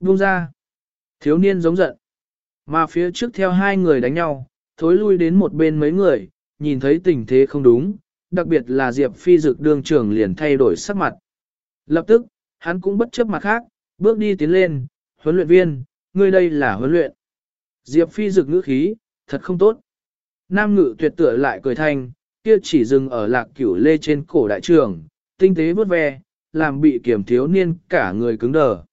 Buông ra. Thiếu niên giống giận. Mà phía trước theo hai người đánh nhau, thối lui đến một bên mấy người, nhìn thấy tình thế không đúng, đặc biệt là Diệp Phi dực đương trưởng liền thay đổi sắc mặt. Lập tức, hắn cũng bất chấp mặt khác, bước đi tiến lên, huấn luyện viên, ngươi đây là huấn luyện. Diệp Phi dực ngữ khí, thật không tốt. Nam ngự tuyệt tựa lại cười thanh, kia chỉ dừng ở lạc cửu lê trên cổ đại trường, tinh tế vớt ve, làm bị kiểm thiếu niên cả người cứng đờ.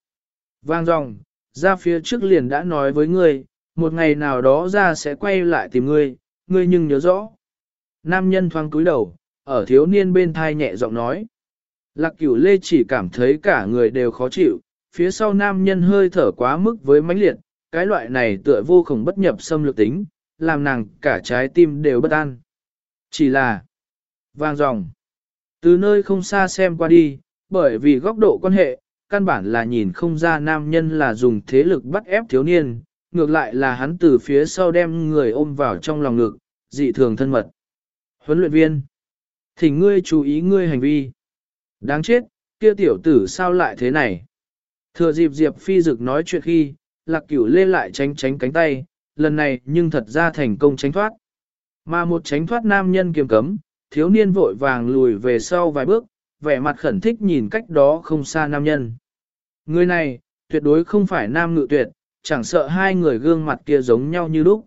Vang ròng, ra phía trước liền đã nói với ngươi, một ngày nào đó ra sẽ quay lại tìm ngươi, ngươi nhưng nhớ rõ. Nam nhân thoáng cúi đầu, ở thiếu niên bên thai nhẹ giọng nói. Lạc cửu lê chỉ cảm thấy cả người đều khó chịu, phía sau nam nhân hơi thở quá mức với mãnh liệt, cái loại này tựa vô cùng bất nhập xâm lược tính, làm nàng cả trái tim đều bất an. Chỉ là vang dòng. Từ nơi không xa xem qua đi, bởi vì góc độ quan hệ, căn bản là nhìn không ra nam nhân là dùng thế lực bắt ép thiếu niên, ngược lại là hắn từ phía sau đem người ôm vào trong lòng ngực, dị thường thân mật. Huấn luyện viên, thỉnh ngươi chú ý ngươi hành vi. Đáng chết, kia tiểu tử sao lại thế này? Thừa dịp Diệp Phi Dực nói chuyện khi, lạc cửu lên lại tránh tránh cánh tay, lần này nhưng thật ra thành công tránh thoát. Mà một tránh thoát nam nhân kiềm cấm, thiếu niên vội vàng lùi về sau vài bước, vẻ mặt khẩn thích nhìn cách đó không xa nam nhân. Người này, tuyệt đối không phải nam ngự tuyệt, chẳng sợ hai người gương mặt kia giống nhau như lúc.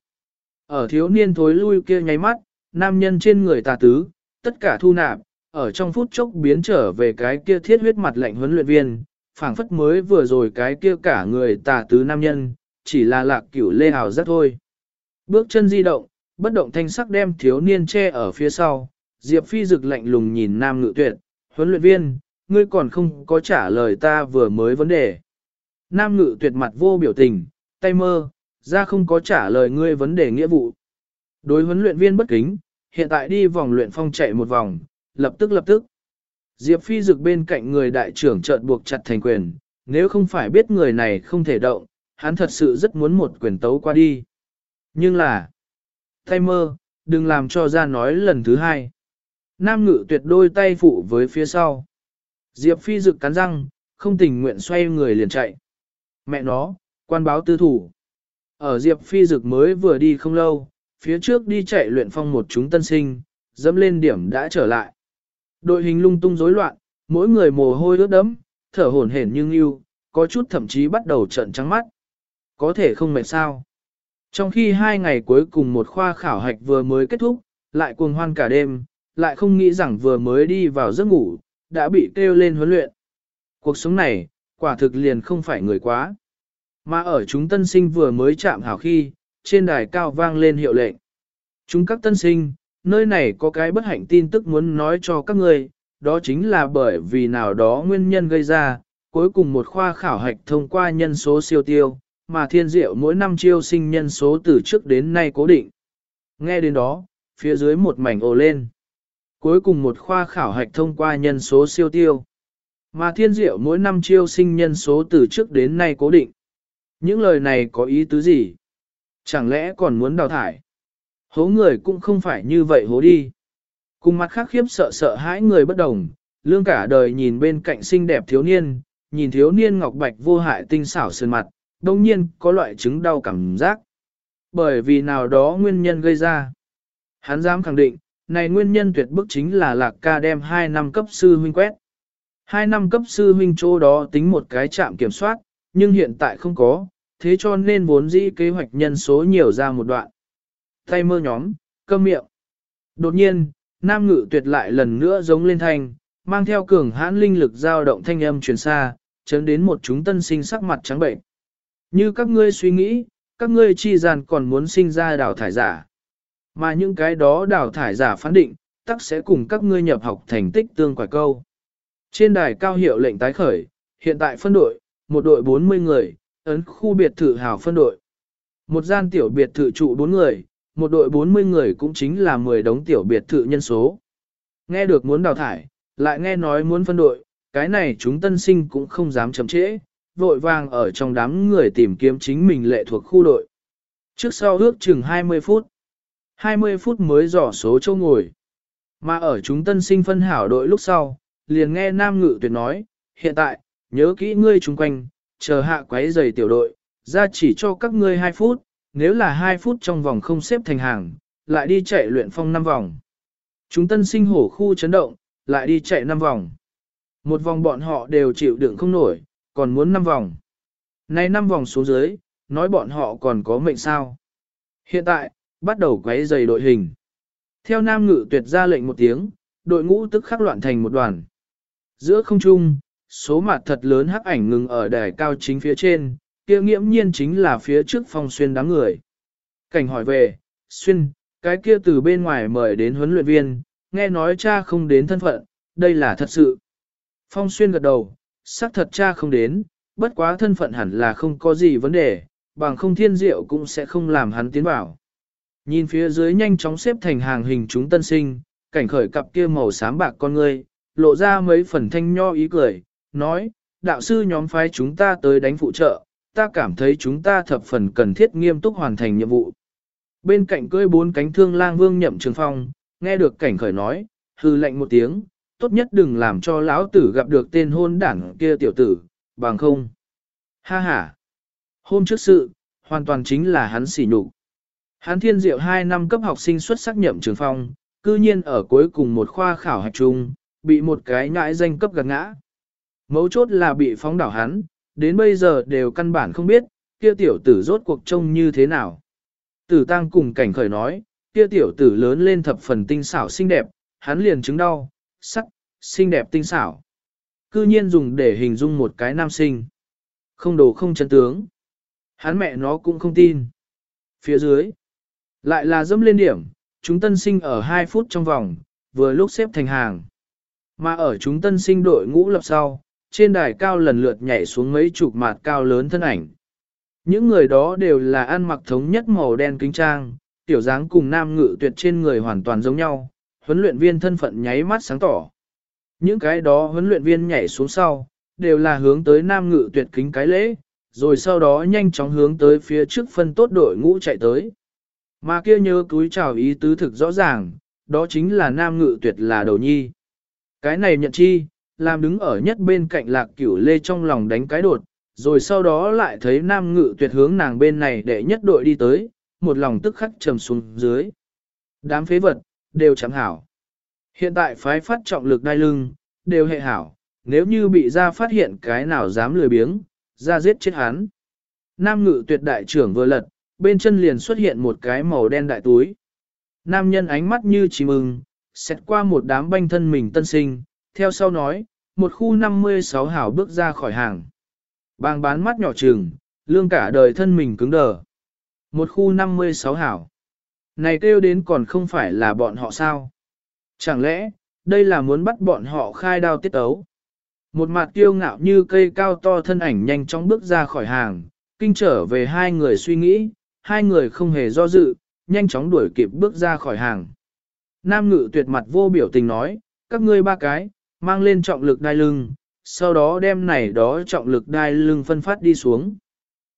Ở thiếu niên thối lui kia nháy mắt, nam nhân trên người tà tứ, tất cả thu nạp, ở trong phút chốc biến trở về cái kia thiết huyết mặt lạnh huấn luyện viên, phảng phất mới vừa rồi cái kia cả người tà tứ nam nhân, chỉ là lạc cửu lê hào rất thôi. Bước chân di động, bất động thanh sắc đem thiếu niên che ở phía sau, Diệp Phi rực lạnh lùng nhìn nam ngự tuyệt, huấn luyện viên, ngươi còn không có trả lời ta vừa mới vấn đề. Nam ngự tuyệt mặt vô biểu tình, tay mơ, ra không có trả lời ngươi vấn đề nghĩa vụ. Đối huấn luyện viên bất kính, hiện tại đi vòng luyện phong chạy một vòng, lập tức lập tức. Diệp Phi dực bên cạnh người đại trưởng trợn buộc chặt thành quyền, nếu không phải biết người này không thể động, hắn thật sự rất muốn một quyền tấu qua đi. Nhưng là, tay mơ, đừng làm cho ra nói lần thứ hai. Nam ngự tuyệt đôi tay phụ với phía sau. Diệp Phi rực cắn răng, không tình nguyện xoay người liền chạy. Mẹ nó, quan báo tư thủ. Ở Diệp Phi rực mới vừa đi không lâu, phía trước đi chạy luyện phong một chúng tân sinh, dẫm lên điểm đã trở lại. Đội hình lung tung rối loạn, mỗi người mồ hôi ướt đẫm, thở hổn hển nhưng ưu, có chút thậm chí bắt đầu trận trắng mắt. Có thể không mệt sao. Trong khi hai ngày cuối cùng một khoa khảo hạch vừa mới kết thúc, lại cuồng hoan cả đêm, lại không nghĩ rằng vừa mới đi vào giấc ngủ, đã bị kêu lên huấn luyện. Cuộc sống này, quả thực liền không phải người quá. Mà ở chúng tân sinh vừa mới chạm hảo khi, trên đài cao vang lên hiệu lệnh. Chúng các tân sinh, nơi này có cái bất hạnh tin tức muốn nói cho các người, đó chính là bởi vì nào đó nguyên nhân gây ra, cuối cùng một khoa khảo hạch thông qua nhân số siêu tiêu, mà thiên diệu mỗi năm chiêu sinh nhân số từ trước đến nay cố định. Nghe đến đó, phía dưới một mảnh ồ lên. Cuối cùng một khoa khảo hạch thông qua nhân số siêu tiêu. Mà thiên diệu mỗi năm chiêu sinh nhân số từ trước đến nay cố định. Những lời này có ý tứ gì? Chẳng lẽ còn muốn đào thải? Hố người cũng không phải như vậy hố đi. Cùng mặt khác khiếp sợ sợ hãi người bất đồng, lương cả đời nhìn bên cạnh xinh đẹp thiếu niên, nhìn thiếu niên ngọc bạch vô hại tinh xảo sơn mặt, đồng nhiên có loại chứng đau cảm giác. Bởi vì nào đó nguyên nhân gây ra. Hắn dám khẳng định, này nguyên nhân tuyệt bức chính là lạc ca đem 2 năm cấp sư huynh quét. 2 năm cấp sư huynh chỗ đó tính một cái trạm kiểm soát, nhưng hiện tại không có, thế cho nên vốn dĩ kế hoạch nhân số nhiều ra một đoạn. Tay mơ nhóm, cơm miệng. Đột nhiên, nam ngự tuyệt lại lần nữa giống lên thanh, mang theo cường hãn linh lực dao động thanh âm truyền xa, chấn đến một chúng tân sinh sắc mặt trắng bệnh. Như các ngươi suy nghĩ, các ngươi chi gian còn muốn sinh ra đào thải giả. Mà những cái đó đào thải giả phán định, tắc sẽ cùng các ngươi nhập học thành tích tương quả câu. Trên đài cao hiệu lệnh tái khởi, hiện tại phân đội, một đội 40 người, ấn khu biệt thự hào phân đội. Một gian tiểu biệt thự trụ 4 người, một đội 40 người cũng chính là 10 đống tiểu biệt thự nhân số. Nghe được muốn đào thải, lại nghe nói muốn phân đội, cái này chúng tân sinh cũng không dám chậm trễ, vội vàng ở trong đám người tìm kiếm chính mình lệ thuộc khu đội. Trước sau ước chừng 20 phút, 20 phút mới dò số châu ngồi. Mà ở chúng tân sinh phân hảo đội lúc sau, liền nghe Nam Ngự Tuyệt nói, hiện tại, nhớ kỹ ngươi chung quanh, chờ hạ quấy giày tiểu đội, ra chỉ cho các ngươi 2 phút, nếu là 2 phút trong vòng không xếp thành hàng, lại đi chạy luyện phong 5 vòng. Chúng tân sinh hổ khu chấn động, lại đi chạy 5 vòng. Một vòng bọn họ đều chịu đựng không nổi, còn muốn 5 vòng. Nay 5 vòng xuống dưới, nói bọn họ còn có mệnh sao. Hiện tại, bắt đầu quấy dày đội hình. Theo nam ngự tuyệt ra lệnh một tiếng, đội ngũ tức khắc loạn thành một đoàn. Giữa không trung, số mặt thật lớn hắc ảnh ngừng ở đài cao chính phía trên, kia nghiễm nhiên chính là phía trước phong xuyên đám người. Cảnh hỏi về, xuyên, cái kia từ bên ngoài mời đến huấn luyện viên, nghe nói cha không đến thân phận, đây là thật sự. Phong xuyên gật đầu, xác thật cha không đến, bất quá thân phận hẳn là không có gì vấn đề, bằng không thiên diệu cũng sẽ không làm hắn tiến vào. Nhìn phía dưới nhanh chóng xếp thành hàng hình chúng tân sinh, cảnh khởi cặp kia màu xám bạc con ngươi, lộ ra mấy phần thanh nho ý cười, nói, đạo sư nhóm phái chúng ta tới đánh phụ trợ, ta cảm thấy chúng ta thập phần cần thiết nghiêm túc hoàn thành nhiệm vụ. Bên cạnh cưỡi bốn cánh thương lang vương nhậm trường phong, nghe được cảnh khởi nói, hư lệnh một tiếng, tốt nhất đừng làm cho lão tử gặp được tên hôn đảng kia tiểu tử, bằng không. Ha ha! Hôm trước sự, hoàn toàn chính là hắn xỉ nhục. Hán thiên diệu 2 năm cấp học sinh xuất sắc nhậm trường phong, cư nhiên ở cuối cùng một khoa khảo hạch chung, bị một cái nhãi danh cấp gạt ngã. Mấu chốt là bị phóng đảo hắn, đến bây giờ đều căn bản không biết, kia tiểu tử rốt cuộc trông như thế nào. Tử tăng cùng cảnh khởi nói, kia tiểu tử lớn lên thập phần tinh xảo xinh đẹp, hắn liền chứng đau, sắc, xinh đẹp tinh xảo. Cư nhiên dùng để hình dung một cái nam sinh. Không đồ không chân tướng. Hắn mẹ nó cũng không tin. Phía dưới, lại là dâm lên điểm, chúng tân sinh ở 2 phút trong vòng, vừa lúc xếp thành hàng. Mà ở chúng tân sinh đội ngũ lập sau, trên đài cao lần lượt nhảy xuống mấy chục mạt cao lớn thân ảnh. Những người đó đều là ăn mặc thống nhất màu đen kính trang, tiểu dáng cùng nam ngự tuyệt trên người hoàn toàn giống nhau, huấn luyện viên thân phận nháy mắt sáng tỏ. Những cái đó huấn luyện viên nhảy xuống sau, đều là hướng tới nam ngự tuyệt kính cái lễ, rồi sau đó nhanh chóng hướng tới phía trước phân tốt đội ngũ chạy tới. Mà kia nhớ túi chào ý tứ thực rõ ràng, đó chính là nam ngự tuyệt là đầu nhi. Cái này nhận chi, làm đứng ở nhất bên cạnh lạc cửu lê trong lòng đánh cái đột, rồi sau đó lại thấy nam ngự tuyệt hướng nàng bên này để nhất đội đi tới, một lòng tức khắc trầm xuống dưới. Đám phế vật, đều chẳng hảo. Hiện tại phái phát trọng lực đai lưng, đều hệ hảo, nếu như bị ra phát hiện cái nào dám lười biếng, ra giết chết hắn. Nam ngự tuyệt đại trưởng vừa lật, bên chân liền xuất hiện một cái màu đen đại túi. Nam nhân ánh mắt như chỉ mừng, xét qua một đám banh thân mình tân sinh, theo sau nói, một khu 56 hảo bước ra khỏi hàng. Bang bán mắt nhỏ trừng, lương cả đời thân mình cứng đờ. Một khu 56 hảo. Này kêu đến còn không phải là bọn họ sao? Chẳng lẽ, đây là muốn bắt bọn họ khai đao tiết ấu? Một mặt tiêu ngạo như cây cao to thân ảnh nhanh chóng bước ra khỏi hàng, kinh trở về hai người suy nghĩ, hai người không hề do dự, nhanh chóng đuổi kịp bước ra khỏi hàng. Nam ngự tuyệt mặt vô biểu tình nói, các ngươi ba cái, mang lên trọng lực đai lưng, sau đó đem này đó trọng lực đai lưng phân phát đi xuống.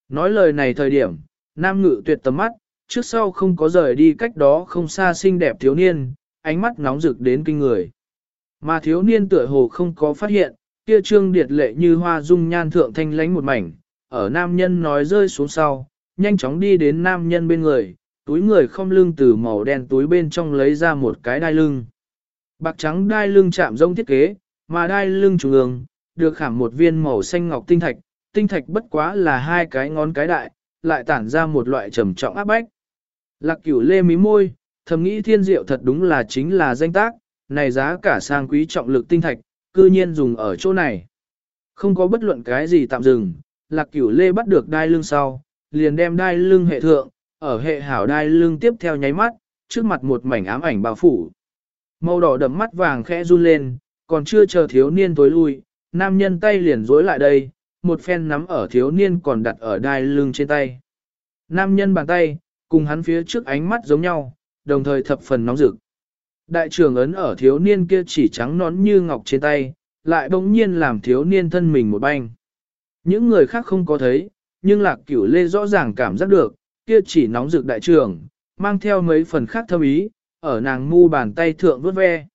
Nói lời này thời điểm, nam ngự tuyệt tầm mắt, trước sau không có rời đi cách đó không xa xinh đẹp thiếu niên, ánh mắt nóng rực đến kinh người. Mà thiếu niên tựa hồ không có phát hiện, kia trương điệt lệ như hoa dung nhan thượng thanh lánh một mảnh, ở nam nhân nói rơi xuống sau, nhanh chóng đi đến nam nhân bên người, túi người không lưng từ màu đen túi bên trong lấy ra một cái đai lưng. Bạc trắng đai lưng chạm rông thiết kế, mà đai lưng trung ương, được khảm một viên màu xanh ngọc tinh thạch, tinh thạch bất quá là hai cái ngón cái đại, lại tản ra một loại trầm trọng áp bách. Lạc cửu lê mí môi, thầm nghĩ thiên diệu thật đúng là chính là danh tác, này giá cả sang quý trọng lực tinh thạch, cư nhiên dùng ở chỗ này. Không có bất luận cái gì tạm dừng, lạc cửu lê bắt được đai lưng sau, liền đem đai lưng hệ thượng, ở hệ hảo đai lưng tiếp theo nháy mắt, trước mặt một mảnh ám ảnh bao phủ. Màu đỏ đậm mắt vàng khẽ run lên, còn chưa chờ thiếu niên tối lui, nam nhân tay liền dối lại đây, một phen nắm ở thiếu niên còn đặt ở đai lưng trên tay. Nam nhân bàn tay, cùng hắn phía trước ánh mắt giống nhau, đồng thời thập phần nóng rực. Đại trưởng ấn ở thiếu niên kia chỉ trắng nón như ngọc trên tay, lại bỗng nhiên làm thiếu niên thân mình một banh. Những người khác không có thấy, nhưng lạc cửu lê rõ ràng cảm giác được, kia chỉ nóng rực đại trưởng, mang theo mấy phần khác thâm ý, ở nàng ngu bàn tay thượng vớt ve.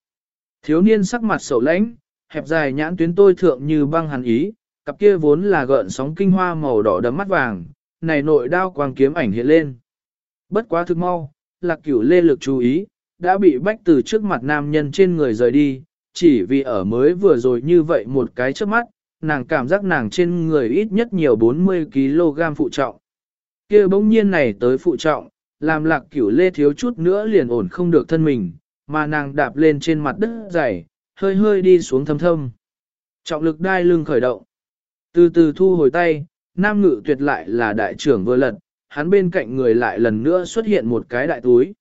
Thiếu niên sắc mặt sầu lãnh, hẹp dài nhãn tuyến tôi thượng như băng hàn ý, cặp kia vốn là gợn sóng kinh hoa màu đỏ đấm mắt vàng, này nội đao quang kiếm ảnh hiện lên. Bất quá thực mau, lạc cửu lê lực chú ý, đã bị bách từ trước mặt nam nhân trên người rời đi, chỉ vì ở mới vừa rồi như vậy một cái trước mắt, nàng cảm giác nàng trên người ít nhất nhiều 40kg phụ trọng. kia bỗng nhiên này tới phụ trọng, làm lạc cửu lê thiếu chút nữa liền ổn không được thân mình, mà nàng đạp lên trên mặt đất dày, hơi hơi đi xuống thâm thâm. Trọng lực đai lưng khởi động. Từ từ thu hồi tay, nam ngự tuyệt lại là đại trưởng vừa lật, hắn bên cạnh người lại lần nữa xuất hiện một cái đại túi.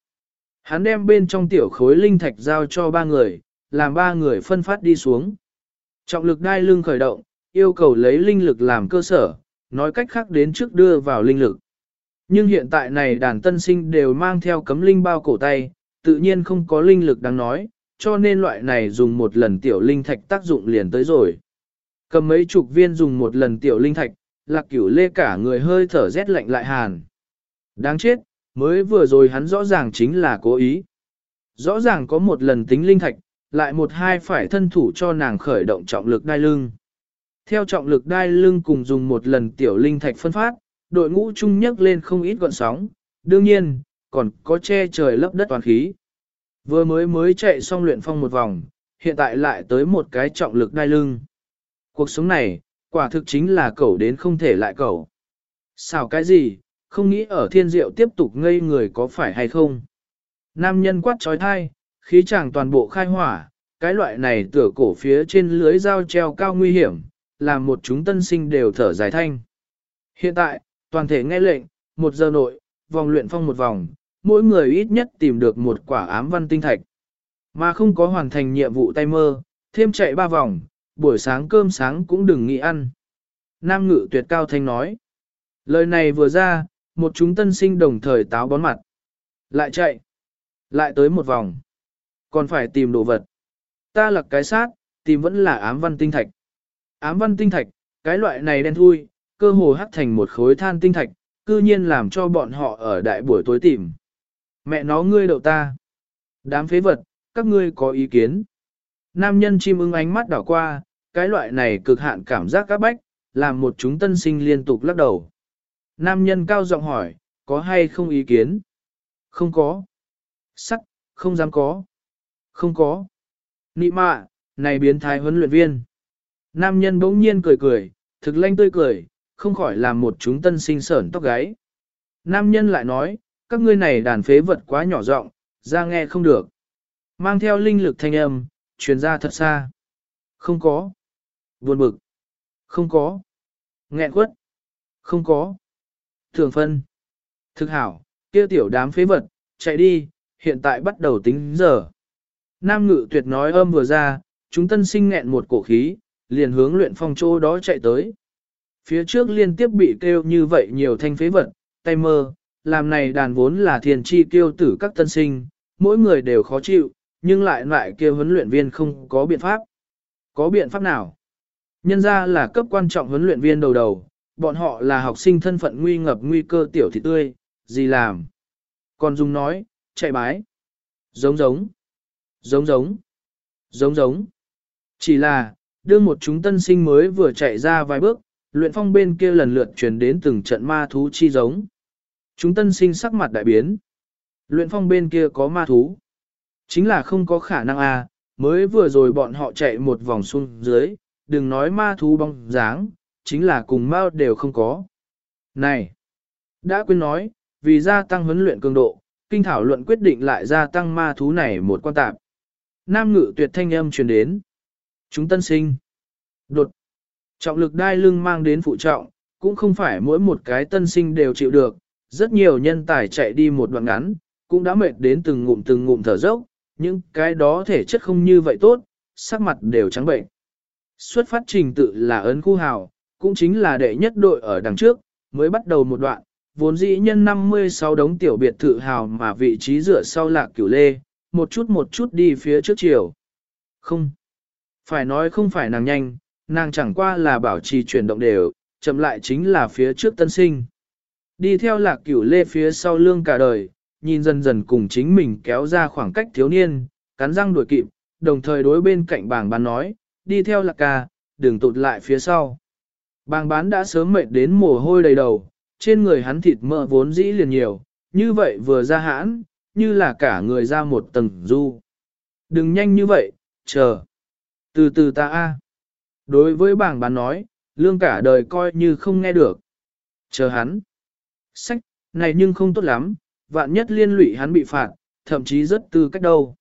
Hắn đem bên trong tiểu khối linh thạch giao cho ba người, làm ba người phân phát đi xuống. Trọng lực đai lưng khởi động, yêu cầu lấy linh lực làm cơ sở, nói cách khác đến trước đưa vào linh lực. Nhưng hiện tại này đàn tân sinh đều mang theo cấm linh bao cổ tay, tự nhiên không có linh lực đáng nói, cho nên loại này dùng một lần tiểu linh thạch tác dụng liền tới rồi. Cầm mấy chục viên dùng một lần tiểu linh thạch, lạc cửu lê cả người hơi thở rét lạnh lại hàn. Đáng chết, mới vừa rồi hắn rõ ràng chính là cố ý. Rõ ràng có một lần tính linh thạch, lại một hai phải thân thủ cho nàng khởi động trọng lực đai lưng. Theo trọng lực đai lưng cùng dùng một lần tiểu linh thạch phân phát, đội ngũ chung nhấc lên không ít gọn sóng, đương nhiên, còn có che trời lấp đất toàn khí. Vừa mới mới chạy xong luyện phong một vòng, hiện tại lại tới một cái trọng lực đai lưng. Cuộc sống này, quả thực chính là cẩu đến không thể lại cẩu. Xào cái gì, không nghĩ ở thiên diệu tiếp tục ngây người có phải hay không? Nam nhân quát trói thai, khí chàng toàn bộ khai hỏa, cái loại này tựa cổ phía trên lưới dao treo cao nguy hiểm, làm một chúng tân sinh đều thở dài thanh. Hiện tại, toàn thể nghe lệnh, một giờ nội, vòng luyện phong một vòng, mỗi người ít nhất tìm được một quả ám văn tinh thạch. Mà không có hoàn thành nhiệm vụ tay mơ, thêm chạy ba vòng, buổi sáng cơm sáng cũng đừng nghĩ ăn. Nam ngự tuyệt cao thanh nói. Lời này vừa ra, một chúng tân sinh đồng thời táo bón mặt. Lại chạy. Lại tới một vòng. Còn phải tìm đồ vật. Ta lật cái sát, tìm vẫn là ám văn tinh thạch. Ám văn tinh thạch, cái loại này đen thui, cơ hồ hắc thành một khối than tinh thạch, cư nhiên làm cho bọn họ ở đại buổi tối tìm. Mẹ nó ngươi đậu ta. Đám phế vật, các ngươi có ý kiến. Nam nhân chim ưng ánh mắt đảo qua, cái loại này cực hạn cảm giác các bách, làm một chúng tân sinh liên tục lắc đầu. Nam nhân cao giọng hỏi, có hay không ý kiến? Không có. Sắc, không dám có. Không có. Nị mạ, này biến thái huấn luyện viên. Nam nhân bỗng nhiên cười cười, thực lanh tươi cười, không khỏi làm một chúng tân sinh sởn tóc gáy. Nam nhân lại nói, các ngươi này đàn phế vật quá nhỏ giọng, ra nghe không được. Mang theo linh lực thanh âm, truyền ra thật xa. Không có. Buồn bực. Không có. Nghẹn quất. Không có. Thường phân. Thực hảo, kia tiểu đám phế vật, chạy đi, hiện tại bắt đầu tính giờ. Nam ngự tuyệt nói âm vừa ra, chúng tân sinh nghẹn một cổ khí, liền hướng luyện phong chỗ đó chạy tới. Phía trước liên tiếp bị kêu như vậy nhiều thanh phế vật, tay mơ, làm này đàn vốn là thiền chi kêu tử các tân sinh, mỗi người đều khó chịu, nhưng lại lại kêu huấn luyện viên không có biện pháp. Có biện pháp nào? Nhân ra là cấp quan trọng huấn luyện viên đầu đầu, bọn họ là học sinh thân phận nguy ngập nguy cơ tiểu thị tươi, gì làm? Còn dùng nói, chạy bái. Giống giống. Giống giống. Giống giống. Chỉ là, đưa một chúng tân sinh mới vừa chạy ra vài bước, luyện phong bên kia lần lượt truyền đến từng trận ma thú chi giống. Chúng tân sinh sắc mặt đại biến. Luyện phong bên kia có ma thú. Chính là không có khả năng à, mới vừa rồi bọn họ chạy một vòng xuống dưới, đừng nói ma thú bóng dáng, chính là cùng mao đều không có. Này! Đã quên nói, vì gia tăng huấn luyện cường độ, kinh thảo luận quyết định lại gia tăng ma thú này một quan tạp. Nam ngự tuyệt thanh âm truyền đến. Chúng tân sinh. Đột. Trọng lực đai lưng mang đến phụ trọng, cũng không phải mỗi một cái tân sinh đều chịu được. Rất nhiều nhân tài chạy đi một đoạn ngắn, cũng đã mệt đến từng ngụm từng ngụm thở dốc, nhưng cái đó thể chất không như vậy tốt, sắc mặt đều trắng bệnh. Xuất phát trình tự là ấn khu hào, cũng chính là đệ nhất đội ở đằng trước, mới bắt đầu một đoạn, vốn dĩ nhân 56 đống tiểu biệt thự hào mà vị trí dựa sau lạc cửu lê, một chút một chút đi phía trước chiều. Không. Phải nói không phải nàng nhanh, nàng chẳng qua là bảo trì chuyển động đều, chậm lại chính là phía trước tân sinh. Đi theo lạc cửu lê phía sau lương cả đời, nhìn dần dần cùng chính mình kéo ra khoảng cách thiếu niên, cắn răng đuổi kịp, đồng thời đối bên cạnh bảng bán nói, đi theo lạc ca, đừng tụt lại phía sau. Bàng bán đã sớm mệt đến mồ hôi đầy đầu, trên người hắn thịt mỡ vốn dĩ liền nhiều, như vậy vừa ra hãn, như là cả người ra một tầng du. Đừng nhanh như vậy, chờ. Từ từ ta a. Đối với bảng bán nói, lương cả đời coi như không nghe được. Chờ hắn. Sách, này nhưng không tốt lắm, vạn nhất liên lụy hắn bị phạt, thậm chí rất tư cách đâu.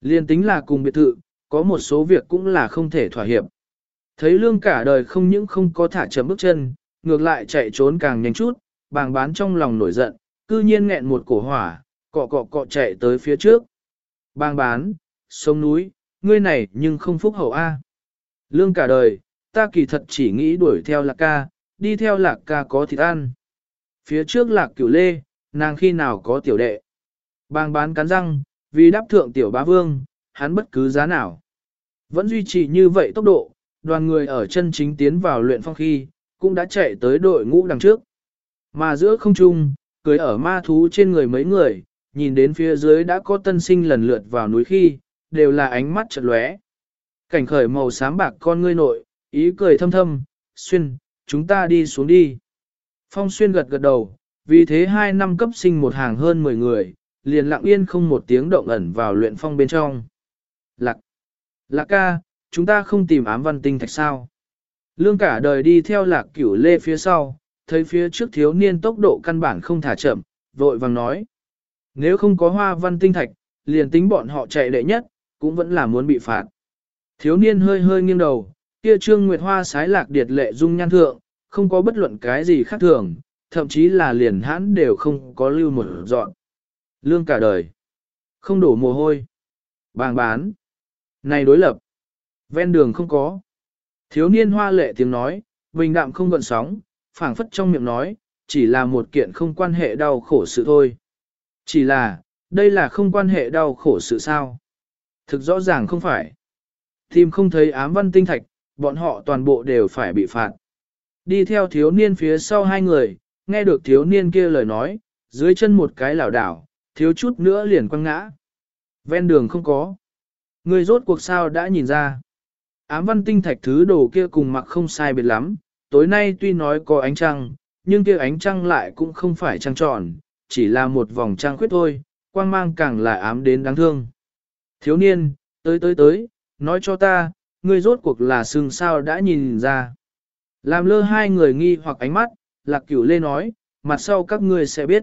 Liên tính là cùng biệt thự, có một số việc cũng là không thể thỏa hiệp. Thấy lương cả đời không những không có thả chậm bước chân, ngược lại chạy trốn càng nhanh chút, bàng bán trong lòng nổi giận, cư nhiên nghẹn một cổ hỏa, cọ cọ cọ chạy tới phía trước. Bang bán, sông núi, ngươi này nhưng không phúc hậu A. Lương cả đời, ta kỳ thật chỉ nghĩ đuổi theo lạc ca, đi theo lạc ca có thịt ăn. Phía trước lạc cửu lê, nàng khi nào có tiểu đệ. Bang bán cắn răng, vì đáp thượng tiểu bá vương, hắn bất cứ giá nào. Vẫn duy trì như vậy tốc độ, đoàn người ở chân chính tiến vào luyện phong khi, cũng đã chạy tới đội ngũ đằng trước. Mà giữa không trung, cưới ở ma thú trên người mấy người, nhìn đến phía dưới đã có tân sinh lần lượt vào núi khi, đều là ánh mắt chợt lóe. Cảnh khởi màu xám bạc con ngươi nội, ý cười thâm thâm, xuyên, chúng ta đi xuống đi. Phong xuyên gật gật đầu, vì thế hai năm cấp sinh một hàng hơn 10 người, liền lặng yên không một tiếng động ẩn vào luyện phong bên trong. Lạc, lạc ca, chúng ta không tìm ám văn tinh thạch sao. Lương cả đời đi theo lạc cửu lê phía sau, thấy phía trước thiếu niên tốc độ căn bản không thả chậm, vội vàng nói. Nếu không có hoa văn tinh thạch, liền tính bọn họ chạy đệ nhất, cũng vẫn là muốn bị phạt. Thiếu niên hơi hơi nghiêng đầu, kia trương nguyệt hoa sái lạc điệt lệ dung nhan thượng, không có bất luận cái gì khác thường, thậm chí là liền hãn đều không có lưu một dọn. Lương cả đời, không đổ mồ hôi, bàng bán, này đối lập, ven đường không có. Thiếu niên hoa lệ tiếng nói, bình đạm không gợn sóng, phảng phất trong miệng nói, chỉ là một kiện không quan hệ đau khổ sự thôi. Chỉ là, đây là không quan hệ đau khổ sự sao. Thực rõ ràng không phải. Tìm không thấy ám văn tinh thạch, bọn họ toàn bộ đều phải bị phạt. Đi theo thiếu niên phía sau hai người, nghe được thiếu niên kia lời nói, dưới chân một cái lảo đảo, thiếu chút nữa liền quăng ngã. Ven đường không có. Người rốt cuộc sao đã nhìn ra. Ám văn tinh thạch thứ đồ kia cùng mặc không sai biệt lắm, tối nay tuy nói có ánh trăng, nhưng kia ánh trăng lại cũng không phải trăng tròn, chỉ là một vòng trang khuyết thôi, quang mang càng là ám đến đáng thương. Thiếu niên, tới tới tới, nói cho ta, ngươi rốt cuộc là sừng sao đã nhìn ra. Làm lơ hai người nghi hoặc ánh mắt, lạc cửu lê nói, mặt sau các ngươi sẽ biết.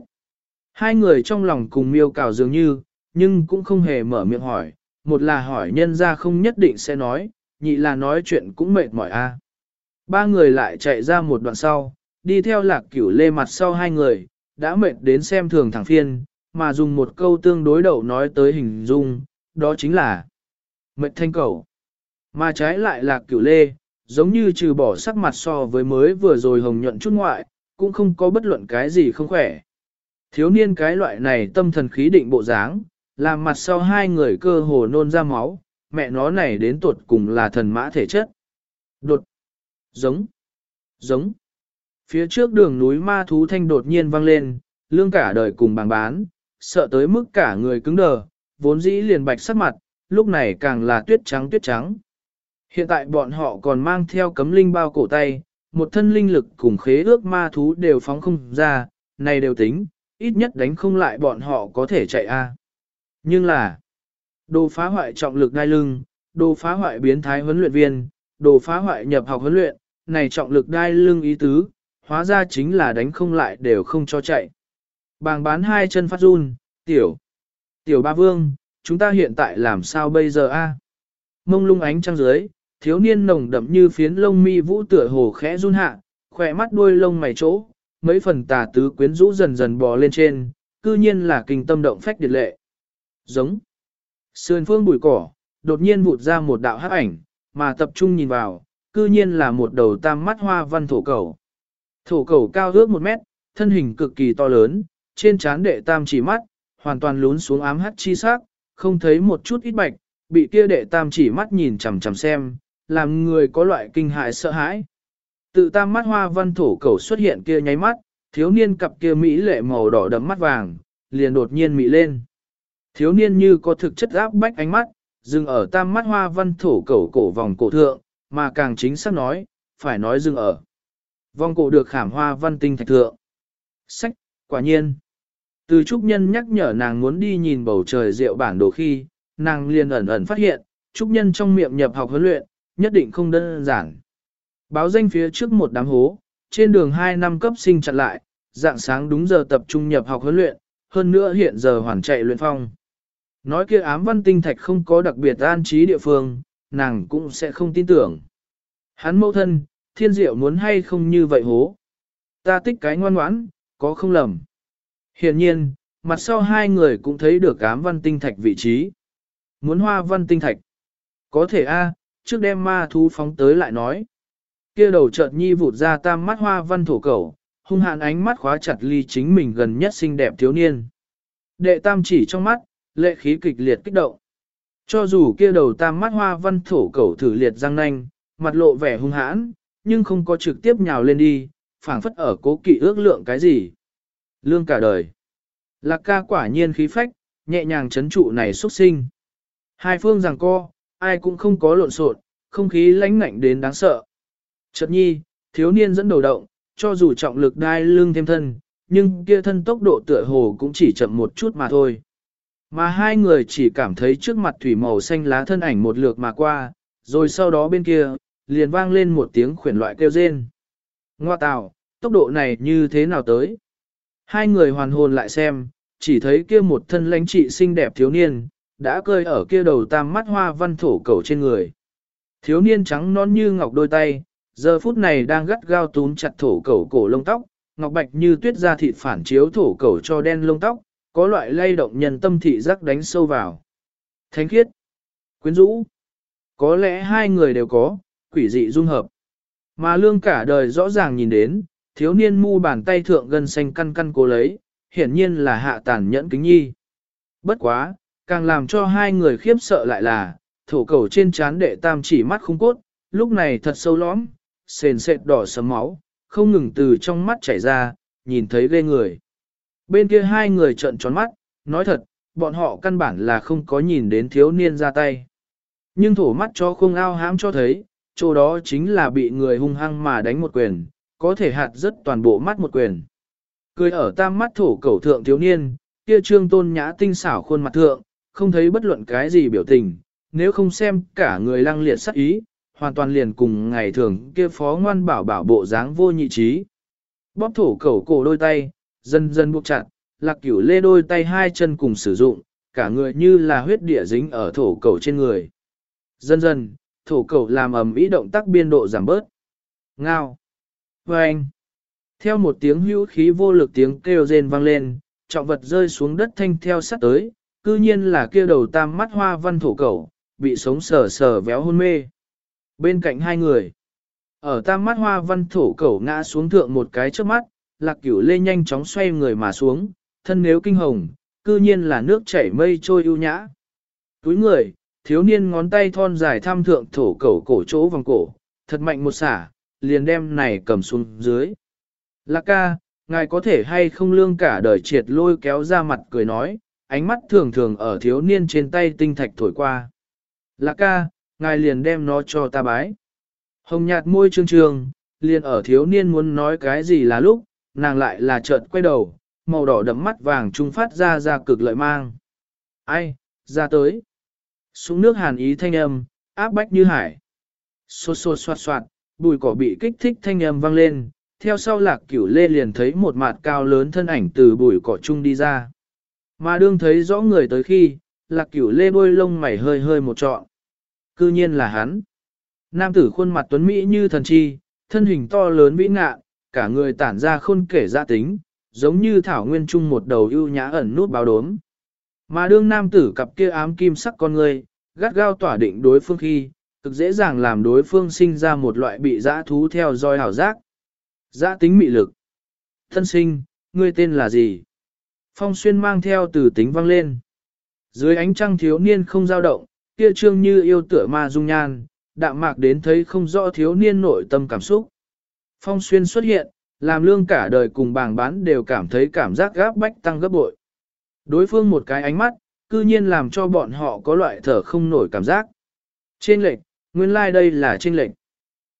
Hai người trong lòng cùng miêu cào dường như, nhưng cũng không hề mở miệng hỏi, một là hỏi nhân ra không nhất định sẽ nói, nhị là nói chuyện cũng mệt mỏi a. Ba người lại chạy ra một đoạn sau, đi theo lạc cửu lê mặt sau hai người, đã mệt đến xem thường thẳng phiên, mà dùng một câu tương đối đầu nói tới hình dung, đó chính là mệt thanh cầu. Mà trái lại là cửu lê, giống như trừ bỏ sắc mặt so với mới vừa rồi hồng nhuận chút ngoại, cũng không có bất luận cái gì không khỏe. Thiếu niên cái loại này tâm thần khí định bộ dáng, làm mặt sau hai người cơ hồ nôn ra máu, mẹ nó này đến tuột cùng là thần mã thể chất. Đột, giống, giống. Phía trước đường núi ma thú thanh đột nhiên vang lên, lương cả đời cùng bàng bán, sợ tới mức cả người cứng đờ, vốn dĩ liền bạch sắc mặt, lúc này càng là tuyết trắng tuyết trắng. Hiện tại bọn họ còn mang theo cấm linh bao cổ tay, một thân linh lực cùng khế ước ma thú đều phóng không ra, này đều tính, ít nhất đánh không lại bọn họ có thể chạy a. Nhưng là, đồ phá hoại trọng lực đai lưng, đồ phá hoại biến thái huấn luyện viên, đồ phá hoại nhập học huấn luyện, này trọng lực đai lưng ý tứ, hóa ra chính là đánh không lại đều không cho chạy. Bàng bán hai chân phát run, tiểu, tiểu ba vương, chúng ta hiện tại làm sao bây giờ a? Mông lung ánh trăng dưới, thiếu niên nồng đậm như phiến lông mi vũ tựa hồ khẽ run hạ, khỏe mắt đuôi lông mày chỗ, mấy phần tà tứ quyến rũ dần dần bò lên trên, cư nhiên là kinh tâm động phách điệt lệ. Giống. Sườn phương bụi cỏ, đột nhiên vụt ra một đạo hắc ảnh, mà tập trung nhìn vào, cư nhiên là một đầu tam mắt hoa văn thổ cầu. Thổ cầu cao ước một mét, thân hình cực kỳ to lớn, trên trán đệ tam chỉ mắt, hoàn toàn lún xuống ám hắt chi sắc, không thấy một chút ít bạch, bị kia đệ tam chỉ mắt nhìn chằm chằm xem, làm người có loại kinh hại sợ hãi. Tự tam mắt hoa văn thổ cầu xuất hiện kia nháy mắt, thiếu niên cặp kia mỹ lệ màu đỏ đậm mắt vàng, liền đột nhiên mị lên. Thiếu niên như có thực chất áp bách ánh mắt, dừng ở tam mắt hoa văn thổ cầu cổ vòng cổ thượng, mà càng chính xác nói, phải nói dừng ở. Vong cổ được khảm hoa văn tinh thạch thượng. Sách, quả nhiên. Từ Trúc Nhân nhắc nhở nàng muốn đi nhìn bầu trời rượu bản đồ khi, nàng liền ẩn ẩn phát hiện, Trúc Nhân trong miệng nhập học huấn luyện, nhất định không đơn giản. Báo danh phía trước một đám hố, trên đường 2 năm cấp sinh chặn lại, dạng sáng đúng giờ tập trung nhập học huấn luyện, hơn nữa hiện giờ hoàn chạy luyện phong. Nói kia ám văn tinh thạch không có đặc biệt an trí địa phương, nàng cũng sẽ không tin tưởng. Hắn mẫu thân, thiên diệu muốn hay không như vậy hố. Ta tích cái ngoan ngoãn, có không lầm. Hiện nhiên, mặt sau hai người cũng thấy được ám văn tinh thạch vị trí. Muốn hoa văn tinh thạch. Có thể a, trước đem ma thú phóng tới lại nói. Kia đầu chợt nhi vụt ra tam mắt hoa văn thổ cẩu, hung hạn ánh mắt khóa chặt ly chính mình gần nhất xinh đẹp thiếu niên. Đệ tam chỉ trong mắt, lệ khí kịch liệt kích động. Cho dù kia đầu tam mắt hoa văn thổ cẩu thử liệt răng nanh, mặt lộ vẻ hung hãn, nhưng không có trực tiếp nhào lên đi, phảng phất ở cố kỵ ước lượng cái gì. Lương cả đời. Lạc ca quả nhiên khí phách, nhẹ nhàng chấn trụ này xuất sinh. Hai phương rằng co, ai cũng không có lộn xộn, không khí lãnh ngạnh đến đáng sợ. Chợt nhi, thiếu niên dẫn đầu động, cho dù trọng lực đai lưng thêm thân, nhưng kia thân tốc độ tựa hồ cũng chỉ chậm một chút mà thôi. Mà hai người chỉ cảm thấy trước mặt thủy màu xanh lá thân ảnh một lượt mà qua, rồi sau đó bên kia, liền vang lên một tiếng khuyển loại kêu rên. Ngoa tào, tốc độ này như thế nào tới? Hai người hoàn hồn lại xem, chỉ thấy kia một thân lãnh trị xinh đẹp thiếu niên, đã cơi ở kia đầu tam mắt hoa văn thổ cầu trên người. Thiếu niên trắng non như ngọc đôi tay, giờ phút này đang gắt gao túm chặt thổ cầu cổ lông tóc, ngọc bạch như tuyết ra thịt phản chiếu thổ cầu cho đen lông tóc, có loại lay động nhân tâm thị giác đánh sâu vào. Thánh khiết, quyến rũ, có lẽ hai người đều có, quỷ dị dung hợp. Mà lương cả đời rõ ràng nhìn đến, thiếu niên mu bàn tay thượng gần xanh căn căn cố lấy, hiển nhiên là hạ tàn nhẫn kính nhi. Bất quá, càng làm cho hai người khiếp sợ lại là, thổ cầu trên trán đệ tam chỉ mắt không cốt, lúc này thật sâu lõm, sền sệt đỏ sấm máu, không ngừng từ trong mắt chảy ra, nhìn thấy ghê người. Bên kia hai người trợn tròn mắt, nói thật, bọn họ căn bản là không có nhìn đến thiếu niên ra tay. Nhưng thổ mắt cho không ao hãm cho thấy, chỗ đó chính là bị người hung hăng mà đánh một quyền, có thể hạt rất toàn bộ mắt một quyền. Cười ở tam mắt thổ cẩu thượng thiếu niên, kia trương tôn nhã tinh xảo khuôn mặt thượng, không thấy bất luận cái gì biểu tình, nếu không xem cả người lăng liệt sắc ý, hoàn toàn liền cùng ngày thường kia phó ngoan bảo bảo bộ dáng vô nhị trí. Bóp thổ cẩu cổ đôi tay, dần dần buộc chặt, lạc cửu lê đôi tay hai chân cùng sử dụng, cả người như là huyết địa dính ở thổ cẩu trên người. Dần dần, thổ cẩu làm ầm ý động tác biên độ giảm bớt. Ngao. Vâng. Theo một tiếng hữu khí vô lực tiếng kêu rên vang lên, trọng vật rơi xuống đất thanh theo sát tới, cư nhiên là kia đầu tam mắt hoa văn thổ cẩu, bị sống sờ sờ véo hôn mê. Bên cạnh hai người, ở tam mắt hoa văn thổ cẩu ngã xuống thượng một cái trước mắt, lạc cửu lê nhanh chóng xoay người mà xuống, thân nếu kinh hồng, cư nhiên là nước chảy mây trôi ưu nhã. Túi người, thiếu niên ngón tay thon dài tham thượng thổ cẩu cổ chỗ vòng cổ, thật mạnh một xả, liền đem này cầm xuống dưới. Lạc ca, ngài có thể hay không lương cả đời triệt lôi kéo ra mặt cười nói, ánh mắt thường thường ở thiếu niên trên tay tinh thạch thổi qua. Lạc ca, ngài liền đem nó cho ta bái. Hồng nhạt môi trương trương, liền ở thiếu niên muốn nói cái gì là lúc, nàng lại là chợt quay đầu, màu đỏ đậm mắt vàng trung phát ra ra cực lợi mang. Ai, ra tới. Xuống nước hàn ý thanh âm, áp bách như hải. Xô xô xoạt xoạt, bùi cỏ bị kích thích thanh âm vang lên, theo sau lạc cửu lê liền thấy một mặt cao lớn thân ảnh từ bùi cỏ chung đi ra. Mà đương thấy rõ người tới khi, lạc cửu lê bôi lông mày hơi hơi một trọn. Cư nhiên là hắn. Nam tử khuôn mặt tuấn Mỹ như thần chi, thân hình to lớn vĩ ngạ, cả người tản ra khôn kể gia tính, giống như thảo nguyên trung một đầu ưu nhã ẩn nút báo đốm. Mà đương nam tử cặp kia ám kim sắc con người, gắt gao tỏa định đối phương khi, cực dễ dàng làm đối phương sinh ra một loại bị dã thú theo dõi hảo giác. Dã tính mị lực. Thân sinh, ngươi tên là gì? Phong xuyên mang theo từ tính vang lên. Dưới ánh trăng thiếu niên không dao động, kia trương như yêu tựa ma dung nhan, đạm mạc đến thấy không rõ thiếu niên nội tâm cảm xúc. Phong xuyên xuất hiện, làm lương cả đời cùng bàng bán đều cảm thấy cảm giác gáp bách tăng gấp bội. Đối phương một cái ánh mắt, cư nhiên làm cho bọn họ có loại thở không nổi cảm giác. Trên lệnh, nguyên lai like đây là trên lệnh.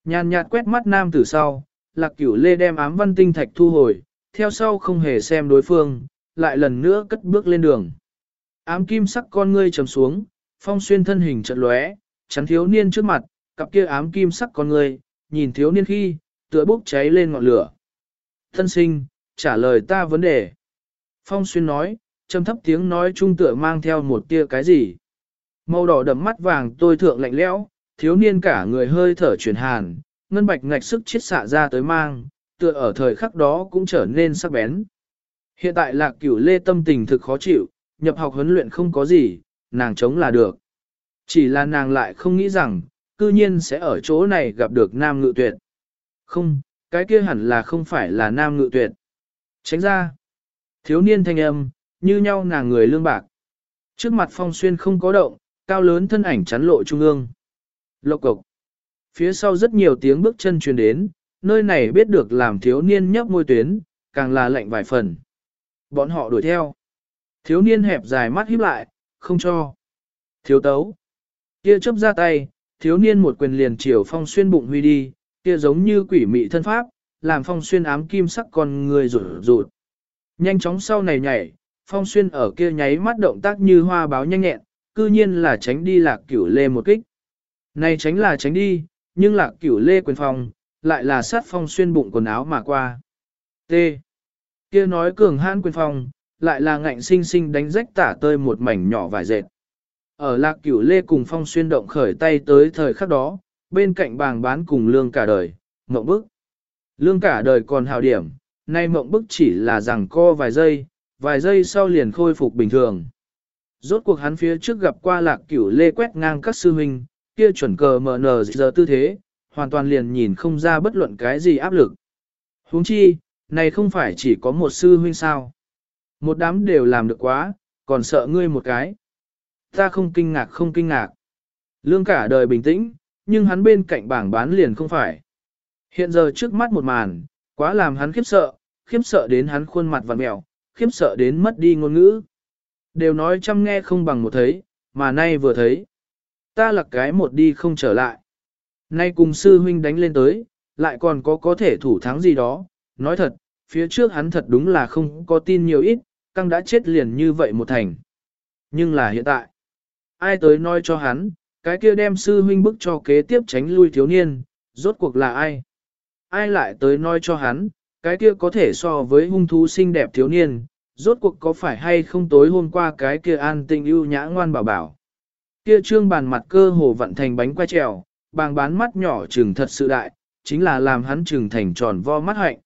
Nhàn nhạt quét mắt nam từ sau, lạc cửu lê đem ám văn tinh thạch thu hồi, theo sau không hề xem đối phương, lại lần nữa cất bước lên đường. Ám kim sắc con ngươi trầm xuống, phong xuyên thân hình chợt lóe, chắn thiếu niên trước mặt, cặp kia ám kim sắc con ngươi, nhìn thiếu niên khi, tựa bốc cháy lên ngọn lửa. Thân sinh, trả lời ta vấn đề. Phong xuyên nói, trầm thấp tiếng nói trung tựa mang theo một tia cái gì. Màu đỏ đậm mắt vàng tôi thượng lạnh lẽo, thiếu niên cả người hơi thở chuyển hàn, ngân bạch ngạch sức chiết xạ ra tới mang, tựa ở thời khắc đó cũng trở nên sắc bén. Hiện tại lạc cửu lê tâm tình thực khó chịu, nhập học huấn luyện không có gì, nàng chống là được. Chỉ là nàng lại không nghĩ rằng, cư nhiên sẽ ở chỗ này gặp được nam ngự tuyệt. Không, cái kia hẳn là không phải là nam ngự tuyệt. Tránh ra. Thiếu niên thanh âm, như nhau nàng người lương bạc. Trước mặt phong xuyên không có động, cao lớn thân ảnh chắn lộ trung ương. Lộc cộc. Phía sau rất nhiều tiếng bước chân truyền đến, nơi này biết được làm thiếu niên nhấp môi tuyến, càng là lạnh vài phần. Bọn họ đuổi theo. Thiếu niên hẹp dài mắt híp lại, không cho. Thiếu tấu. Kia chấp ra tay, thiếu niên một quyền liền chiều phong xuyên bụng huy đi, kia giống như quỷ mị thân pháp, làm phong xuyên ám kim sắc con người rụt rụt. Nhanh chóng sau này nhảy, phong xuyên ở kia nháy mắt động tác như hoa báo nhanh nhẹn, cư nhiên là tránh đi lạc cửu lê một kích. Này tránh là tránh đi, nhưng lạc cửu lê quyền phong, lại là sát phong xuyên bụng quần áo mà qua. T. Kia nói cường hãn quyền phong, lại là ngạnh sinh sinh đánh rách tả tơi một mảnh nhỏ vài dệt. Ở lạc cửu lê cùng phong xuyên động khởi tay tới thời khắc đó, bên cạnh bàng bán cùng lương cả đời, mộng bức. Lương cả đời còn hào điểm, nay mộng bức chỉ là rằng co vài giây, vài giây sau liền khôi phục bình thường. Rốt cuộc hắn phía trước gặp qua lạc cửu lê quét ngang các sư huynh, kia chuẩn cờ mở nở giờ tư thế, hoàn toàn liền nhìn không ra bất luận cái gì áp lực. huống chi, này không phải chỉ có một sư huynh sao. Một đám đều làm được quá, còn sợ ngươi một cái. Ta không kinh ngạc không kinh ngạc. Lương cả đời bình tĩnh, nhưng hắn bên cạnh bảng bán liền không phải. Hiện giờ trước mắt một màn, quá làm hắn khiếp sợ, khiếp sợ đến hắn khuôn mặt vặn mẹo, khiếp sợ đến mất đi ngôn ngữ. Đều nói chăm nghe không bằng một thấy, mà nay vừa thấy. Ta là cái một đi không trở lại. Nay cùng sư huynh đánh lên tới, lại còn có có thể thủ thắng gì đó. Nói thật, phía trước hắn thật đúng là không có tin nhiều ít, căng đã chết liền như vậy một thành. Nhưng là hiện tại, ai tới nói cho hắn, cái kia đem sư huynh bức cho kế tiếp tránh lui thiếu niên, rốt cuộc là ai? Ai lại tới nói cho hắn, cái kia có thể so với hung thú xinh đẹp thiếu niên, rốt cuộc có phải hay không tối hôm qua cái kia an tình ưu nhã ngoan bảo bảo. Kia trương bàn mặt cơ hồ vận thành bánh quay trèo, bàng bán mắt nhỏ trừng thật sự đại, chính là làm hắn trừng thành tròn vo mắt hạnh.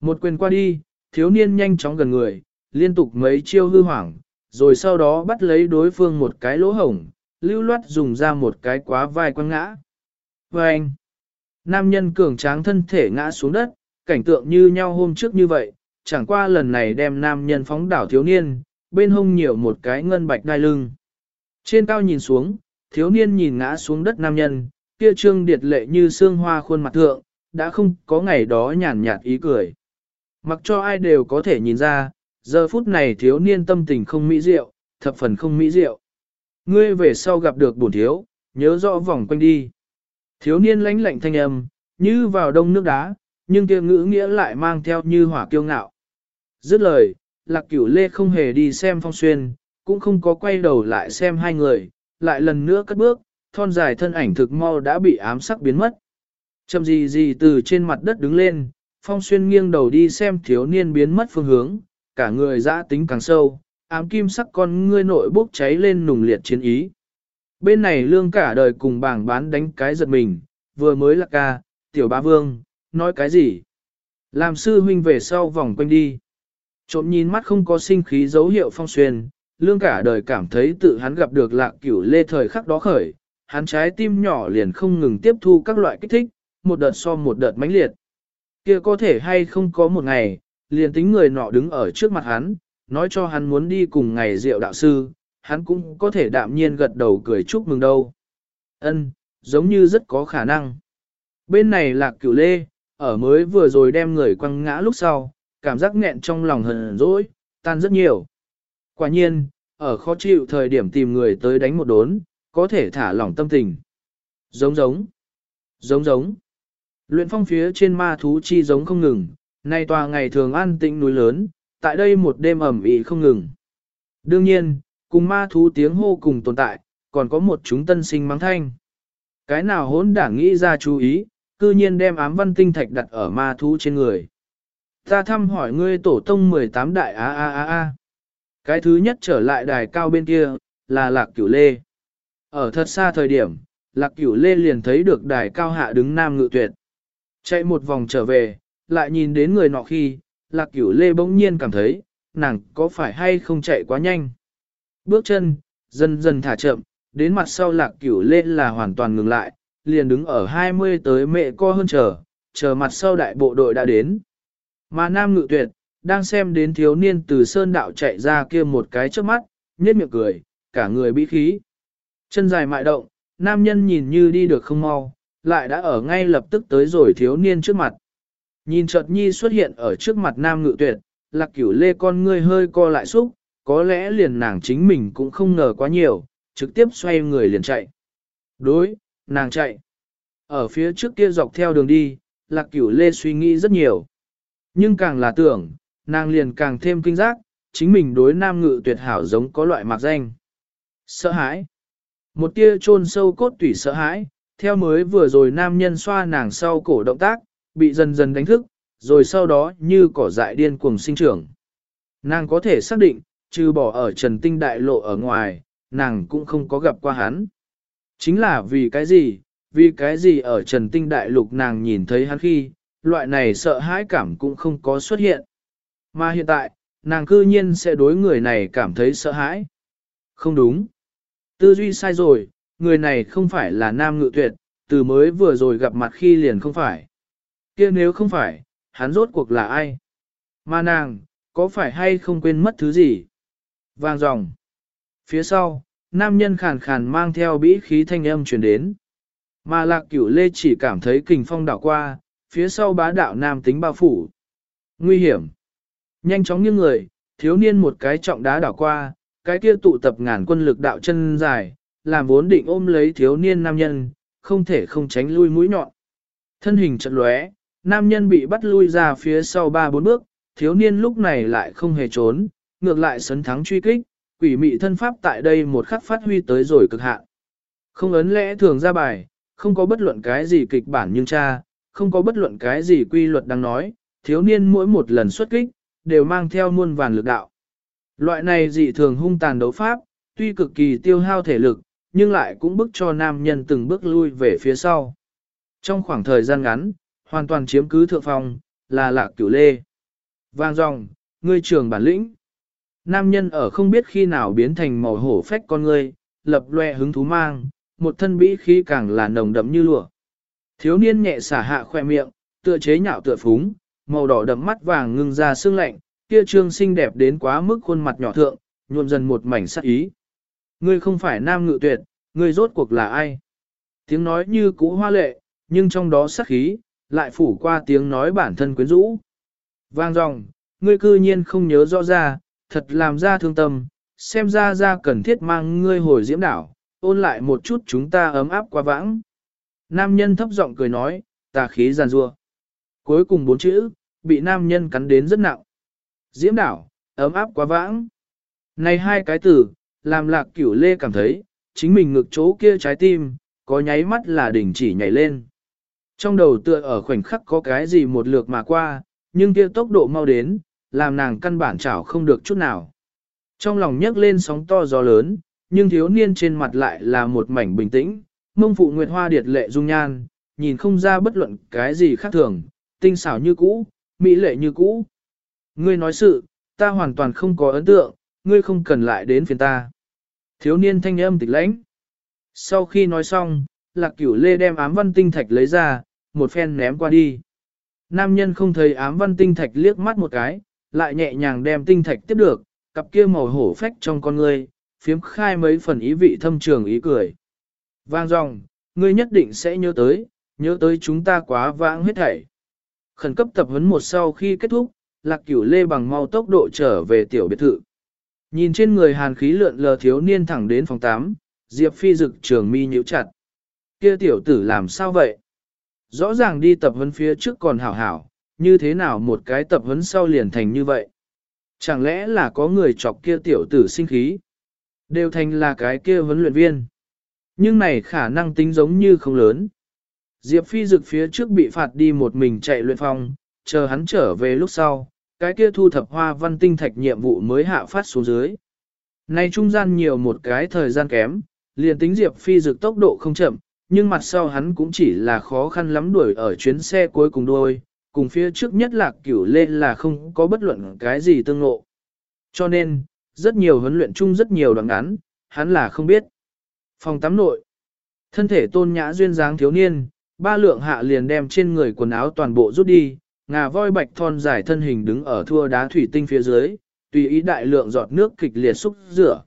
Một quyền qua đi, thiếu niên nhanh chóng gần người, liên tục mấy chiêu hư hoảng, rồi sau đó bắt lấy đối phương một cái lỗ hổng, lưu loát dùng ra một cái quá vai quăng ngã. Và anh, nam nhân cường tráng thân thể ngã xuống đất, cảnh tượng như nhau hôm trước như vậy, chẳng qua lần này đem nam nhân phóng đảo thiếu niên, bên hông nhiều một cái ngân bạch đai lưng. Trên cao nhìn xuống, thiếu niên nhìn ngã xuống đất nam nhân, kia trương điệt lệ như xương hoa khuôn mặt thượng, đã không có ngày đó nhàn nhạt ý cười. Mặc cho ai đều có thể nhìn ra, giờ phút này thiếu niên tâm tình không mỹ diệu, thập phần không mỹ diệu. Ngươi về sau gặp được bổn thiếu, nhớ rõ vòng quanh đi. Thiếu niên lãnh lạnh thanh âm, như vào đông nước đá, nhưng kia ngữ nghĩa lại mang theo như hỏa kiêu ngạo. Dứt lời, lạc cửu lê không hề đi xem phong xuyên, cũng không có quay đầu lại xem hai người, lại lần nữa cất bước, thon dài thân ảnh thực mau đã bị ám sắc biến mất. Chầm gì gì từ trên mặt đất đứng lên, phong xuyên nghiêng đầu đi xem thiếu niên biến mất phương hướng, cả người dã tính càng sâu, ám kim sắc con ngươi nội bốc cháy lên nùng liệt chiến ý. Bên này lương cả đời cùng bảng bán đánh cái giật mình, vừa mới là ca, tiểu ba vương, nói cái gì? Làm sư huynh về sau vòng quanh đi. Trộm nhìn mắt không có sinh khí dấu hiệu phong xuyên, lương cả đời cảm thấy tự hắn gặp được lạc cửu lê thời khắc đó khởi, hắn trái tim nhỏ liền không ngừng tiếp thu các loại kích thích, một đợt so một đợt mãnh liệt. kia có thể hay không có một ngày, liền tính người nọ đứng ở trước mặt hắn, nói cho hắn muốn đi cùng ngày rượu đạo sư, hắn cũng có thể đạm nhiên gật đầu cười chúc mừng đâu. Ân, giống như rất có khả năng. Bên này lạc cửu lê, ở mới vừa rồi đem người quăng ngã lúc sau, cảm giác nghẹn trong lòng hờn dỗi, tan rất nhiều. Quả nhiên, ở khó chịu thời điểm tìm người tới đánh một đốn, có thể thả lỏng tâm tình. Giống giống, giống giống. Luyện phong phía trên ma thú chi giống không ngừng, nay tòa ngày thường an tĩnh núi lớn, tại đây một đêm ẩm ĩ không ngừng. Đương nhiên, cùng ma thú tiếng hô cùng tồn tại, còn có một chúng tân sinh mắng thanh. Cái nào hỗn đảng nghĩ ra chú ý, cư nhiên đem ám văn tinh thạch đặt ở ma thú trên người. Ta thăm hỏi ngươi tổ tông 18 đại a a a a. Cái thứ nhất trở lại đài cao bên kia, là lạc cửu lê. Ở thật xa thời điểm, lạc cửu lê liền thấy được đài cao hạ đứng nam ngự tuyệt. Chạy một vòng trở về, lại nhìn đến người nọ khi, lạc cửu lê bỗng nhiên cảm thấy, nàng có phải hay không chạy quá nhanh. Bước chân, dần dần thả chậm, đến mặt sau lạc cửu lê là hoàn toàn ngừng lại, liền đứng ở 20 tới mẹ co hơn chờ, chờ mặt sau đại bộ đội đã đến. Mà nam ngự tuyệt, đang xem đến thiếu niên từ sơn đạo chạy ra kia một cái trước mắt, nhếch miệng cười, cả người bị khí. Chân dài mại động, nam nhân nhìn như đi được không mau, lại đã ở ngay lập tức tới rồi thiếu niên trước mặt. Nhìn chợt nhi xuất hiện ở trước mặt nam ngự tuyệt, lạc cửu lê con ngươi hơi co lại xúc, có lẽ liền nàng chính mình cũng không ngờ quá nhiều, trực tiếp xoay người liền chạy. Đối, nàng chạy. Ở phía trước kia dọc theo đường đi, lạc cửu lê suy nghĩ rất nhiều. Nhưng càng là tưởng, nàng liền càng thêm kinh giác, chính mình đối nam ngự tuyệt hảo giống có loại mạc danh. Sợ hãi. Một tia chôn sâu cốt tủy sợ hãi, theo mới vừa rồi nam nhân xoa nàng sau cổ động tác, bị dần dần đánh thức, rồi sau đó như cỏ dại điên cuồng sinh trưởng. Nàng có thể xác định, trừ bỏ ở trần tinh đại lộ ở ngoài, nàng cũng không có gặp qua hắn. Chính là vì cái gì, vì cái gì ở trần tinh đại lục nàng nhìn thấy hắn khi, loại này sợ hãi cảm cũng không có xuất hiện. Mà hiện tại, nàng cư nhiên sẽ đối người này cảm thấy sợ hãi. Không đúng. Tư duy sai rồi, người này không phải là nam ngự tuyệt, từ mới vừa rồi gặp mặt khi liền không phải. kia nếu không phải, hắn rốt cuộc là ai? Mà nàng, có phải hay không quên mất thứ gì? Vang dòng. Phía sau, nam nhân khàn khàn mang theo bĩ khí thanh âm truyền đến. Mà lạc cửu lê chỉ cảm thấy kình phong đảo qua, phía sau bá đạo nam tính bao phủ. Nguy hiểm. Nhanh chóng như người, thiếu niên một cái trọng đá đảo qua, cái kia tụ tập ngàn quân lực đạo chân dài, làm vốn định ôm lấy thiếu niên nam nhân, không thể không tránh lui mũi nhọn. Thân hình chật lóe, nam nhân bị bắt lui ra phía sau ba bốn bước, thiếu niên lúc này lại không hề trốn, ngược lại sấn thắng truy kích, quỷ mị thân pháp tại đây một khắc phát huy tới rồi cực hạn. Không ấn lẽ thường ra bài, không có bất luận cái gì kịch bản nhưng cha, không có bất luận cái gì quy luật đang nói, thiếu niên mỗi một lần xuất kích, đều mang theo muôn vàn lực đạo. Loại này dị thường hung tàn đấu pháp, tuy cực kỳ tiêu hao thể lực, nhưng lại cũng bức cho nam nhân từng bước lui về phía sau. Trong khoảng thời gian ngắn, hoàn toàn chiếm cứ thượng phong, là lạc cửu lê. Vang dòng, ngươi trường bản lĩnh. Nam nhân ở không biết khi nào biến thành màu hổ phách con ngươi, lập loe hứng thú mang, một thân bĩ khí càng là nồng đậm như lụa. Thiếu niên nhẹ xả hạ khoe miệng, tựa chế nhạo tựa phúng, màu đỏ đậm mắt vàng ngưng ra sương lạnh, kia trương xinh đẹp đến quá mức khuôn mặt nhỏ thượng, nhuộm dần một mảnh sắc ý. Ngươi không phải nam ngự tuyệt, ngươi rốt cuộc là ai? Tiếng nói như cũ hoa lệ, nhưng trong đó sắc khí, lại phủ qua tiếng nói bản thân quyến rũ. Vang dòng, ngươi cư nhiên không nhớ rõ ra, thật làm ra thương tâm, xem ra ra cần thiết mang ngươi hồi diễm đảo, ôn lại một chút chúng ta ấm áp qua vãng. Nam nhân thấp giọng cười nói, tà khí giàn rua. Cuối cùng bốn chữ, bị nam nhân cắn đến rất nặng. Diễm đảo, ấm áp quá vãng. Này hai cái từ, làm lạc cửu lê cảm thấy, chính mình ngực chỗ kia trái tim, có nháy mắt là đỉnh chỉ nhảy lên. Trong đầu tựa ở khoảnh khắc có cái gì một lượt mà qua, nhưng kia tốc độ mau đến, làm nàng căn bản chảo không được chút nào. Trong lòng nhấc lên sóng to gió lớn, nhưng thiếu niên trên mặt lại là một mảnh bình tĩnh, mông phụ nguyệt hoa điệt lệ dung nhan, nhìn không ra bất luận cái gì khác thường, tinh xảo như cũ, mỹ lệ như cũ. Ngươi nói sự, ta hoàn toàn không có ấn tượng, ngươi không cần lại đến phiền ta. Thiếu niên thanh âm tịch lãnh. Sau khi nói xong, lạc cửu lê đem ám văn tinh thạch lấy ra, một phen ném qua đi. Nam nhân không thấy ám văn tinh thạch liếc mắt một cái, lại nhẹ nhàng đem tinh thạch tiếp được, cặp kia màu hổ phách trong con ngươi, phiếm khai mấy phần ý vị thâm trường ý cười. Vang dòng, ngươi nhất định sẽ nhớ tới, nhớ tới chúng ta quá vãng hết thảy. Khẩn cấp tập huấn một sau khi kết thúc, lạc cửu lê bằng mau tốc độ trở về tiểu biệt thự. Nhìn trên người hàn khí lượn lờ thiếu niên thẳng đến phòng 8, Diệp Phi rực trường mi nhíu chặt. Kia tiểu tử làm sao vậy? rõ ràng đi tập huấn phía trước còn hảo hảo, như thế nào một cái tập huấn sau liền thành như vậy. Chẳng lẽ là có người chọc kia tiểu tử sinh khí? Đều thành là cái kia huấn luyện viên. Nhưng này khả năng tính giống như không lớn. Diệp Phi dực phía trước bị phạt đi một mình chạy luyện phòng, chờ hắn trở về lúc sau, cái kia thu thập hoa văn tinh thạch nhiệm vụ mới hạ phát xuống dưới. Nay trung gian nhiều một cái thời gian kém, liền tính Diệp Phi dực tốc độ không chậm, nhưng mặt sau hắn cũng chỉ là khó khăn lắm đuổi ở chuyến xe cuối cùng đôi, cùng phía trước nhất lạc cửu lên là không có bất luận cái gì tương ngộ. Cho nên, rất nhiều huấn luyện chung rất nhiều đoạn ngắn, hắn là không biết. Phòng tắm nội, thân thể tôn nhã duyên dáng thiếu niên, ba lượng hạ liền đem trên người quần áo toàn bộ rút đi, ngà voi bạch thon dài thân hình đứng ở thua đá thủy tinh phía dưới, tùy ý đại lượng giọt nước kịch liệt xúc rửa.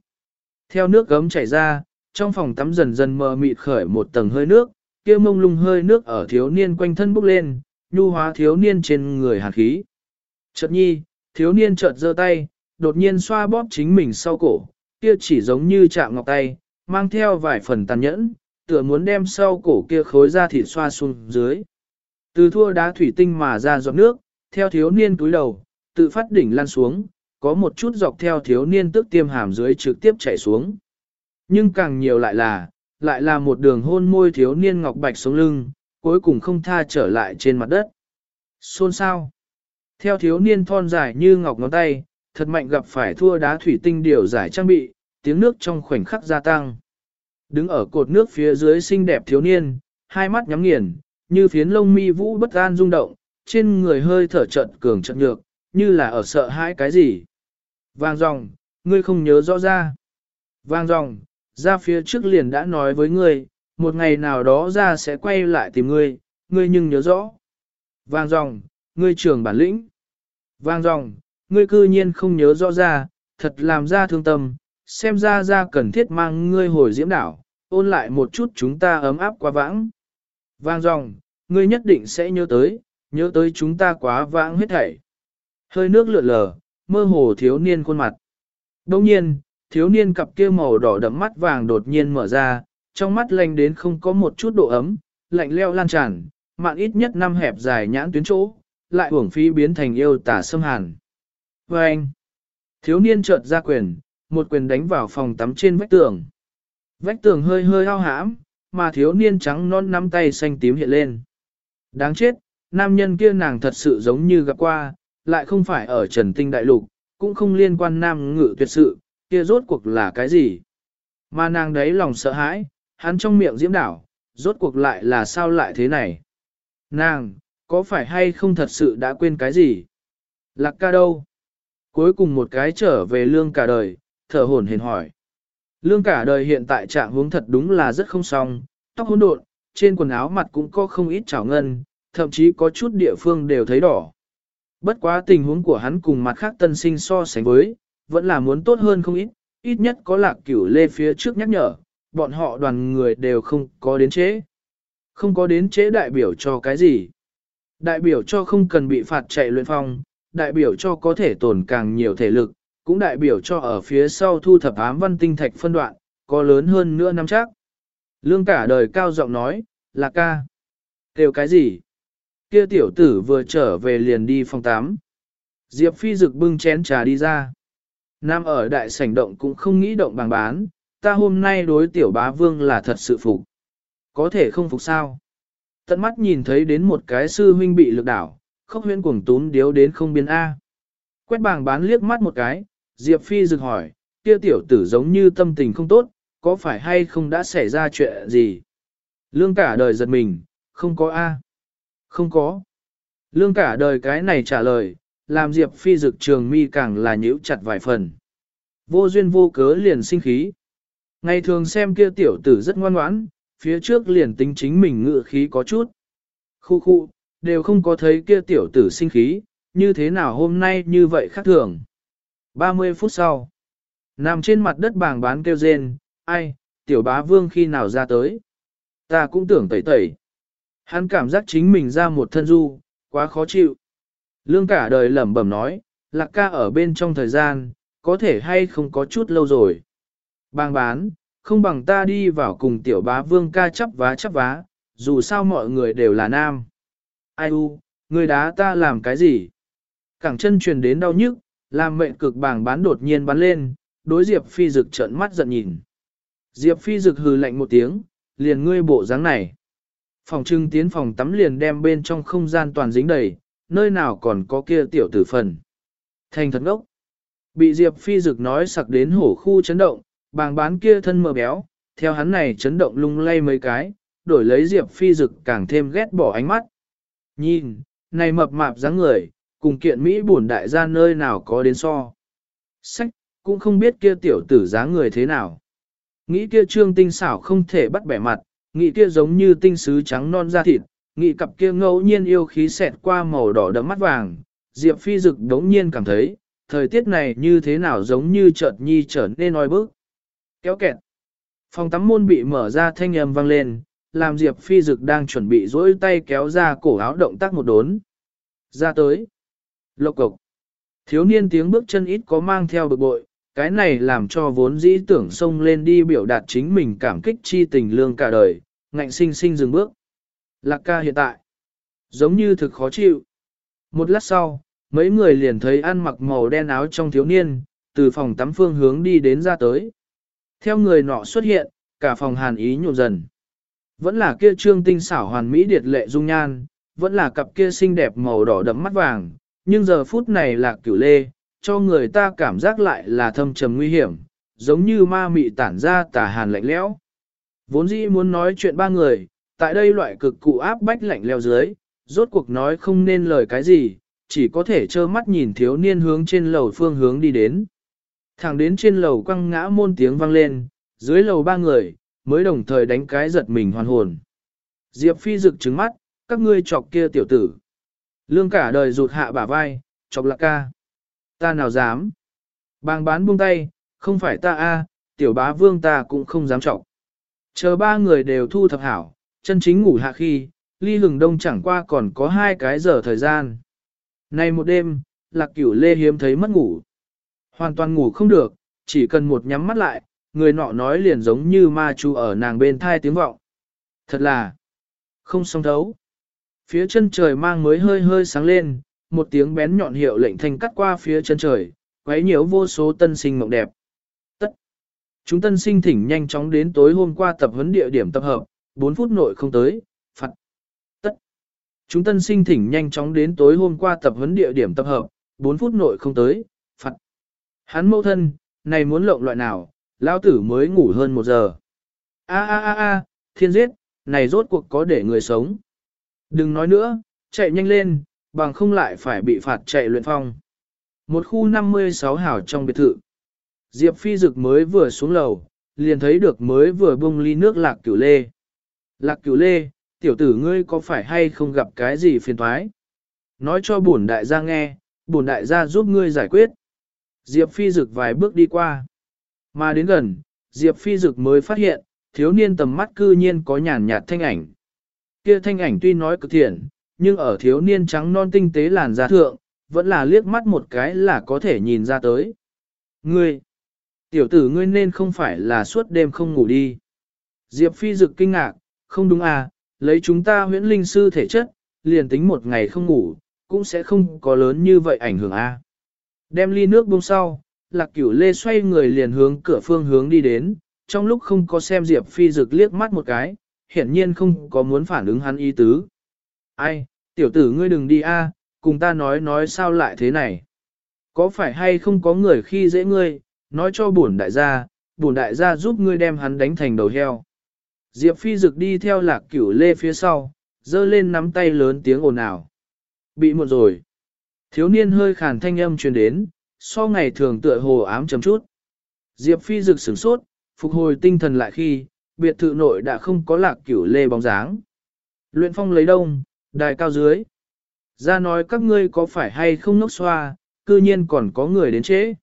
Theo nước gấm chảy ra, trong phòng tắm dần dần mờ mịt khởi một tầng hơi nước, kia mông lung hơi nước ở thiếu niên quanh thân bốc lên, nhu hóa thiếu niên trên người hàn khí. Chợt nhi, thiếu niên chợt giơ tay, đột nhiên xoa bóp chính mình sau cổ, kia chỉ giống như chạm ngọc tay, mang theo vài phần tàn nhẫn, tựa muốn đem sau cổ kia khối ra thịt xoa xuống dưới. Từ thua đá thủy tinh mà ra giọt nước, theo thiếu niên túi đầu, tự phát đỉnh lan xuống, có một chút dọc theo thiếu niên tức tiêm hàm dưới trực tiếp chảy xuống. Nhưng càng nhiều lại là, lại là một đường hôn môi thiếu niên ngọc bạch sống lưng, cuối cùng không tha trở lại trên mặt đất. Xôn sao? Theo thiếu niên thon dài như ngọc ngón tay, thật mạnh gặp phải thua đá thủy tinh điều giải trang bị, tiếng nước trong khoảnh khắc gia tăng. Đứng ở cột nước phía dưới xinh đẹp thiếu niên, hai mắt nhắm nghiền, như phiến lông mi vũ bất an rung động, trên người hơi thở trận cường trận nhược, như là ở sợ hãi cái gì. Vang dòng, ngươi không nhớ rõ ra. Vang dòng, ra phía trước liền đã nói với ngươi, một ngày nào đó ra sẽ quay lại tìm ngươi, ngươi nhưng nhớ rõ. Vang dòng, ngươi trưởng bản lĩnh. Vang dòng, ngươi cư nhiên không nhớ rõ ra, thật làm ra thương tâm, xem ra ra cần thiết mang ngươi hồi diễm đảo, ôn lại một chút chúng ta ấm áp quá vãng. Vang dòng, ngươi nhất định sẽ nhớ tới, nhớ tới chúng ta quá vãng hết thảy. Hơi nước lượn lờ, mơ hồ thiếu niên khuôn mặt. Đồng nhiên, thiếu niên cặp kia màu đỏ đậm mắt vàng đột nhiên mở ra, trong mắt lạnh đến không có một chút độ ấm, lạnh leo lan tràn, mạn ít nhất năm hẹp dài nhãn tuyến chỗ, lại uổng phí biến thành yêu tả xâm hàn. Và anh, thiếu niên chợt ra quyền, một quyền đánh vào phòng tắm trên vách tường. Vách tường hơi hơi hao hãm, mà thiếu niên trắng non nắm tay xanh tím hiện lên. Đáng chết, nam nhân kia nàng thật sự giống như gặp qua, lại không phải ở trần tinh đại lục, cũng không liên quan nam ngự tuyệt sự, kia rốt cuộc là cái gì. Mà nàng đấy lòng sợ hãi, hắn trong miệng diễm đảo, rốt cuộc lại là sao lại thế này. Nàng, có phải hay không thật sự đã quên cái gì? Lạc ca đâu? Cuối cùng một cái trở về lương cả đời, thở hổn hển hỏi. Lương cả đời hiện tại trạng huống thật đúng là rất không xong, tóc hỗn độn, trên quần áo mặt cũng có không ít trào ngân, thậm chí có chút địa phương đều thấy đỏ. Bất quá tình huống của hắn cùng mặt khác tân sinh so sánh với, vẫn là muốn tốt hơn không ít, ít nhất có lạc cửu lê phía trước nhắc nhở, bọn họ đoàn người đều không có đến chế. Không có đến chế đại biểu cho cái gì. Đại biểu cho không cần bị phạt chạy luyện phong, đại biểu cho có thể tổn càng nhiều thể lực, cũng đại biểu cho ở phía sau thu thập ám văn tinh thạch phân đoạn, có lớn hơn nữa năm chắc. Lương cả đời cao giọng nói, là ca. Kêu cái gì? Kia tiểu tử vừa trở về liền đi phòng 8. Diệp phi rực bưng chén trà đi ra. Nam ở đại sảnh động cũng không nghĩ động bằng bán, ta hôm nay đối tiểu bá vương là thật sự phục. Có thể không phục sao? Tận mắt nhìn thấy đến một cái sư huynh bị lực đảo, khóc huyễn cuồng tún điếu đến không biên A. Quét bảng bán liếc mắt một cái, Diệp Phi rực hỏi, kia tiểu tử giống như tâm tình không tốt, có phải hay không đã xảy ra chuyện gì? Lương cả đời giật mình, không có A. Không có. Lương cả đời cái này trả lời, làm Diệp Phi rực trường mi càng là nhíu chặt vài phần. Vô duyên vô cớ liền sinh khí. Ngày thường xem kia tiểu tử rất ngoan ngoãn, phía trước liền tính chính mình ngựa khí có chút. Khu khu, đều không có thấy kia tiểu tử sinh khí, như thế nào hôm nay như vậy khác thường. 30 phút sau, nằm trên mặt đất bàng bán kêu rên, ai, tiểu bá vương khi nào ra tới. Ta cũng tưởng tẩy tẩy. Hắn cảm giác chính mình ra một thân du, quá khó chịu. Lương cả đời lẩm bẩm nói, lạc ca ở bên trong thời gian, có thể hay không có chút lâu rồi. Bàng bán, không bằng ta đi vào cùng tiểu bá vương ca chắp vá chắp vá, dù sao mọi người đều là nam. Ai u, người đá ta làm cái gì? Cẳng chân truyền đến đau nhức, làm mệnh cực bảng bán đột nhiên bắn lên, đối Diệp Phi Dực trợn mắt giận nhìn. Diệp Phi Dực hừ lạnh một tiếng, liền ngươi bộ dáng này. Phòng trưng tiến phòng tắm liền đem bên trong không gian toàn dính đầy, nơi nào còn có kia tiểu tử phần. Thành thật ngốc. Bị Diệp Phi Dực nói sặc đến hổ khu chấn động, bàng bán kia thân mờ béo, theo hắn này chấn động lung lay mấy cái, đổi lấy Diệp Phi Dực càng thêm ghét bỏ ánh mắt. Nhìn, này mập mạp dáng người, cùng kiện Mỹ bổn đại gia nơi nào có đến so. Sách, cũng không biết kia tiểu tử dáng người thế nào. Nghĩ kia trương tinh xảo không thể bắt bẻ mặt, nghĩ kia giống như tinh sứ trắng non da thịt, nghĩ cặp kia ngẫu nhiên yêu khí xẹt qua màu đỏ đậm mắt vàng. Diệp Phi Dực đống nhiên cảm thấy, thời tiết này như thế nào giống như chợt nhi trở nên oi bức. Kéo kẹt. Phòng tắm môn bị mở ra thanh âm vang lên, làm Diệp Phi Dực đang chuẩn bị duỗi tay kéo ra cổ áo động tác một đốn. Ra tới. Lộc cộc. Thiếu niên tiếng bước chân ít có mang theo bực bội, cái này làm cho vốn dĩ tưởng xông lên đi biểu đạt chính mình cảm kích chi tình lương cả đời, ngạnh sinh sinh dừng bước. Lạc ca hiện tại, giống như thực khó chịu. Một lát sau, mấy người liền thấy ăn mặc màu đen áo trong thiếu niên, từ phòng tắm phương hướng đi đến ra tới. Theo người nọ xuất hiện, cả phòng hàn ý nhộn dần. Vẫn là kia trương tinh xảo hoàn mỹ điệt lệ dung nhan, vẫn là cặp kia xinh đẹp màu đỏ đậm mắt vàng, nhưng giờ phút này là cửu lê, cho người ta cảm giác lại là thâm trầm nguy hiểm, giống như ma mị tản ra tà hàn lạnh lẽo. Vốn dĩ muốn nói chuyện ba người, tại đây loại cực cụ áp bách lạnh leo dưới, rốt cuộc nói không nên lời cái gì, chỉ có thể trơ mắt nhìn thiếu niên hướng trên lầu phương hướng đi đến. Thẳng đến trên lầu quăng ngã môn tiếng vang lên, dưới lầu ba người, mới đồng thời đánh cái giật mình hoàn hồn. Diệp Phi rực trứng mắt, các ngươi chọc kia tiểu tử. Lương cả đời rụt hạ bả vai, chọc lạc ca. Ta nào dám. Bang bán buông tay, không phải ta a, tiểu bá vương ta cũng không dám chọc. Chờ ba người đều thu thập hảo, chân chính ngủ hạ khi, ly hừng đông chẳng qua còn có hai cái giờ thời gian. Nay một đêm, lạc cửu lê hiếm thấy mất ngủ. Hoàn toàn ngủ không được, chỉ cần một nhắm mắt lại, người nọ nói liền giống như ma chú ở nàng bên thai tiếng vọng. Thật là không song thấu. Phía chân trời mang mới hơi hơi sáng lên, một tiếng bén nhọn hiệu lệnh thanh cắt qua phía chân trời, quấy nhiễu vô số tân sinh mộng đẹp. Tất. Chúng tân sinh thỉnh nhanh chóng đến tối hôm qua tập huấn địa điểm tập hợp, 4 phút nội không tới, phạt. Tất. Chúng tân sinh thỉnh nhanh chóng đến tối hôm qua tập huấn địa điểm tập hợp, 4 phút nội không tới. Hắn mâu thân, này muốn lộng loại nào, lão tử mới ngủ hơn một giờ. A a a a, thiên giết, này rốt cuộc có để người sống. Đừng nói nữa, chạy nhanh lên, bằng không lại phải bị phạt chạy luyện phong. Một khu 56 hảo trong biệt thự. Diệp Phi Dực mới vừa xuống lầu, liền thấy được mới vừa bung ly nước lạc cửu lê. Lạc cửu lê, tiểu tử ngươi có phải hay không gặp cái gì phiền thoái? Nói cho bổn đại gia nghe, bổn đại gia giúp ngươi giải quyết. Diệp Phi Dực vài bước đi qua. Mà đến gần, Diệp Phi Dực mới phát hiện, thiếu niên tầm mắt cư nhiên có nhàn nhạt thanh ảnh. Kia thanh ảnh tuy nói cực thiện, nhưng ở thiếu niên trắng non tinh tế làn da thượng, vẫn là liếc mắt một cái là có thể nhìn ra tới. Ngươi, tiểu tử ngươi nên không phải là suốt đêm không ngủ đi. Diệp Phi Dực kinh ngạc, không đúng à, lấy chúng ta huyễn linh sư thể chất, liền tính một ngày không ngủ, cũng sẽ không có lớn như vậy ảnh hưởng a. À. Đem ly nước buông sau, lạc cửu lê xoay người liền hướng cửa phương hướng đi đến, trong lúc không có xem Diệp Phi Dực liếc mắt một cái, hiển nhiên không có muốn phản ứng hắn ý tứ. Ai, tiểu tử ngươi đừng đi a, cùng ta nói nói sao lại thế này. Có phải hay không có người khi dễ ngươi, nói cho bổn đại gia, bổn đại gia giúp ngươi đem hắn đánh thành đầu heo. Diệp Phi Dực đi theo lạc cửu lê phía sau, dơ lên nắm tay lớn tiếng ồn ào. Bị một rồi. Thiếu niên hơi khàn thanh âm truyền đến, so ngày thường tựa hồ ám chấm chút. Diệp Phi Dực sửng sốt, phục hồi tinh thần lại khi, biệt thự nội đã không có lạc cửu lê bóng dáng. Luyện phong lấy đông, đài cao dưới. Ra nói các ngươi có phải hay không nốc xoa, cư nhiên còn có người đến chế.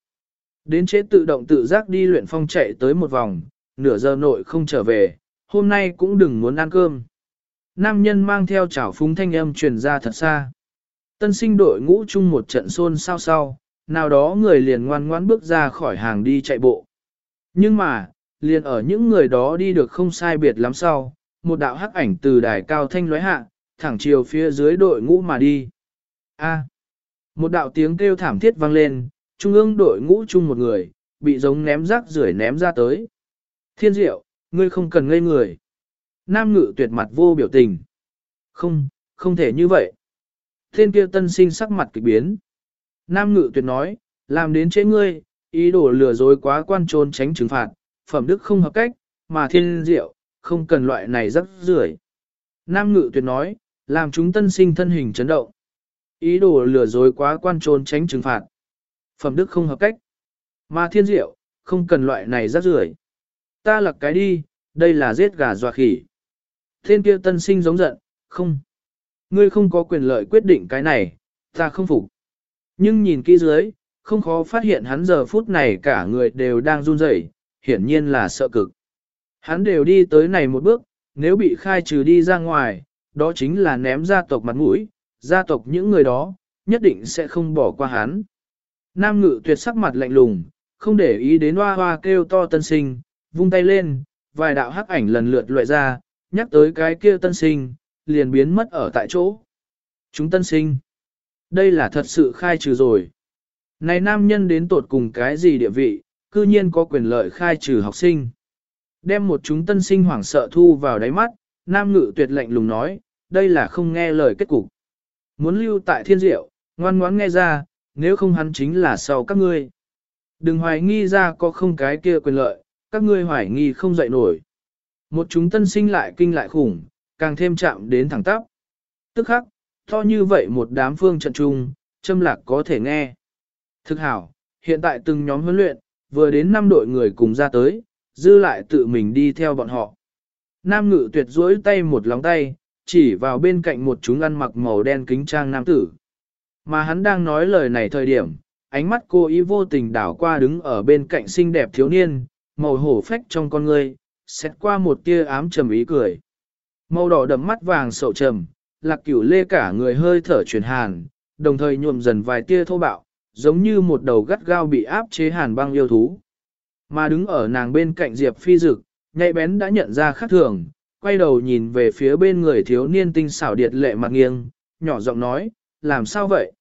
Đến chế tự động tự giác đi luyện phong chạy tới một vòng, nửa giờ nội không trở về, hôm nay cũng đừng muốn ăn cơm. Nam nhân mang theo chảo phúng thanh âm truyền ra thật xa. Tân sinh đội ngũ chung một trận xôn sao sao, nào đó người liền ngoan ngoãn bước ra khỏi hàng đi chạy bộ. Nhưng mà, liền ở những người đó đi được không sai biệt lắm sau, một đạo hắc ảnh từ đài cao thanh lóe hạ, thẳng chiều phía dưới đội ngũ mà đi. A. một đạo tiếng kêu thảm thiết vang lên, trung ương đội ngũ chung một người, bị giống ném rác rưởi ném ra tới. Thiên diệu, ngươi không cần ngây người. Nam ngự tuyệt mặt vô biểu tình. Không, không thể như vậy. Thiên kia tân sinh sắc mặt kịch biến. Nam ngự tuyệt nói, làm đến chế ngươi, ý đồ lừa dối quá quan trốn tránh trừng phạt, phẩm đức không hợp cách, mà thiên diệu, không cần loại này rắc rưởi. Nam ngự tuyệt nói, làm chúng tân sinh thân hình chấn động. Ý đồ lừa dối quá quan trốn tránh trừng phạt. Phẩm đức không hợp cách. Mà thiên diệu, không cần loại này rắc rưởi. Ta lặc cái đi, đây là giết gà dọa khỉ. Thiên kia tân sinh giống giận, không. Ngươi không có quyền lợi quyết định cái này, ta không phục. Nhưng nhìn kỹ dưới, không khó phát hiện hắn giờ phút này cả người đều đang run rẩy, hiển nhiên là sợ cực. Hắn đều đi tới này một bước, nếu bị khai trừ đi ra ngoài, đó chính là ném gia tộc mặt mũi, gia tộc những người đó, nhất định sẽ không bỏ qua hắn. Nam ngự tuyệt sắc mặt lạnh lùng, không để ý đến hoa hoa kêu to tân sinh, vung tay lên, vài đạo hắc ảnh lần lượt loại ra, nhắc tới cái kia tân sinh, liền biến mất ở tại chỗ. Chúng tân sinh, đây là thật sự khai trừ rồi. Này nam nhân đến tột cùng cái gì địa vị, cư nhiên có quyền lợi khai trừ học sinh. Đem một chúng tân sinh hoảng sợ thu vào đáy mắt, nam ngự tuyệt lệnh lùng nói, đây là không nghe lời kết cục. Muốn lưu tại thiên diệu, ngoan ngoãn nghe ra, nếu không hắn chính là sau các ngươi. Đừng hoài nghi ra có không cái kia quyền lợi, các ngươi hoài nghi không dậy nổi. Một chúng tân sinh lại kinh lại khủng, càng thêm chạm đến thẳng tắp. Tức khắc, to như vậy một đám phương trận trung, châm lạc có thể nghe. Thực hảo, hiện tại từng nhóm huấn luyện, vừa đến 5 đội người cùng ra tới, dư lại tự mình đi theo bọn họ. Nam ngự tuyệt duỗi tay một lóng tay, chỉ vào bên cạnh một chúng ăn mặc màu đen kính trang nam tử. Mà hắn đang nói lời này thời điểm, ánh mắt cô ý vô tình đảo qua đứng ở bên cạnh xinh đẹp thiếu niên, màu hổ phách trong con người, xét qua một tia ám trầm ý cười. Màu đỏ đậm mắt vàng sậu trầm, lạc cửu lê cả người hơi thở chuyển hàn, đồng thời nhuộm dần vài tia thô bạo, giống như một đầu gắt gao bị áp chế hàn băng yêu thú. Mà đứng ở nàng bên cạnh Diệp Phi Dực, nhạy bén đã nhận ra khác thường, quay đầu nhìn về phía bên người thiếu niên tinh xảo điệt lệ mặt nghiêng, nhỏ giọng nói, làm sao vậy?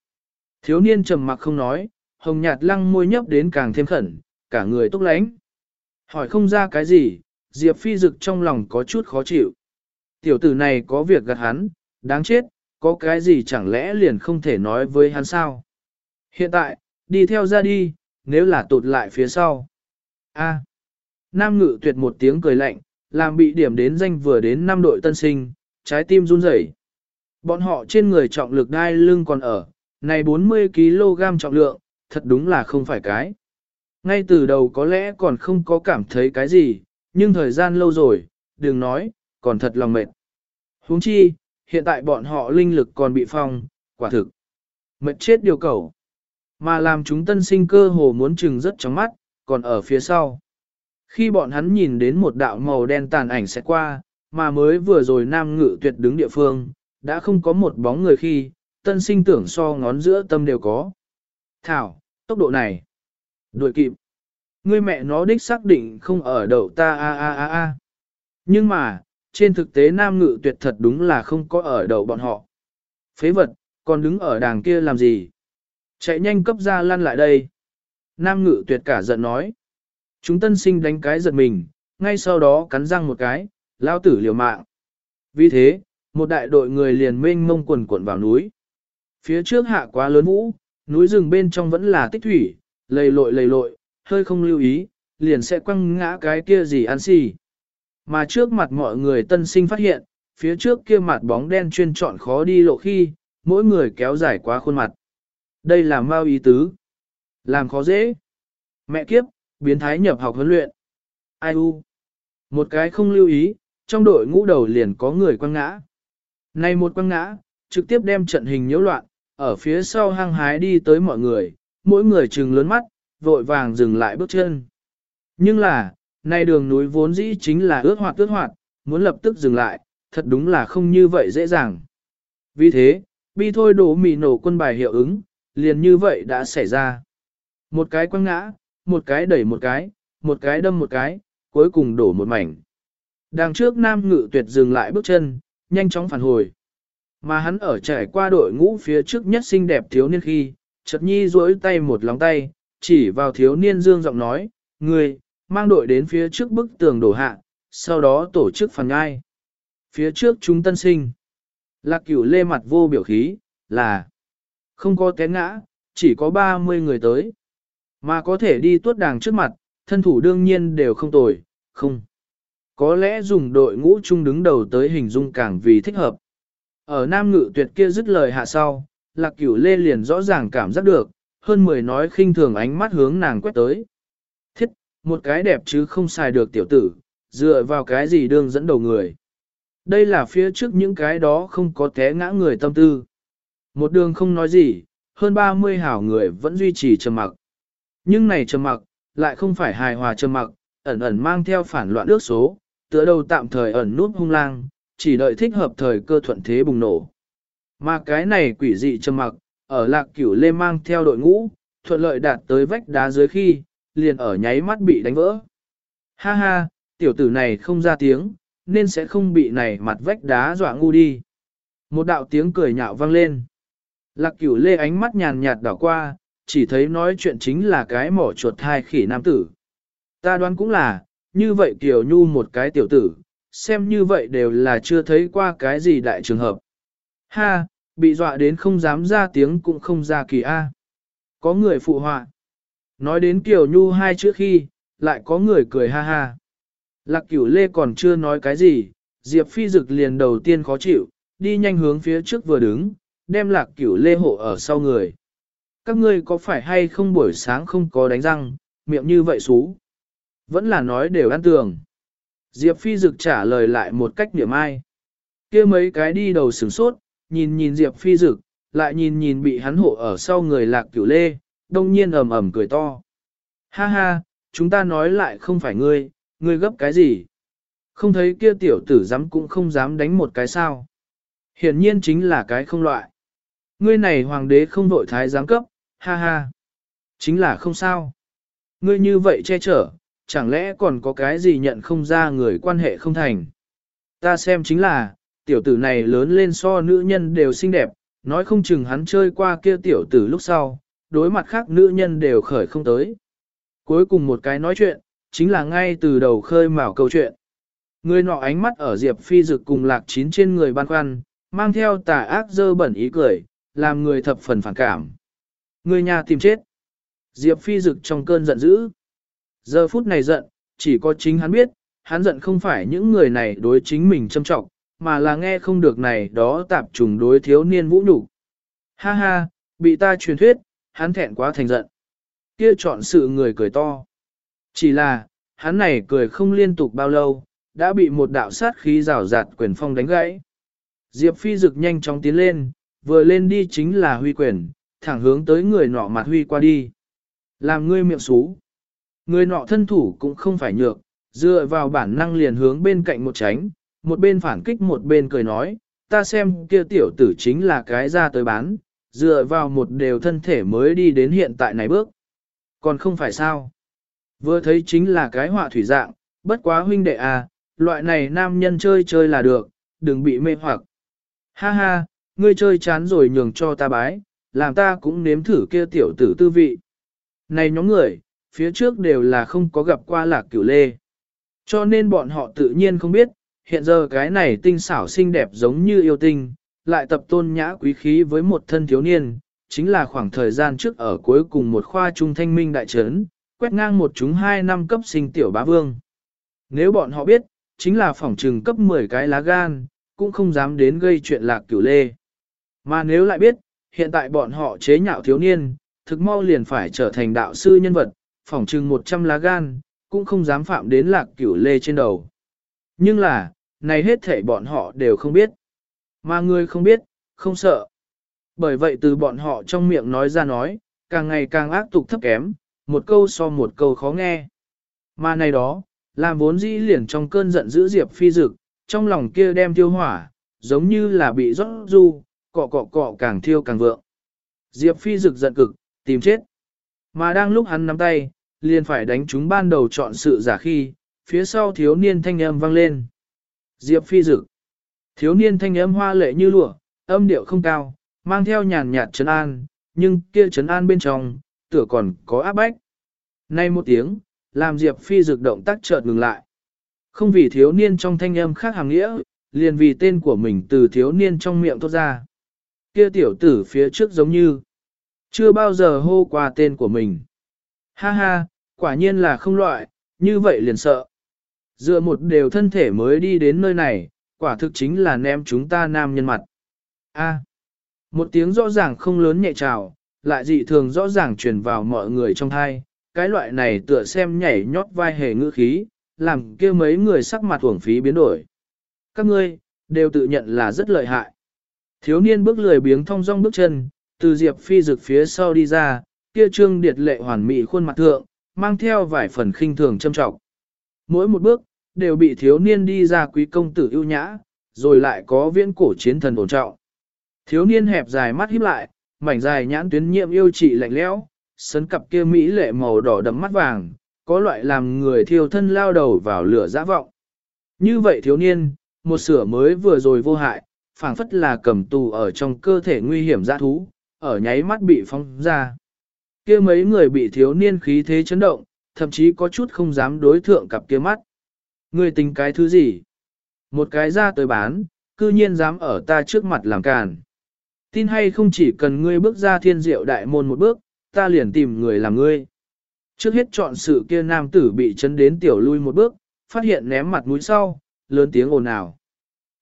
Thiếu niên trầm mặc không nói, hồng nhạt lăng môi nhấp đến càng thêm khẩn, cả người túc lánh. Hỏi không ra cái gì, Diệp Phi Dực trong lòng có chút khó chịu. Tiểu tử này có việc gạt hắn, đáng chết, có cái gì chẳng lẽ liền không thể nói với hắn sao? Hiện tại, đi theo ra đi, nếu là tụt lại phía sau. A. Nam ngự tuyệt một tiếng cười lạnh, làm bị điểm đến danh vừa đến năm đội tân sinh, trái tim run rẩy. Bọn họ trên người trọng lực đai lưng còn ở, này 40kg trọng lượng, thật đúng là không phải cái. Ngay từ đầu có lẽ còn không có cảm thấy cái gì, nhưng thời gian lâu rồi, đừng nói, còn thật lòng mệt. huống chi, hiện tại bọn họ linh lực còn bị phong, quả thực. Mệt chết điều cầu. Mà làm chúng tân sinh cơ hồ muốn chừng rất trong mắt, còn ở phía sau. Khi bọn hắn nhìn đến một đạo màu đen tàn ảnh sẽ qua, mà mới vừa rồi nam ngự tuyệt đứng địa phương, đã không có một bóng người khi, tân sinh tưởng so ngón giữa tâm đều có. Thảo, tốc độ này. Đuổi kịp. Ngươi mẹ nó đích xác định không ở đầu ta a a a a. Nhưng mà, trên thực tế nam ngự tuyệt thật đúng là không có ở đầu bọn họ. Phế vật, còn đứng ở đàng kia làm gì? Chạy nhanh cấp ra lăn lại đây. Nam ngự tuyệt cả giận nói. Chúng tân sinh đánh cái giật mình, ngay sau đó cắn răng một cái, lao tử liều mạng. Vì thế, một đại đội người liền mênh mông quần cuộn vào núi. Phía trước hạ quá lớn vũ, núi rừng bên trong vẫn là tích thủy, lầy lội lầy lội, hơi không lưu ý, liền sẽ quăng ngã cái kia gì ăn xì. Mà trước mặt mọi người tân sinh phát hiện, phía trước kia mặt bóng đen chuyên chọn khó đi lộ khi, mỗi người kéo dài quá khuôn mặt. Đây là mau ý tứ. Làm khó dễ. Mẹ kiếp, biến thái nhập học huấn luyện. Ai u? Một cái không lưu ý, trong đội ngũ đầu liền có người quăng ngã. Này một quăng ngã, trực tiếp đem trận hình nhiễu loạn, ở phía sau hang hái đi tới mọi người, mỗi người trừng lớn mắt, vội vàng dừng lại bước chân. Nhưng là, nay đường núi vốn dĩ chính là ướt hoạt ướt hoạt, muốn lập tức dừng lại, thật đúng là không như vậy dễ dàng. Vì thế, bi thôi đổ mì nổ quân bài hiệu ứng, liền như vậy đã xảy ra. Một cái quăng ngã, một cái đẩy một cái, một cái đâm một cái, cuối cùng đổ một mảnh. Đằng trước nam ngự tuyệt dừng lại bước chân, nhanh chóng phản hồi. Mà hắn ở trải qua đội ngũ phía trước nhất xinh đẹp thiếu niên khi, chợt nhi duỗi tay một lòng tay, chỉ vào thiếu niên dương giọng nói, người, mang đội đến phía trước bức tường đổ hạ, sau đó tổ chức phản ngai. Phía trước chúng tân sinh. Lạc cửu lê mặt vô biểu khí, là không có té ngã, chỉ có 30 người tới. Mà có thể đi tuốt đàng trước mặt, thân thủ đương nhiên đều không tồi, không. Có lẽ dùng đội ngũ chung đứng đầu tới hình dung càng vì thích hợp. Ở Nam Ngự tuyệt kia dứt lời hạ sau, Lạc Cửu Lê liền rõ ràng cảm giác được, hơn mười nói khinh thường ánh mắt hướng nàng quét tới. Một cái đẹp chứ không xài được tiểu tử, dựa vào cái gì đương dẫn đầu người. Đây là phía trước những cái đó không có té ngã người tâm tư. Một đường không nói gì, hơn 30 hảo người vẫn duy trì trầm mặc. Nhưng này trầm mặc, lại không phải hài hòa trầm mặc, ẩn ẩn mang theo phản loạn ước số, tựa đầu tạm thời ẩn nút hung lang, chỉ đợi thích hợp thời cơ thuận thế bùng nổ. Mà cái này quỷ dị trầm mặc, ở lạc cửu lê mang theo đội ngũ, thuận lợi đạt tới vách đá dưới khi, liền ở nháy mắt bị đánh vỡ. Ha ha, tiểu tử này không ra tiếng, nên sẽ không bị này mặt vách đá dọa ngu đi. Một đạo tiếng cười nhạo vang lên. Lạc cửu lê ánh mắt nhàn nhạt đảo qua, chỉ thấy nói chuyện chính là cái mỏ chuột thai khỉ nam tử. Ta đoán cũng là, như vậy tiểu Nhu một cái tiểu tử, xem như vậy đều là chưa thấy qua cái gì đại trường hợp. Ha, bị dọa đến không dám ra tiếng cũng không ra kỳ A. Có người phụ họa. Nói đến Kiều Nhu hai chữ khi, lại có người cười ha ha. Lạc cửu lê còn chưa nói cái gì, Diệp Phi Dực liền đầu tiên khó chịu, đi nhanh hướng phía trước vừa đứng, đem lạc cửu lê hộ ở sau người. Các ngươi có phải hay không buổi sáng không có đánh răng, miệng như vậy xú. Vẫn là nói đều ăn tường. Diệp Phi Dực trả lời lại một cách niệm ai. kia mấy cái đi đầu sửng sốt, nhìn nhìn Diệp Phi Dực, lại nhìn nhìn bị hắn hộ ở sau người lạc cửu lê, đông nhiên ầm ầm cười to. Ha ha, chúng ta nói lại không phải ngươi, ngươi gấp cái gì? Không thấy kia tiểu tử dám cũng không dám đánh một cái sao. Hiển nhiên chính là cái không loại. Ngươi này hoàng đế không đội thái giám cấp, ha ha. Chính là không sao. Ngươi như vậy che chở, chẳng lẽ còn có cái gì nhận không ra người quan hệ không thành. Ta xem chính là, tiểu tử này lớn lên so nữ nhân đều xinh đẹp, nói không chừng hắn chơi qua kia tiểu tử lúc sau, đối mặt khác nữ nhân đều khởi không tới. Cuối cùng một cái nói chuyện, chính là ngay từ đầu khơi mào câu chuyện. Người nọ ánh mắt ở Diệp Phi Dực cùng lạc chín trên người ban khoăn, mang theo tà ác dơ bẩn ý cười, làm người thập phần phản cảm. Người nhà tìm chết. Diệp Phi Dực trong cơn giận dữ. Giờ phút này giận, chỉ có chính hắn biết, hắn giận không phải những người này đối chính mình châm trọng, mà là nghe không được này đó tạp trùng đối thiếu niên vũ nhục. Ha ha, bị ta truyền thuyết, hắn thẹn quá thành giận. Kia chọn sự người cười to. Chỉ là, hắn này cười không liên tục bao lâu, đã bị một đạo sát khí rào rạt quyền phong đánh gãy. Diệp Phi rực nhanh chóng tiến lên, vừa lên đi chính là huy quyền, thẳng hướng tới người nọ mặt huy qua đi. Làm ngươi miệng xú. Người nọ thân thủ cũng không phải nhược, dựa vào bản năng liền hướng bên cạnh một tránh, một bên phản kích một bên cười nói, ta xem kia tiểu tử chính là cái ra tới bán, dựa vào một đều thân thể mới đi đến hiện tại này bước. Còn không phải sao. Vừa thấy chính là cái họa thủy dạng, bất quá huynh đệ à, loại này nam nhân chơi chơi là được, đừng bị mê hoặc. Ha ha, ngươi chơi chán rồi nhường cho ta bái, làm ta cũng nếm thử kia tiểu tử tư vị. Này nhóm người, phía trước đều là không có gặp qua lạc cửu lê. Cho nên bọn họ tự nhiên không biết, hiện giờ cái này tinh xảo xinh đẹp giống như yêu tinh, lại tập tôn nhã quý khí với một thân thiếu niên, chính là khoảng thời gian trước ở cuối cùng một khoa trung thanh minh đại trấn, quét ngang một chúng hai năm cấp sinh tiểu bá vương. Nếu bọn họ biết, chính là phỏng trừng cấp 10 cái lá gan, cũng không dám đến gây chuyện lạc cửu lê. Mà nếu lại biết, hiện tại bọn họ chế nhạo thiếu niên, thực mau liền phải trở thành đạo sư nhân vật, phỏng trừng 100 lá gan, cũng không dám phạm đến lạc cửu lê trên đầu. Nhưng là, này hết thể bọn họ đều không biết. Mà người không biết, không sợ. Bởi vậy từ bọn họ trong miệng nói ra nói, càng ngày càng ác tục thấp kém, một câu so một câu khó nghe. Mà này đó, làm vốn dĩ liền trong cơn giận dữ Diệp Phi Dực, trong lòng kia đem tiêu hỏa, giống như là bị rót du, cọ cọ cọ càng thiêu càng vượng. Diệp Phi Dực giận cực, tìm chết. Mà đang lúc hắn nắm tay, liền phải đánh chúng ban đầu chọn sự giả khi, phía sau thiếu niên thanh âm vang lên. Diệp phi dực. Thiếu niên thanh âm hoa lệ như lụa, âm điệu không cao, mang theo nhàn nhạt trấn an, nhưng kia trấn an bên trong, tựa còn có áp bách. Nay một tiếng, làm Diệp phi dược động tác chợt ngừng lại. Không vì thiếu niên trong thanh âm khác hàng nghĩa, liền vì tên của mình từ thiếu niên trong miệng thốt ra. Kia tiểu tử phía trước giống như, chưa bao giờ hô qua tên của mình. Ha ha, quả nhiên là không loại, như vậy liền sợ. Dựa một đều thân thể mới đi đến nơi này, quả thực chính là ném chúng ta nam nhân mặt. A. một tiếng rõ ràng không lớn nhẹ trào, lại dị thường rõ ràng truyền vào mọi người trong thai, cái loại này tựa xem nhảy nhót vai hề ngữ khí, làm kia mấy người sắc mặt uổng phí biến đổi. Các ngươi, đều tự nhận là rất lợi hại. Thiếu niên bước lười biếng thong dong bước chân, từ Diệp Phi rực phía sau đi ra, kia trương điệt lệ hoàn mỹ khuôn mặt thượng, mang theo vài phần khinh thường châm trọng. Mỗi một bước, đều bị thiếu niên đi ra quý công tử ưu nhã, rồi lại có viễn cổ chiến thần ổn trọng. Thiếu niên hẹp dài mắt híp lại, mảnh dài nhãn tuyến nhiệm yêu trị lạnh lẽo, sấn cặp kia mỹ lệ màu đỏ đậm mắt vàng, có loại làm người thiêu thân lao đầu vào lửa dã vọng. Như vậy thiếu niên, một sửa mới vừa rồi vô hại, phảng phất là cầm tù ở trong cơ thể nguy hiểm dã thú, ở nháy mắt bị phong ra. kia mấy người bị thiếu niên khí thế chấn động, thậm chí có chút không dám đối thượng cặp kia mắt. Ngươi tính cái thứ gì? Một cái ra tới bán, cư nhiên dám ở ta trước mặt làm càn. Tin hay không chỉ cần ngươi bước ra thiên diệu đại môn một bước, ta liền tìm người làm ngươi. Trước hết chọn sự kia nam tử bị chấn đến tiểu lui một bước, phát hiện ném mặt mũi sau, lớn tiếng ồn ào.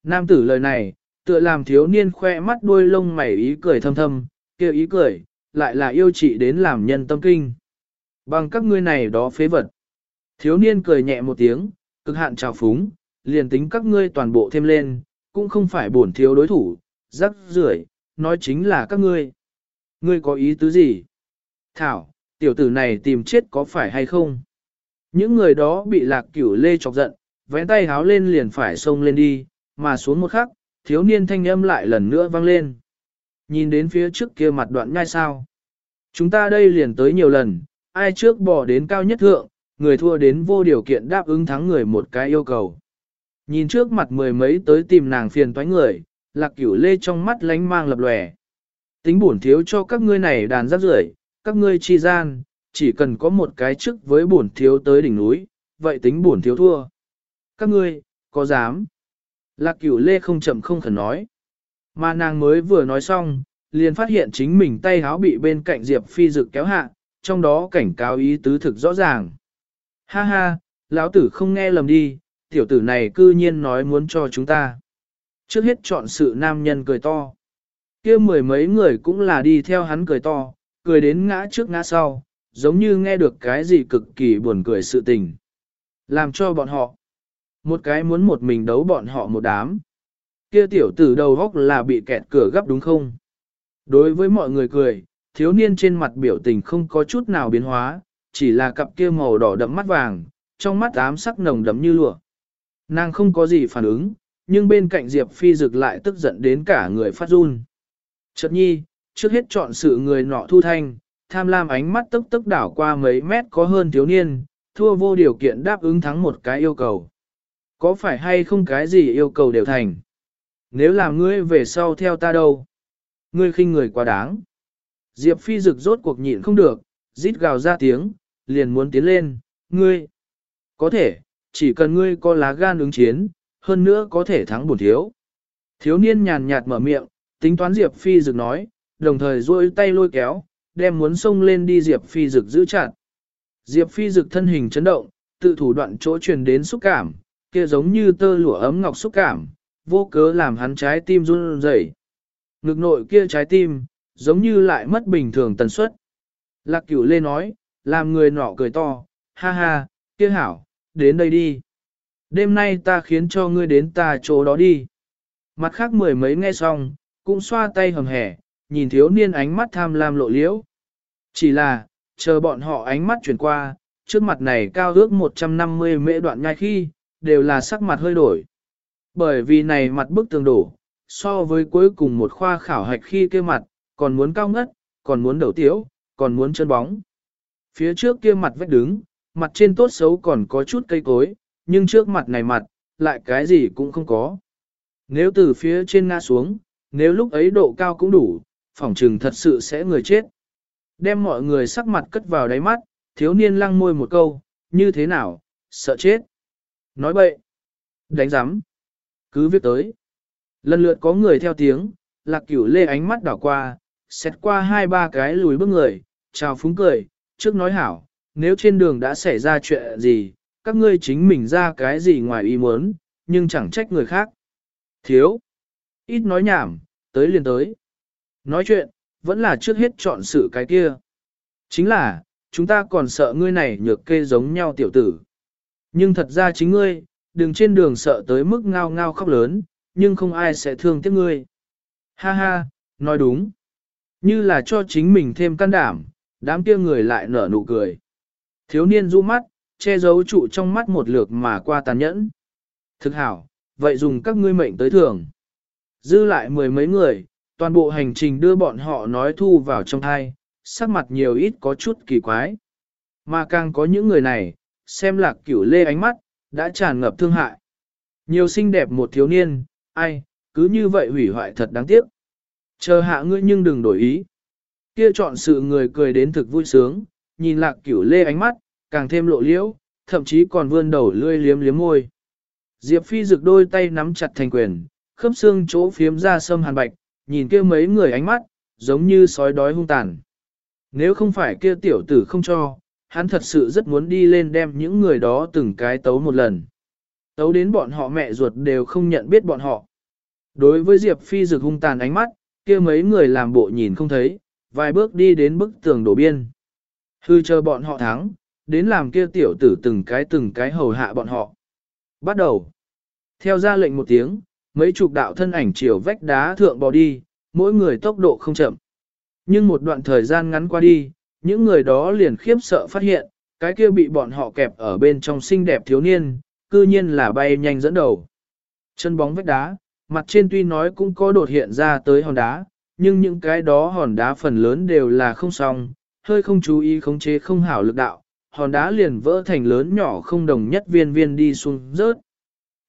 Nam tử lời này, tựa làm thiếu niên khoe mắt đuôi lông mày ý cười thâm thâm, kêu ý cười, lại là yêu chị đến làm nhân tâm kinh. Bằng các ngươi này đó phế vật. Thiếu niên cười nhẹ một tiếng, cực hạn trào phúng, liền tính các ngươi toàn bộ thêm lên, cũng không phải bổn thiếu đối thủ, rắc rưởi, nói chính là các ngươi. Ngươi có ý tứ gì? Thảo, tiểu tử này tìm chết có phải hay không? Những người đó bị lạc cửu lê chọc giận, vẽ tay háo lên liền phải xông lên đi, mà xuống một khắc, thiếu niên thanh âm lại lần nữa vang lên. Nhìn đến phía trước kia mặt đoạn nhai sao. Chúng ta đây liền tới nhiều lần, ai trước bỏ đến cao nhất thượng, người thua đến vô điều kiện đáp ứng thắng người một cái yêu cầu. Nhìn trước mặt mười mấy tới tìm nàng phiền toái người, lạc cửu lê trong mắt lánh mang lập lòe. Tính bổn thiếu cho các ngươi này đàn rác rưởi, các ngươi chi gian, chỉ cần có một cái trước với bổn thiếu tới đỉnh núi, vậy tính bổn thiếu thua. Các ngươi, có dám? Lạc cửu lê không chậm không khẩn nói. Mà nàng mới vừa nói xong, liền phát hiện chính mình tay háo bị bên cạnh Diệp Phi Dực kéo hạ, trong đó cảnh cáo ý tứ thực rõ ràng. Ha ha, lão tử không nghe lầm đi, tiểu tử này cư nhiên nói muốn cho chúng ta. Trước hết chọn sự nam nhân cười to. kia mười mấy người cũng là đi theo hắn cười to, cười đến ngã trước ngã sau, giống như nghe được cái gì cực kỳ buồn cười sự tình. Làm cho bọn họ, một cái muốn một mình đấu bọn họ một đám. Kia tiểu tử đầu góc là bị kẹt cửa gấp đúng không? Đối với mọi người cười, thiếu niên trên mặt biểu tình không có chút nào biến hóa, chỉ là cặp kia màu đỏ đậm mắt vàng, trong mắt ám sắc nồng đậm như lụa. Nàng không có gì phản ứng, nhưng bên cạnh Diệp Phi Dực lại tức giận đến cả người phát run. Chợt nhi, trước hết chọn sự người nọ thu thanh, tham lam ánh mắt tức tức đảo qua mấy mét có hơn thiếu niên, thua vô điều kiện đáp ứng thắng một cái yêu cầu. Có phải hay không cái gì yêu cầu đều thành? Nếu làm ngươi về sau theo ta đâu? Ngươi khinh người quá đáng. Diệp Phi Dực rốt cuộc nhịn không được, rít gào ra tiếng, liền muốn tiến lên, ngươi. Có thể, chỉ cần ngươi có lá gan ứng chiến, hơn nữa có thể thắng bổn thiếu. Thiếu niên nhàn nhạt mở miệng, tính toán Diệp Phi Dực nói, đồng thời duỗi tay lôi kéo, đem muốn xông lên đi Diệp Phi Dực giữ chặt. Diệp Phi Dực thân hình chấn động, tự thủ đoạn chỗ truyền đến xúc cảm, kia giống như tơ lụa ấm ngọc xúc cảm, vô cớ làm hắn trái tim run rẩy. Ngực nội kia trái tim, giống như lại mất bình thường tần suất. Lạc cửu lê nói, làm người nọ cười to, ha ha, kia hảo, đến đây đi. Đêm nay ta khiến cho ngươi đến ta chỗ đó đi. Mặt khác mười mấy nghe xong, cũng xoa tay hầm hẻ, nhìn thiếu niên ánh mắt tham lam lộ liễu. Chỉ là, chờ bọn họ ánh mắt chuyển qua, trước mặt này cao ước 150 mễ đoạn nhai khi, đều là sắc mặt hơi đổi. Bởi vì này mặt bức tường đổ, so với cuối cùng một khoa khảo hạch khi kia mặt, còn muốn cao ngất, còn muốn đầu tiếu, còn muốn chân bóng. Phía trước kia mặt vách đứng, mặt trên tốt xấu còn có chút cây cối, nhưng trước mặt này mặt, lại cái gì cũng không có. Nếu từ phía trên ngã xuống, nếu lúc ấy độ cao cũng đủ, phỏng trừng thật sự sẽ người chết. Đem mọi người sắc mặt cất vào đáy mắt, thiếu niên lăng môi một câu, như thế nào, sợ chết. Nói bậy, đánh giám, cứ viết tới. Lần lượt có người theo tiếng, lạc cửu lê ánh mắt đảo qua, xét qua hai ba cái lùi bước người, chào phúng cười, trước nói hảo, nếu trên đường đã xảy ra chuyện gì, các ngươi chính mình ra cái gì ngoài ý muốn, nhưng chẳng trách người khác. Thiếu, ít nói nhảm, tới liền tới. Nói chuyện, vẫn là trước hết chọn sự cái kia. Chính là, chúng ta còn sợ ngươi này nhược kê giống nhau tiểu tử. Nhưng thật ra chính ngươi, đừng trên đường sợ tới mức ngao ngao khóc lớn, nhưng không ai sẽ thương tiếc ngươi. Ha ha, nói đúng. Như là cho chính mình thêm can đảm, đám kia người lại nở nụ cười. Thiếu niên du mắt, che giấu trụ trong mắt một lượt mà qua tàn nhẫn. Thực hảo, vậy dùng các ngươi mệnh tới thường. Dư lại mười mấy người, toàn bộ hành trình đưa bọn họ nói thu vào trong thai, sắc mặt nhiều ít có chút kỳ quái. Mà càng có những người này, xem lạc cửu lê ánh mắt, đã tràn ngập thương hại. Nhiều xinh đẹp một thiếu niên, ai, cứ như vậy hủy hoại thật đáng tiếc. Chờ hạ ngươi nhưng đừng đổi ý. Kia chọn sự người cười đến thực vui sướng, nhìn lạc cửu lê ánh mắt, càng thêm lộ liễu, thậm chí còn vươn đầu lươi liếm liếm môi. Diệp Phi rực đôi tay nắm chặt thành quyền, khớp xương chỗ phiếm ra sâm hàn bạch, nhìn kia mấy người ánh mắt, giống như sói đói hung tàn. Nếu không phải kia tiểu tử không cho, hắn thật sự rất muốn đi lên đem những người đó từng cái tấu một lần. Tấu đến bọn họ mẹ ruột đều không nhận biết bọn họ. Đối với Diệp Phi rực hung tàn ánh mắt, kia mấy người làm bộ nhìn không thấy, vài bước đi đến bức tường đổ biên. Hư chờ bọn họ thắng, đến làm kia tiểu tử từng cái từng cái hầu hạ bọn họ. Bắt đầu. Theo ra lệnh một tiếng, mấy chục đạo thân ảnh chiều vách đá thượng bò đi, mỗi người tốc độ không chậm. Nhưng một đoạn thời gian ngắn qua đi, những người đó liền khiếp sợ phát hiện, cái kia bị bọn họ kẹp ở bên trong xinh đẹp thiếu niên, cư nhiên là bay nhanh dẫn đầu. Chân bóng vách đá, mặt trên tuy nói cũng có đột hiện ra tới hòn đá, nhưng những cái đó hòn đá phần lớn đều là không xong, hơi không chú ý khống chế không hảo lực đạo, hòn đá liền vỡ thành lớn nhỏ không đồng nhất viên viên đi xuống rớt.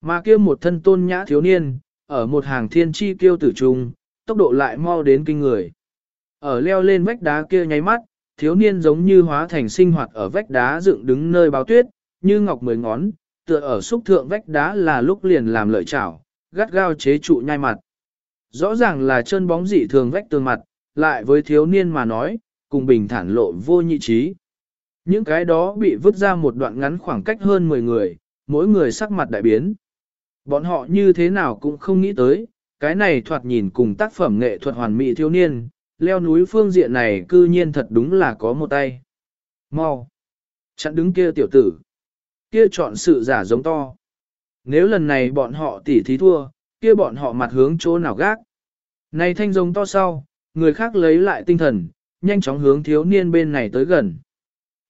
Mà kia một thân tôn nhã thiếu niên, ở một hàng thiên chi kiêu tử trung, tốc độ lại mau đến kinh người. Ở leo lên vách đá kia nháy mắt, thiếu niên giống như hóa thành sinh hoạt ở vách đá dựng đứng nơi báo tuyết, như ngọc mười ngón, tựa ở xúc thượng vách đá là lúc liền làm lợi chảo, gắt gao chế trụ nhai mặt. Rõ ràng là chân bóng dị thường vách tường mặt, lại với thiếu niên mà nói, cùng bình thản lộ vô nhị trí. Những cái đó bị vứt ra một đoạn ngắn khoảng cách hơn 10 người, mỗi người sắc mặt đại biến. Bọn họ như thế nào cũng không nghĩ tới, cái này thoạt nhìn cùng tác phẩm nghệ thuật hoàn mỹ thiếu niên, leo núi phương diện này cư nhiên thật đúng là có một tay. Mau! Chặn đứng kia tiểu tử. Kia chọn sự giả giống to. Nếu lần này bọn họ tỉ thí thua, kia bọn họ mặt hướng chỗ nào gác. Này thanh rồng to sau, người khác lấy lại tinh thần, nhanh chóng hướng thiếu niên bên này tới gần.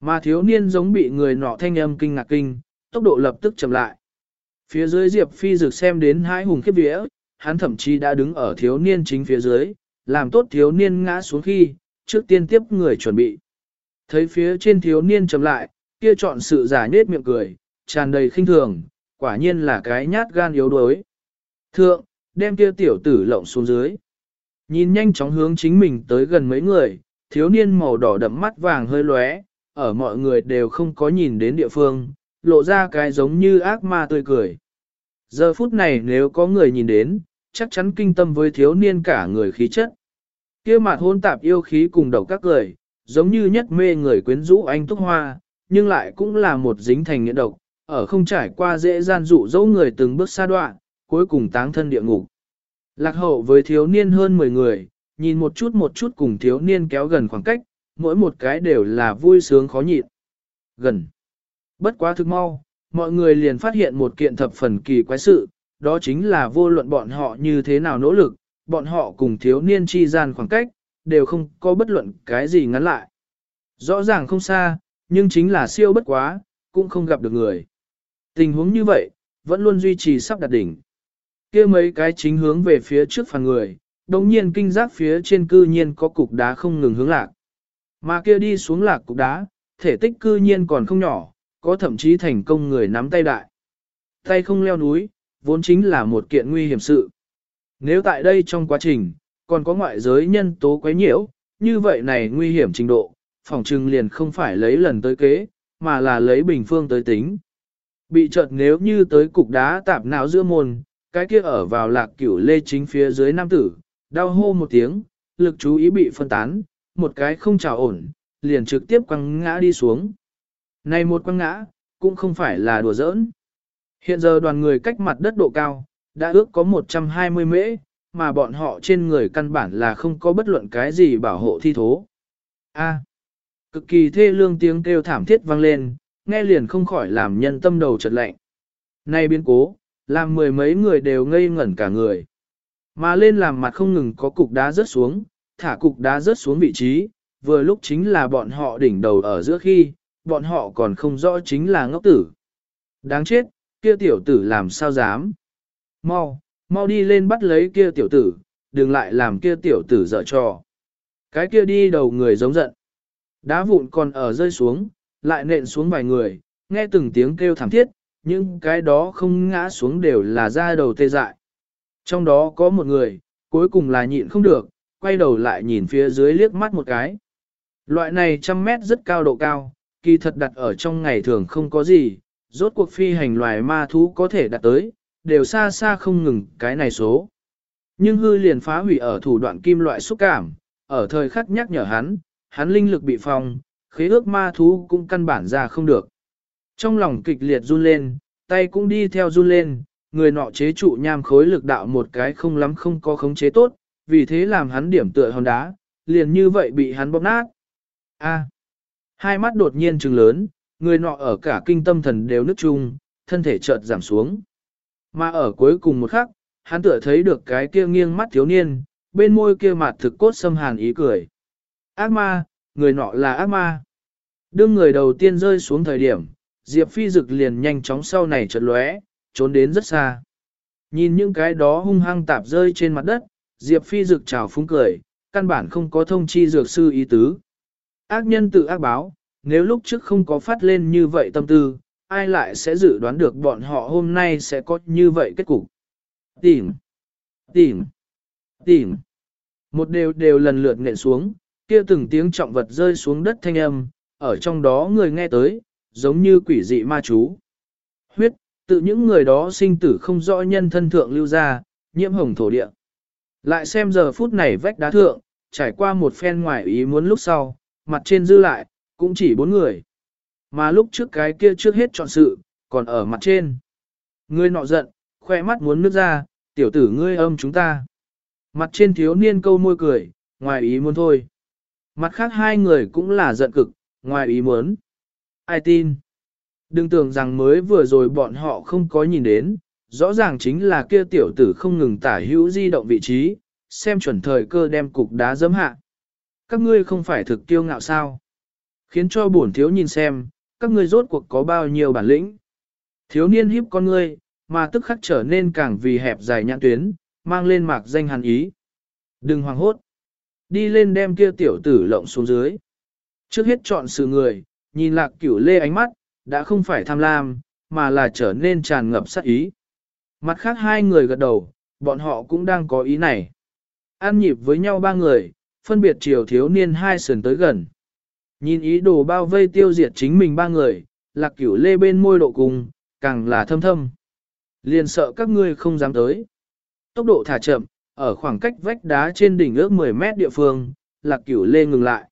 Mà thiếu niên giống bị người nọ thanh âm kinh ngạc kinh, tốc độ lập tức chậm lại. Phía dưới Diệp Phi rực xem đến hai hùng khiếp vía, hắn thậm chí đã đứng ở thiếu niên chính phía dưới, làm tốt thiếu niên ngã xuống khi, trước tiên tiếp người chuẩn bị. Thấy phía trên thiếu niên chậm lại, kia chọn sự giả nết miệng cười, tràn đầy khinh thường, quả nhiên là cái nhát gan yếu đuối. Thượng, đem kia tiểu tử lộng xuống dưới. Nhìn nhanh chóng hướng chính mình tới gần mấy người, thiếu niên màu đỏ đậm mắt vàng hơi lóe, ở mọi người đều không có nhìn đến địa phương, lộ ra cái giống như ác ma tươi cười. Giờ phút này nếu có người nhìn đến, chắc chắn kinh tâm với thiếu niên cả người khí chất. kia mặt hôn tạp yêu khí cùng đầu các cười, giống như nhất mê người quyến rũ anh túc hoa, nhưng lại cũng là một dính thành nghĩa độc, ở không trải qua dễ gian dụ dỗ người từng bước xa đoạn, cuối cùng táng thân địa ngục. Lạc hậu với thiếu niên hơn 10 người, nhìn một chút một chút cùng thiếu niên kéo gần khoảng cách, mỗi một cái đều là vui sướng khó nhịn. Gần. Bất quá thực mau, mọi người liền phát hiện một kiện thập phần kỳ quái sự, đó chính là vô luận bọn họ như thế nào nỗ lực, bọn họ cùng thiếu niên chi gian khoảng cách, đều không có bất luận cái gì ngắn lại. Rõ ràng không xa, nhưng chính là siêu bất quá, cũng không gặp được người. Tình huống như vậy, vẫn luôn duy trì sắp đặt đỉnh kia mấy cái chính hướng về phía trước phàn người, đồng nhiên kinh giác phía trên cư nhiên có cục đá không ngừng hướng lạc. Mà kia đi xuống lạc cục đá, thể tích cư nhiên còn không nhỏ, có thậm chí thành công người nắm tay đại. Tay không leo núi, vốn chính là một kiện nguy hiểm sự. Nếu tại đây trong quá trình, còn có ngoại giới nhân tố quấy nhiễu, như vậy này nguy hiểm trình độ, phòng trừng liền không phải lấy lần tới kế, mà là lấy bình phương tới tính. Bị chợt nếu như tới cục đá tạp não giữa môn, cái kia ở vào lạc cửu lê chính phía dưới nam tử, đau hô một tiếng, lực chú ý bị phân tán, một cái không trào ổn, liền trực tiếp quăng ngã đi xuống. Này một quăng ngã, cũng không phải là đùa giỡn. Hiện giờ đoàn người cách mặt đất độ cao, đã ước có 120 mễ, mà bọn họ trên người căn bản là không có bất luận cái gì bảo hộ thi thố. A. cực kỳ thê lương tiếng kêu thảm thiết vang lên, nghe liền không khỏi làm nhân tâm đầu chợt lạnh. Nay biến cố, làm mười mấy người đều ngây ngẩn cả người. Mà lên làm mặt không ngừng có cục đá rớt xuống, thả cục đá rớt xuống vị trí, vừa lúc chính là bọn họ đỉnh đầu ở giữa khi, bọn họ còn không rõ chính là ngốc tử. Đáng chết, kia tiểu tử làm sao dám. Mau, mau đi lên bắt lấy kia tiểu tử, đừng lại làm kia tiểu tử dở trò. Cái kia đi đầu người giống giận. Đá vụn còn ở rơi xuống, lại nện xuống vài người, nghe từng tiếng kêu thảm thiết, những cái đó không ngã xuống đều là da đầu tê dại. Trong đó có một người, cuối cùng là nhịn không được, quay đầu lại nhìn phía dưới liếc mắt một cái. Loại này trăm mét rất cao độ cao, kỳ thật đặt ở trong ngày thường không có gì, rốt cuộc phi hành loài ma thú có thể đạt tới, đều xa xa không ngừng cái này số. Nhưng hư liền phá hủy ở thủ đoạn kim loại xúc cảm, ở thời khắc nhắc nhở hắn, hắn linh lực bị phong, khế ước ma thú cũng căn bản ra không được. Trong lòng kịch liệt run lên, tay cũng đi theo run lên, người nọ chế trụ nham khối lực đạo một cái không lắm không có khống chế tốt, vì thế làm hắn điểm tựa hòn đá, liền như vậy bị hắn bóp nát. A. Hai mắt đột nhiên trừng lớn, người nọ ở cả kinh tâm thần đều nứt chung, thân thể chợt giảm xuống. Mà ở cuối cùng một khắc, hắn tựa thấy được cái kia nghiêng mắt thiếu niên, bên môi kia mặt thực cốt xâm hàn ý cười. Ác ma, người nọ là ác ma. Đương người đầu tiên rơi xuống thời điểm, Diệp Phi Dực liền nhanh chóng sau này chợt lóe, trốn đến rất xa. Nhìn những cái đó hung hăng tạp rơi trên mặt đất, Diệp Phi Dực chào phúng cười, căn bản không có thông chi dược sư ý tứ. Ác nhân tự ác báo, nếu lúc trước không có phát lên như vậy tâm tư, ai lại sẽ dự đoán được bọn họ hôm nay sẽ có như vậy kết cục. Tìm, tìm, tìm. Một đều đều lần lượt nện xuống, kia từng tiếng trọng vật rơi xuống đất thanh âm, ở trong đó người nghe tới, giống như quỷ dị ma chú. Huyết, tự những người đó sinh tử không rõ nhân thân thượng lưu ra, nhiễm hồng thổ địa. Lại xem giờ phút này vách đá thượng, trải qua một phen ngoài ý muốn lúc sau, mặt trên dư lại, cũng chỉ bốn người. Mà lúc trước cái kia trước hết chọn sự, còn ở mặt trên. Ngươi nọ giận, khoe mắt muốn nước ra, tiểu tử ngươi âm chúng ta. Mặt trên thiếu niên câu môi cười, ngoài ý muốn thôi. Mặt khác hai người cũng là giận cực, ngoài ý muốn. Ai tin? Đừng tưởng rằng mới vừa rồi bọn họ không có nhìn đến, rõ ràng chính là kia tiểu tử không ngừng tả hữu di động vị trí, xem chuẩn thời cơ đem cục đá dấm hạ. Các ngươi không phải thực kiêu ngạo sao? Khiến cho bổn thiếu nhìn xem, các ngươi rốt cuộc có bao nhiêu bản lĩnh. Thiếu niên hiếp con ngươi, mà tức khắc trở nên càng vì hẹp dài nhãn tuyến, mang lên mạc danh hàn ý. Đừng hoang hốt. Đi lên đem kia tiểu tử lộng xuống dưới. Trước hết chọn sự người, nhìn lạc cửu lê ánh mắt, đã không phải tham lam, mà là trở nên tràn ngập sát ý. Mặt khác hai người gật đầu, bọn họ cũng đang có ý này. An nhịp với nhau ba người, phân biệt chiều thiếu niên hai sườn tới gần. Nhìn ý đồ bao vây tiêu diệt chính mình ba người, lạc cửu lê bên môi độ cùng, càng là thâm thâm. Liền sợ các ngươi không dám tới. Tốc độ thả chậm, ở khoảng cách vách đá trên đỉnh ước 10 mét địa phương, lạc cửu lê ngừng lại.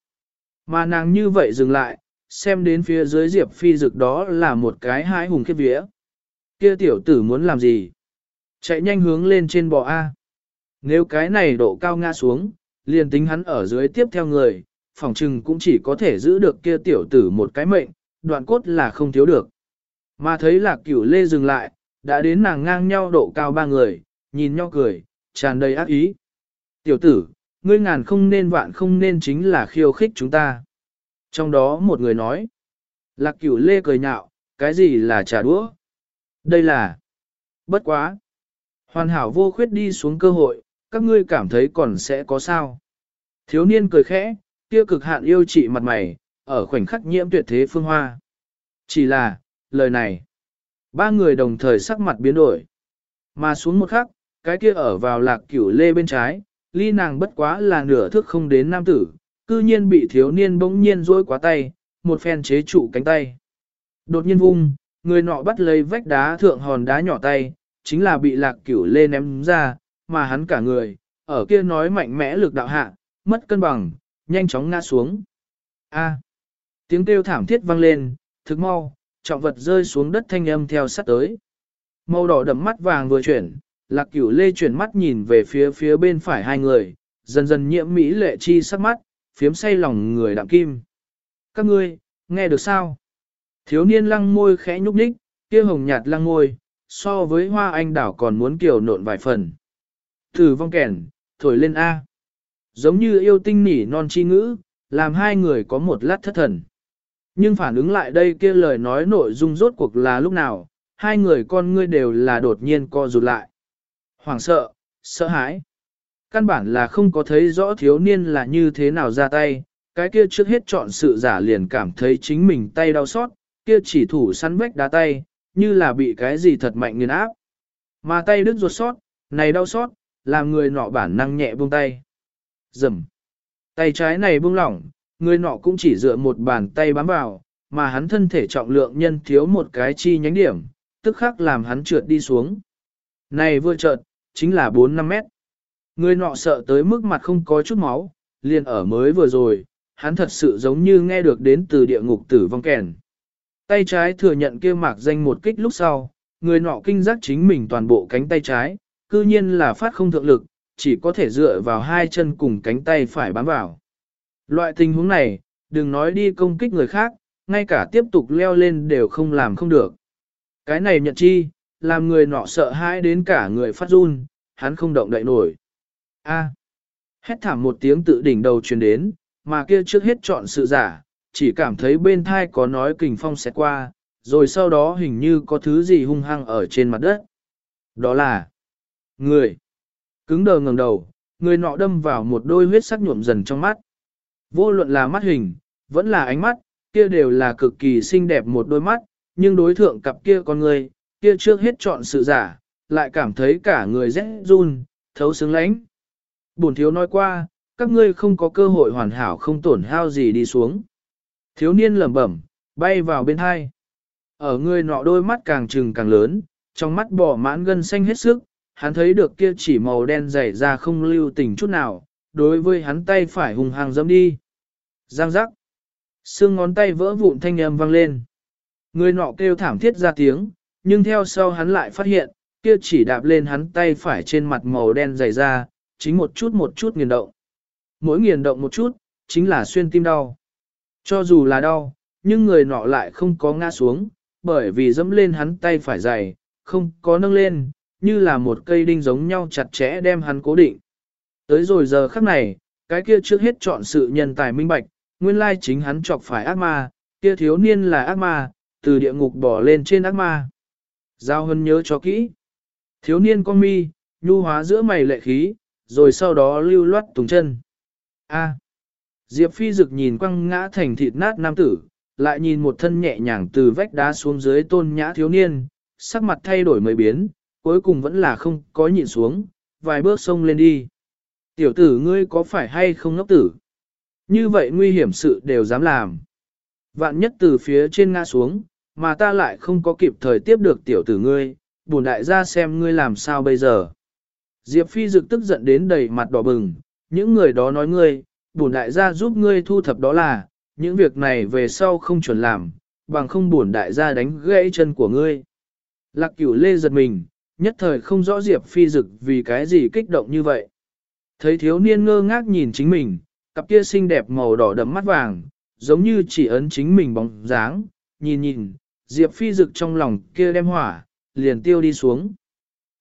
Mà nàng như vậy dừng lại, xem đến phía dưới diệp phi dực đó là một cái hái hùng khiếp vía. Kia tiểu tử muốn làm gì? Chạy nhanh hướng lên trên bò A. Nếu cái này độ cao ngã xuống, liền tính hắn ở dưới tiếp theo người, phòng trừng cũng chỉ có thể giữ được kia tiểu tử một cái mệnh, đoạn cốt là không thiếu được. Mà thấy lạc cửu lê dừng lại, đã đến nàng ngang nhau độ cao ba người, nhìn nhau cười, tràn đầy ác ý. Tiểu tử, ngươi ngàn không nên vạn không nên chính là khiêu khích chúng ta. Trong đó một người nói, lạc cửu lê cười nhạo, cái gì là trà đũa? Đây là, bất quá. Hoàn hảo vô khuyết đi xuống cơ hội, các ngươi cảm thấy còn sẽ có sao. Thiếu niên cười khẽ, kia cực hạn yêu trị mặt mày, ở khoảnh khắc nhiễm tuyệt thế phương hoa. Chỉ là, lời này, Ba người đồng thời sắc mặt biến đổi. Mà xuống một khắc, cái kia ở vào lạc cửu lê bên trái, ly nàng bất quá là nửa thước không đến nam tử, cư nhiên bị thiếu niên bỗng nhiên rối quá tay, một phen chế trụ cánh tay. Đột nhiên vung, người nọ bắt lấy vách đá thượng hòn đá nhỏ tay, chính là bị lạc cửu lê ném ra, mà hắn cả người, ở kia nói mạnh mẽ lực đạo hạ, mất cân bằng, nhanh chóng ngã xuống. A. tiếng kêu thảm thiết vang lên, thực mau, trọng vật rơi xuống đất thanh âm theo sát tới. Màu đỏ đậm mắt vàng vừa chuyển, lạc cửu lê chuyển mắt nhìn về phía phía bên phải hai người, dần dần nhiễm mỹ lệ chi sắc mắt, phiếm say lòng người đạm kim. Các ngươi, nghe được sao? Thiếu niên lăng môi khẽ nhúc nhích, kia hồng nhạt lăng môi, so với hoa anh đảo còn muốn kiểu nộn vài phần. Thử vong kẻn, thổi lên A. Giống như yêu tinh nỉ non chi ngữ, làm hai người có một lát thất thần. Nhưng phản ứng lại đây kia lời nói nội dung rốt cuộc là lúc nào, hai người con ngươi đều là đột nhiên co rụt lại. Hoảng sợ, sợ hãi. Căn bản là không có thấy rõ thiếu niên là như thế nào ra tay, cái kia trước hết chọn sự giả liền cảm thấy chính mình tay đau xót, kia chỉ thủ săn vách đá tay, như là bị cái gì thật mạnh nghiền áp. Mà tay đứt ruột xót, này đau xót, làm người nọ bản năng nhẹ buông tay. Dầm. Tay trái này buông lỏng, người nọ cũng chỉ dựa một bàn tay bám vào, mà hắn thân thể trọng lượng nhân thiếu một cái chi nhánh điểm, tức khắc làm hắn trượt đi xuống. Này vừa chợt, chính là 4-5 mét. Người nọ sợ tới mức mặt không có chút máu, liền ở mới vừa rồi, hắn thật sự giống như nghe được đến từ địa ngục tử vong kèn. Tay trái thừa nhận kia mạc danh một kích lúc sau, người nọ kinh giác chính mình toàn bộ cánh tay trái, cư nhiên là phát không thượng lực, chỉ có thể dựa vào hai chân cùng cánh tay phải bám vào. Loại tình huống này, đừng nói đi công kích người khác, ngay cả tiếp tục leo lên đều không làm không được. Cái này nhận chi, làm người nọ sợ hãi đến cả người phát run, hắn không động đậy nổi. A. Hét thảm một tiếng tự đỉnh đầu truyền đến, mà kia trước hết chọn sự giả, chỉ cảm thấy bên thai có nói kình phong sẽ qua, rồi sau đó hình như có thứ gì hung hăng ở trên mặt đất. Đó là người. Cứng đờ ngẩng đầu, người nọ đâm vào một đôi huyết sắc nhuộm dần trong mắt. Vô luận là mắt hình, vẫn là ánh mắt, kia đều là cực kỳ xinh đẹp một đôi mắt, nhưng đối thượng cặp kia con người, kia trước hết chọn sự giả, lại cảm thấy cả người rẽ run, thấu xứng lãnh. Bổn thiếu nói qua, các ngươi không có cơ hội hoàn hảo không tổn hao gì đi xuống. Thiếu niên lẩm bẩm, bay vào bên hai. Ở người nọ đôi mắt càng trừng càng lớn, trong mắt bỏ mãn gân xanh hết sức, hắn thấy được kia chỉ màu đen dày ra không lưu tình chút nào, đối với hắn tay phải hùng hàng dẫm đi. Giang giác. Xương ngón tay vỡ vụn thanh âm vang lên. Người nọ kêu thảm thiết ra tiếng, nhưng theo sau hắn lại phát hiện, kia chỉ đạp lên hắn tay phải trên mặt màu đen dày ra, chính một chút một chút nghiền động. Mỗi nghiền động một chút, chính là xuyên tim đau. Cho dù là đau, nhưng người nọ lại không có ngã xuống, bởi vì dẫm lên hắn tay phải dày, không có nâng lên, như là một cây đinh giống nhau chặt chẽ đem hắn cố định. Tới rồi giờ khắc này, cái kia trước hết chọn sự nhân tài minh bạch, nguyên lai chính hắn chọc phải ác ma, kia thiếu niên là ác ma, từ địa ngục bỏ lên trên ác ma. Giao hân nhớ cho kỹ. Thiếu niên con mi, nhu hóa giữa mày lệ khí, rồi sau đó lưu loát tùng chân. A. Diệp phi dực nhìn quăng ngã thành thịt nát nam tử, lại nhìn một thân nhẹ nhàng từ vách đá xuống dưới tôn nhã thiếu niên, sắc mặt thay đổi mấy biến, cuối cùng vẫn là không có nhịn xuống, vài bước xông lên đi. Tiểu tử ngươi có phải hay không ngốc tử? Như vậy nguy hiểm sự đều dám làm. Vạn nhất từ phía trên ngã xuống, mà ta lại không có kịp thời tiếp được tiểu tử ngươi, bổn đại gia xem ngươi làm sao bây giờ. Diệp Phi dực tức giận đến đầy mặt đỏ bừng, những người đó nói ngươi, bổn đại gia giúp ngươi thu thập đó là, những việc này về sau không chuẩn làm, bằng không bổn đại gia đánh gãy chân của ngươi. Lạc cửu lê giật mình, nhất thời không rõ Diệp Phi dực vì cái gì kích động như vậy. Thấy thiếu niên ngơ ngác nhìn chính mình, cặp kia xinh đẹp màu đỏ đậm mắt vàng, giống như chỉ ấn chính mình bóng dáng, nhìn nhìn, Diệp Phi Dực trong lòng kia đem hỏa, liền tiêu đi xuống.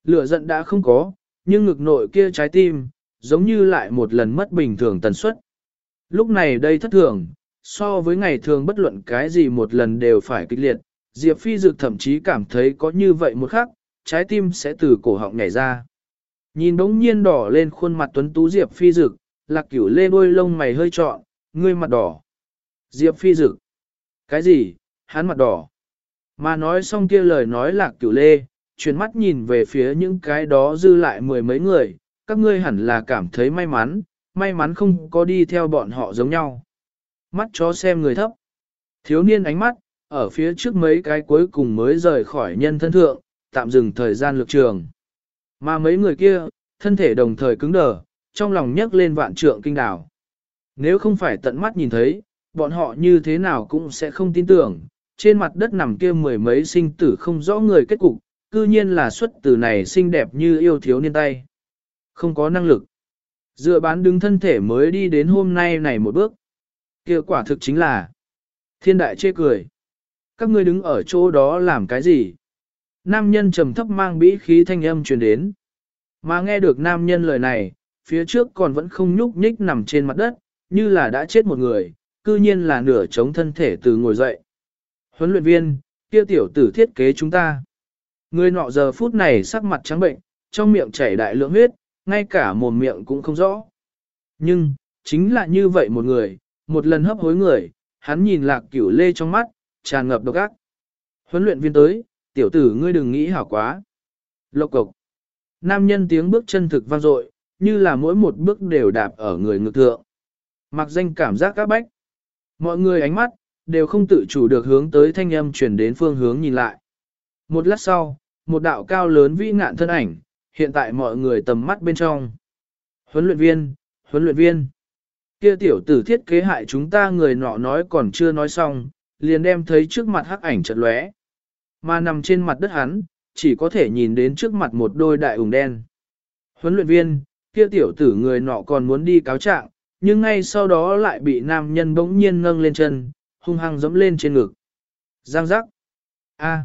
Lửa giận đã không có, nhưng ngực nội kia trái tim, giống như lại một lần mất bình thường tần suất. Lúc này đây thất thường, so với ngày thường bất luận cái gì một lần đều phải kịch liệt, Diệp Phi Dực thậm chí cảm thấy có như vậy một khắc, trái tim sẽ từ cổ họng nhảy ra. Nhìn đống nhiên đỏ lên khuôn mặt tuấn tú Diệp Phi Dực, lạc cửu lê đôi lông mày hơi trọn, ngươi mặt đỏ. Diệp Phi Dực. Cái gì, hắn mặt đỏ. Mà nói xong kia lời nói lạc cửu lê, chuyển mắt nhìn về phía những cái đó dư lại mười mấy người, các ngươi hẳn là cảm thấy may mắn, may mắn không có đi theo bọn họ giống nhau. Mắt chó xem người thấp. Thiếu niên ánh mắt, ở phía trước mấy cái cuối cùng mới rời khỏi nhân thân thượng, tạm dừng thời gian lược trường. Mà mấy người kia, thân thể đồng thời cứng đờ, trong lòng nhấc lên vạn trượng kinh đảo. Nếu không phải tận mắt nhìn thấy, bọn họ như thế nào cũng sẽ không tin tưởng, trên mặt đất nằm kia mười mấy sinh tử không rõ người kết cục, cư nhiên là xuất từ này xinh đẹp như yêu thiếu niên tay. Không có năng lực. Dựa bán đứng thân thể mới đi đến hôm nay này một bước. kết quả thực chính là thiên đại chê cười. Các ngươi đứng ở chỗ đó làm cái gì? Nam nhân trầm thấp mang bĩ khí thanh âm truyền đến. Mà nghe được nam nhân lời này, phía trước còn vẫn không nhúc nhích nằm trên mặt đất, như là đã chết một người, cư nhiên là nửa chống thân thể từ ngồi dậy. Huấn luyện viên, kia tiểu tử thiết kế chúng ta. Người nọ giờ phút này sắc mặt trắng bệnh, trong miệng chảy đại lượng huyết, ngay cả mồm miệng cũng không rõ. Nhưng, chính là như vậy một người, một lần hấp hối người, hắn nhìn lạc cửu lê trong mắt, tràn ngập độc ác. Huấn luyện viên tới, tiểu tử ngươi đừng nghĩ hảo quá. Lộc cộc. Nam nhân tiếng bước chân thực vang dội, như là mỗi một bước đều đạp ở người ngực thượng. Mặc danh cảm giác các bách. Mọi người ánh mắt, đều không tự chủ được hướng tới thanh âm chuyển đến phương hướng nhìn lại. Một lát sau, một đạo cao lớn vĩ ngạn thân ảnh, hiện tại mọi người tầm mắt bên trong. Huấn luyện viên, huấn luyện viên. Kia tiểu tử thiết kế hại chúng ta người nọ nói còn chưa nói xong, liền đem thấy trước mặt hắc ảnh chợt lóe. Mà nằm trên mặt đất hắn, chỉ có thể nhìn đến trước mặt một đôi đại ủng đen. Huấn luyện viên, kia tiểu tử người nọ còn muốn đi cáo trạng, nhưng ngay sau đó lại bị nam nhân bỗng nhiên nâng lên chân, hung hăng dẫm lên trên ngực. Giang giác. A.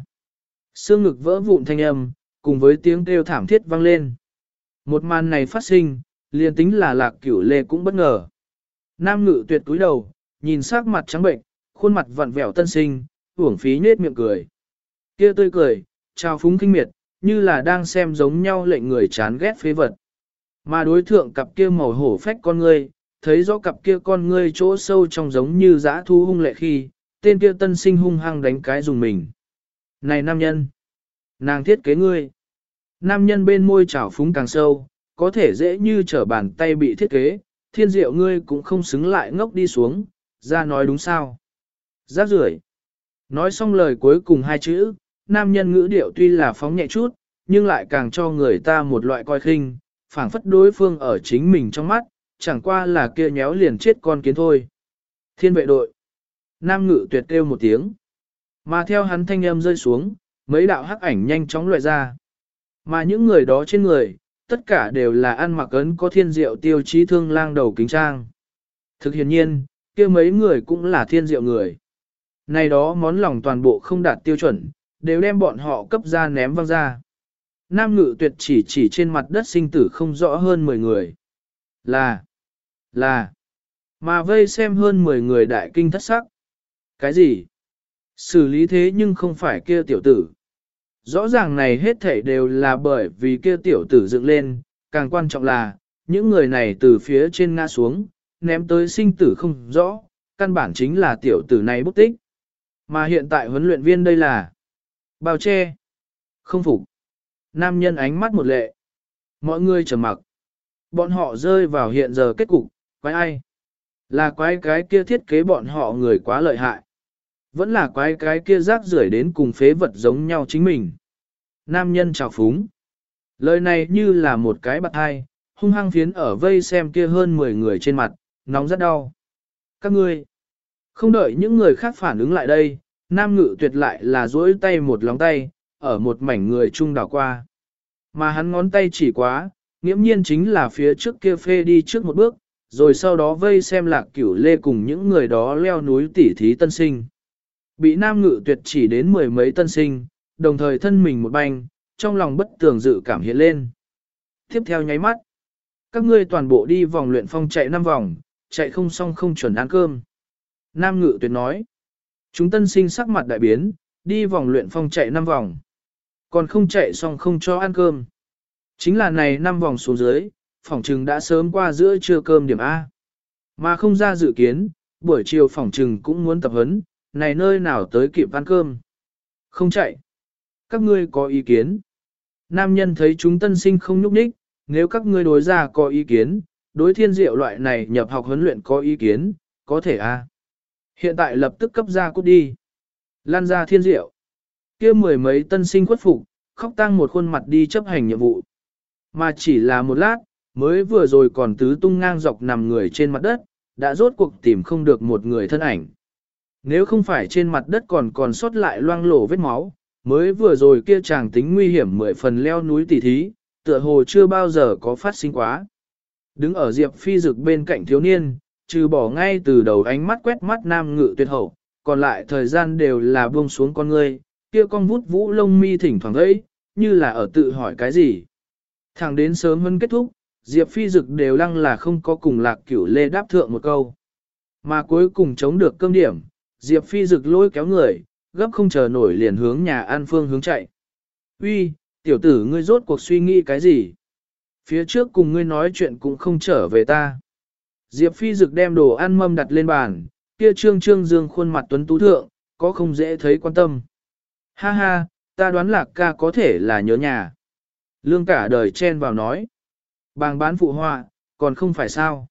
Xương ngực vỡ vụn thanh âm, cùng với tiếng kêu thảm thiết vang lên. Một màn này phát sinh, liền tính là lạc cửu lê cũng bất ngờ. Nam ngự tuyệt cúi đầu, nhìn sắc mặt trắng bệnh, khuôn mặt vặn vẹo tân sinh, uổng phí nết miệng cười. Kia tươi cười, trao phúng kinh miệt, như là đang xem giống nhau lệnh người chán ghét phế vật. Mà đối thượng cặp kia màu hổ phách con ngươi, thấy rõ cặp kia con ngươi chỗ sâu trong giống như dã thu hung lệ khi, tên kia tân sinh hung hăng đánh cái dùng mình. Này nam nhân! Nàng thiết kế ngươi! Nam nhân bên môi trào phúng càng sâu, có thể dễ như trở bàn tay bị thiết kế, thiên diệu ngươi cũng không xứng lại ngốc đi xuống, ra nói đúng sao. Giác rưởi Nói xong lời cuối cùng hai chữ, nam nhân ngữ điệu tuy là phóng nhẹ chút, nhưng lại càng cho người ta một loại coi khinh, phảng phất đối phương ở chính mình trong mắt, chẳng qua là kia nhéo liền chết con kiến thôi. Thiên vệ đội. Nam ngự tuyệt kêu một tiếng. Mà theo hắn thanh âm rơi xuống, mấy đạo hắc ảnh nhanh chóng loại ra. Mà những người đó trên người, tất cả đều là ăn mặc ấn có thiên diệu tiêu chí thương lang đầu kính trang. Thực hiện nhiên, kia mấy người cũng là thiên diệu người. Này đó món lòng toàn bộ không đạt tiêu chuẩn, đều đem bọn họ cấp ra ném văng ra. Nam ngự tuyệt chỉ chỉ trên mặt đất sinh tử không rõ hơn 10 người. Là, là, mà vây xem hơn 10 người đại kinh thất sắc. Cái gì? Xử lý thế nhưng không phải kia tiểu tử. Rõ ràng này hết thảy đều là bởi vì kia tiểu tử dựng lên, càng quan trọng là, những người này từ phía trên ngã xuống, ném tới sinh tử không rõ, căn bản chính là tiểu tử này bút tích. Mà hiện tại huấn luyện viên đây là bao che, không phục. Nam nhân ánh mắt một lệ. Mọi người trầm mặc. Bọn họ rơi vào hiện giờ kết cục, quái ai? Là quái cái kia thiết kế bọn họ người quá lợi hại. Vẫn là quái cái kia rác rưởi đến cùng phế vật giống nhau chính mình. Nam nhân chào phúng. Lời này như là một cái bạc hai, hung hăng phiến ở vây xem kia hơn 10 người trên mặt, nóng rất đau. Các ngươi, không đợi những người khác phản ứng lại đây, nam ngự tuyệt lại là duỗi tay một lòng tay, ở một mảnh người trung đảo qua. Mà hắn ngón tay chỉ quá, nghiễm nhiên chính là phía trước kia phê đi trước một bước, rồi sau đó vây xem lạc cửu lê cùng những người đó leo núi tỉ thí tân sinh. Bị nam ngự tuyệt chỉ đến mười mấy tân sinh, đồng thời thân mình một banh, trong lòng bất tường dự cảm hiện lên. Tiếp theo nháy mắt, các ngươi toàn bộ đi vòng luyện phong chạy 5 vòng, chạy không xong không chuẩn ăn cơm. Nam ngự tuyệt nói, chúng tân sinh sắc mặt đại biến, đi vòng luyện phong chạy 5 vòng. Còn không chạy xong không cho ăn cơm. Chính là này 5 vòng xuống dưới, phòng trừng đã sớm qua giữa trưa cơm điểm A. Mà không ra dự kiến, buổi chiều phòng trừng cũng muốn tập huấn, này nơi nào tới kịp ăn cơm. Không chạy. Các ngươi có ý kiến. Nam nhân thấy chúng tân sinh không nhúc nhích, nếu các ngươi đối ra có ý kiến, đối thiên diệu loại này nhập học huấn luyện có ý kiến, có thể a. À? Hiện tại lập tức cấp ra cút đi. Lan ra thiên diệu. kia mười mấy tân sinh khuất phục, khóc tăng một khuôn mặt đi chấp hành nhiệm vụ. Mà chỉ là một lát, mới vừa rồi còn tứ tung ngang dọc nằm người trên mặt đất, đã rốt cuộc tìm không được một người thân ảnh. Nếu không phải trên mặt đất còn còn sót lại loang lổ vết máu, mới vừa rồi kia chàng tính nguy hiểm mười phần leo núi tỉ thí, tựa hồ chưa bao giờ có phát sinh quá. Đứng ở Diệp Phi Dực bên cạnh thiếu niên, trừ bỏ ngay từ đầu ánh mắt quét mắt nam ngự tuyệt hậu, còn lại thời gian đều là buông xuống con ngươi, kia con vút vũ lông mi thỉnh thoảng ấy, như là ở tự hỏi cái gì. Thẳng đến sớm hơn kết thúc, Diệp Phi Dực đều lăng là không có cùng lạc cửu lê đáp thượng một câu. Mà cuối cùng chống được cơm điểm, Diệp Phi Dực lôi kéo người, gấp không chờ nổi liền hướng nhà An Phương hướng chạy. Uy, tiểu tử ngươi rốt cuộc suy nghĩ cái gì? Phía trước cùng ngươi nói chuyện cũng không trở về ta. Diệp Phi Dực đem đồ ăn mâm đặt lên bàn, kia trương trương dương khuôn mặt tuấn tú thượng, có không dễ thấy quan tâm. Ha ha, ta đoán lạc ca có thể là nhớ nhà. Lương cả đời chen vào nói. Bàng bán phụ họa, còn không phải sao.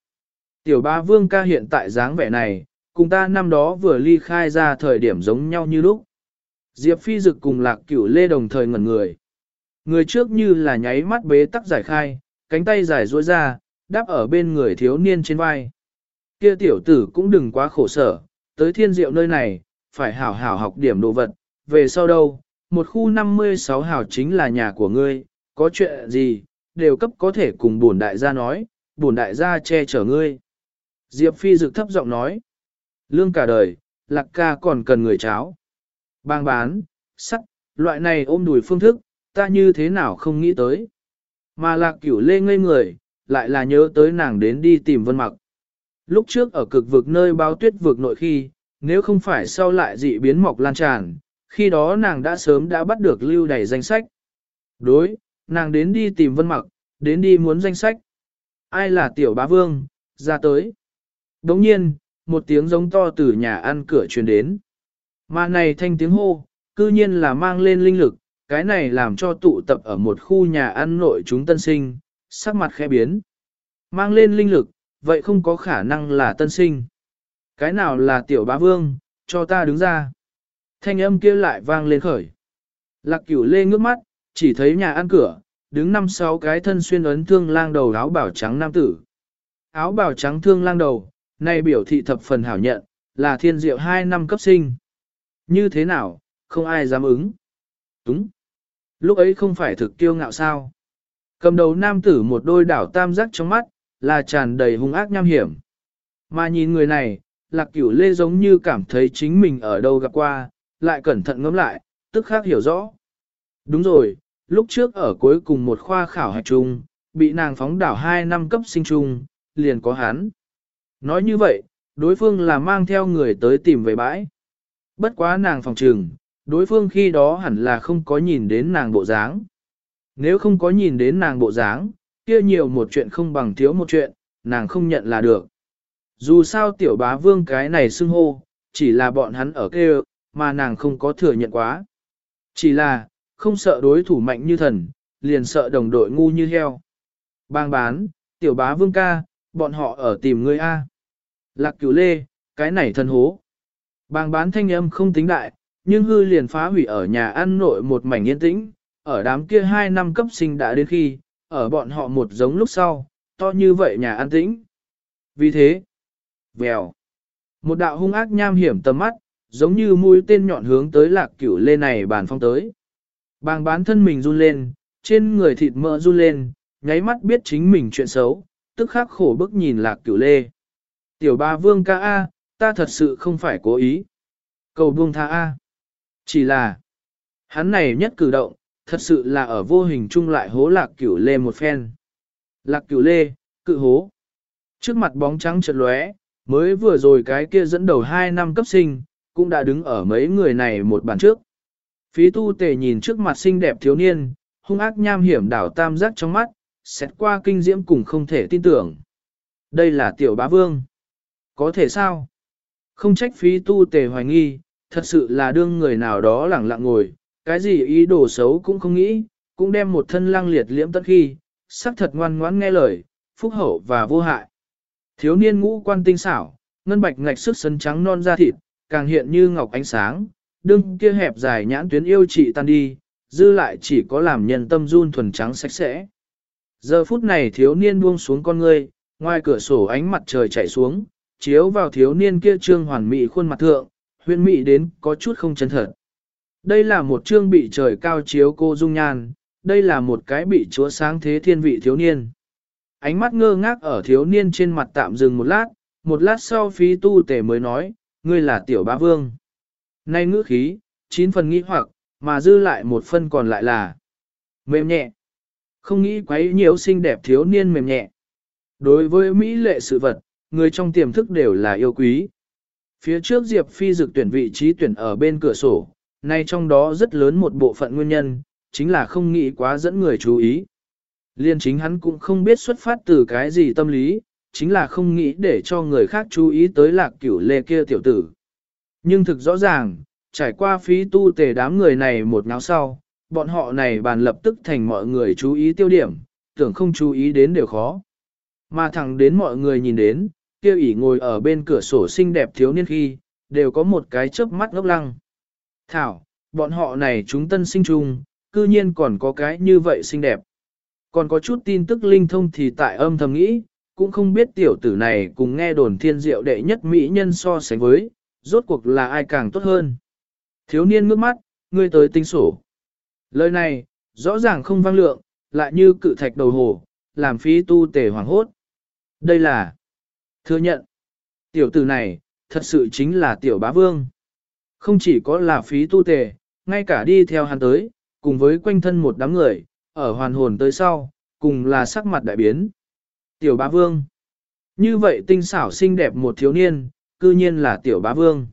Tiểu ba vương ca hiện tại dáng vẻ này, cùng ta năm đó vừa ly khai ra thời điểm giống nhau như lúc. Diệp Phi Dực cùng lạc cửu lê đồng thời ngẩn người. Người trước như là nháy mắt bế tắc giải khai, cánh tay giải duỗi ra, đáp ở bên người thiếu niên trên vai. Kia tiểu tử cũng đừng quá khổ sở, tới thiên diệu nơi này, phải hảo hảo học điểm đồ vật, về sau đâu, một khu 56 hảo chính là nhà của ngươi, có chuyện gì, đều cấp có thể cùng bổn đại gia nói, bổn đại gia che chở ngươi. Diệp Phi dực thấp giọng nói, lương cả đời, lạc ca còn cần người cháo. Bang bán, sắt, loại này ôm đùi phương thức, ta như thế nào không nghĩ tới. Mà lạc cửu lê ngây người, lại là nhớ tới nàng đến đi tìm vân mặc. Lúc trước ở cực vực nơi bao tuyết vực nội khi, nếu không phải sau lại dị biến mọc lan tràn, khi đó nàng đã sớm đã bắt được lưu đầy danh sách. Đối, nàng đến đi tìm vân mặc, đến đi muốn danh sách. Ai là tiểu bá vương, ra tới. Đồng nhiên, một tiếng giống to từ nhà ăn cửa truyền đến. Mà này thanh tiếng hô, cư nhiên là mang lên linh lực, cái này làm cho tụ tập ở một khu nhà ăn nội chúng tân sinh, sắc mặt khẽ biến. Mang lên linh lực, vậy không có khả năng là tân sinh. Cái nào là tiểu bá vương, cho ta đứng ra. Thanh âm kia lại vang lên khởi. Lạc cửu lê ngước mắt, chỉ thấy nhà ăn cửa, đứng năm sáu cái thân xuyên ấn thương lang đầu áo bảo trắng nam tử. Áo bảo trắng thương lang đầu, nay biểu thị thập phần hảo nhận, là thiên diệu hai năm cấp sinh. Như thế nào, không ai dám ứng. Đúng. Lúc ấy không phải thực kiêu ngạo sao. Cầm đầu nam tử một đôi đảo tam giác trong mắt, là tràn đầy hung ác nham hiểm. Mà nhìn người này, lạc cửu lê giống như cảm thấy chính mình ở đâu gặp qua, lại cẩn thận ngẫm lại, tức khác hiểu rõ. Đúng rồi, lúc trước ở cuối cùng một khoa khảo hạch chung, bị nàng phóng đảo 2 năm cấp sinh chung, liền có hắn. Nói như vậy, đối phương là mang theo người tới tìm về bãi. Bất quá nàng phòng trừng, đối phương khi đó hẳn là không có nhìn đến nàng bộ dáng. Nếu không có nhìn đến nàng bộ dáng, kia nhiều một chuyện không bằng thiếu một chuyện, nàng không nhận là được. Dù sao tiểu bá vương cái này xưng hô, chỉ là bọn hắn ở kêu, mà nàng không có thừa nhận quá. Chỉ là, không sợ đối thủ mạnh như thần, liền sợ đồng đội ngu như heo. Bang bán, tiểu bá vương ca, bọn họ ở tìm ngươi A. Lạc cửu lê, cái này thân hố. Bang bán thanh âm không tính đại, nhưng hư liền phá hủy ở nhà ăn nội một mảnh yên tĩnh, ở đám kia hai năm cấp sinh đã đến khi, ở bọn họ một giống lúc sau, to như vậy nhà an tĩnh. Vì thế, vèo, một đạo hung ác nham hiểm tầm mắt, giống như mũi tên nhọn hướng tới lạc cửu lê này bàn phong tới. Bàng bán thân mình run lên, trên người thịt mỡ run lên, nháy mắt biết chính mình chuyện xấu, tức khắc khổ bức nhìn lạc cửu lê. Tiểu ba vương ca A, ta thật sự không phải cố ý. Cầu buông tha A. Chỉ là, hắn này nhất cử động, thật sự là ở vô hình chung lại hố lạc cửu lê một phen. Lạc cửu lê, cự hố. Trước mặt bóng trắng chợt lóe, mới vừa rồi cái kia dẫn đầu hai năm cấp sinh, cũng đã đứng ở mấy người này một bàn trước. Phí tu tề nhìn trước mặt xinh đẹp thiếu niên, hung ác nham hiểm đảo tam giác trong mắt, xét qua kinh diễm cùng không thể tin tưởng. Đây là tiểu bá vương. Có thể sao? Không trách phí tu tề hoài nghi, thật sự là đương người nào đó lẳng lặng ngồi, cái gì ý đồ xấu cũng không nghĩ, cũng đem một thân lang liệt liễm tất khi, sắc thật ngoan ngoãn nghe lời, phúc hậu và vô hại. Thiếu niên ngũ quan tinh xảo, ngân bạch ngạch sức sân trắng non da thịt, càng hiện như ngọc ánh sáng, đương kia hẹp dài nhãn tuyến yêu trị tan đi, dư lại chỉ có làm nhân tâm run thuần trắng sạch sẽ. Giờ phút này thiếu niên buông xuống con ngươi, ngoài cửa sổ ánh mặt trời chảy xuống, chiếu vào thiếu niên kia trương hoàn mỹ khuôn mặt thượng, huyện mỹ đến có chút không chân thật. Đây là một trương bị trời cao chiếu cô dung nhan, đây là một cái bị chúa sáng thế thiên vị thiếu niên. Ánh mắt ngơ ngác ở thiếu niên trên mặt tạm dừng một lát, một lát sau phí tu tể mới nói, ngươi là tiểu bá vương. Nay ngữ khí, chín phần nghi hoặc, mà dư lại một phân còn lại là mềm nhẹ. Không nghĩ quấy nhiều xinh đẹp thiếu niên mềm nhẹ. Đối với Mỹ lệ sự vật, người trong tiềm thức đều là yêu quý. Phía trước Diệp Phi dực tuyển vị trí tuyển ở bên cửa sổ, nay trong đó rất lớn một bộ phận nguyên nhân, chính là không nghĩ quá dẫn người chú ý. Liên chính hắn cũng không biết xuất phát từ cái gì tâm lý, chính là không nghĩ để cho người khác chú ý tới lạc cửu lê kia tiểu tử. Nhưng thực rõ ràng, trải qua phí tu tề đám người này một náo sau, bọn họ này bàn lập tức thành mọi người chú ý tiêu điểm, tưởng không chú ý đến đều khó. Mà thẳng đến mọi người nhìn đến, kêu ỉ ngồi ở bên cửa sổ xinh đẹp thiếu niên khi, đều có một cái chớp mắt ngốc lăng. Thảo, bọn họ này chúng tân sinh chung, cư nhiên còn có cái như vậy xinh đẹp. Còn có chút tin tức linh thông thì tại âm thầm nghĩ, cũng không biết tiểu tử này cùng nghe đồn thiên diệu đệ nhất mỹ nhân so sánh với, rốt cuộc là ai càng tốt hơn. Thiếu niên ngước mắt, ngươi tới tinh sổ. Lời này, rõ ràng không vang lượng, lại như cự thạch đầu hồ, làm phí tu tề hoàng hốt. Đây là thừa nhận. Tiểu tử này, thật sự chính là tiểu bá vương. Không chỉ có là phí tu tề, ngay cả đi theo hắn tới, cùng với quanh thân một đám người, ở hoàn hồn tới sau, cùng là sắc mặt đại biến. Tiểu bá vương. Như vậy tinh xảo xinh đẹp một thiếu niên, cư nhiên là tiểu bá vương.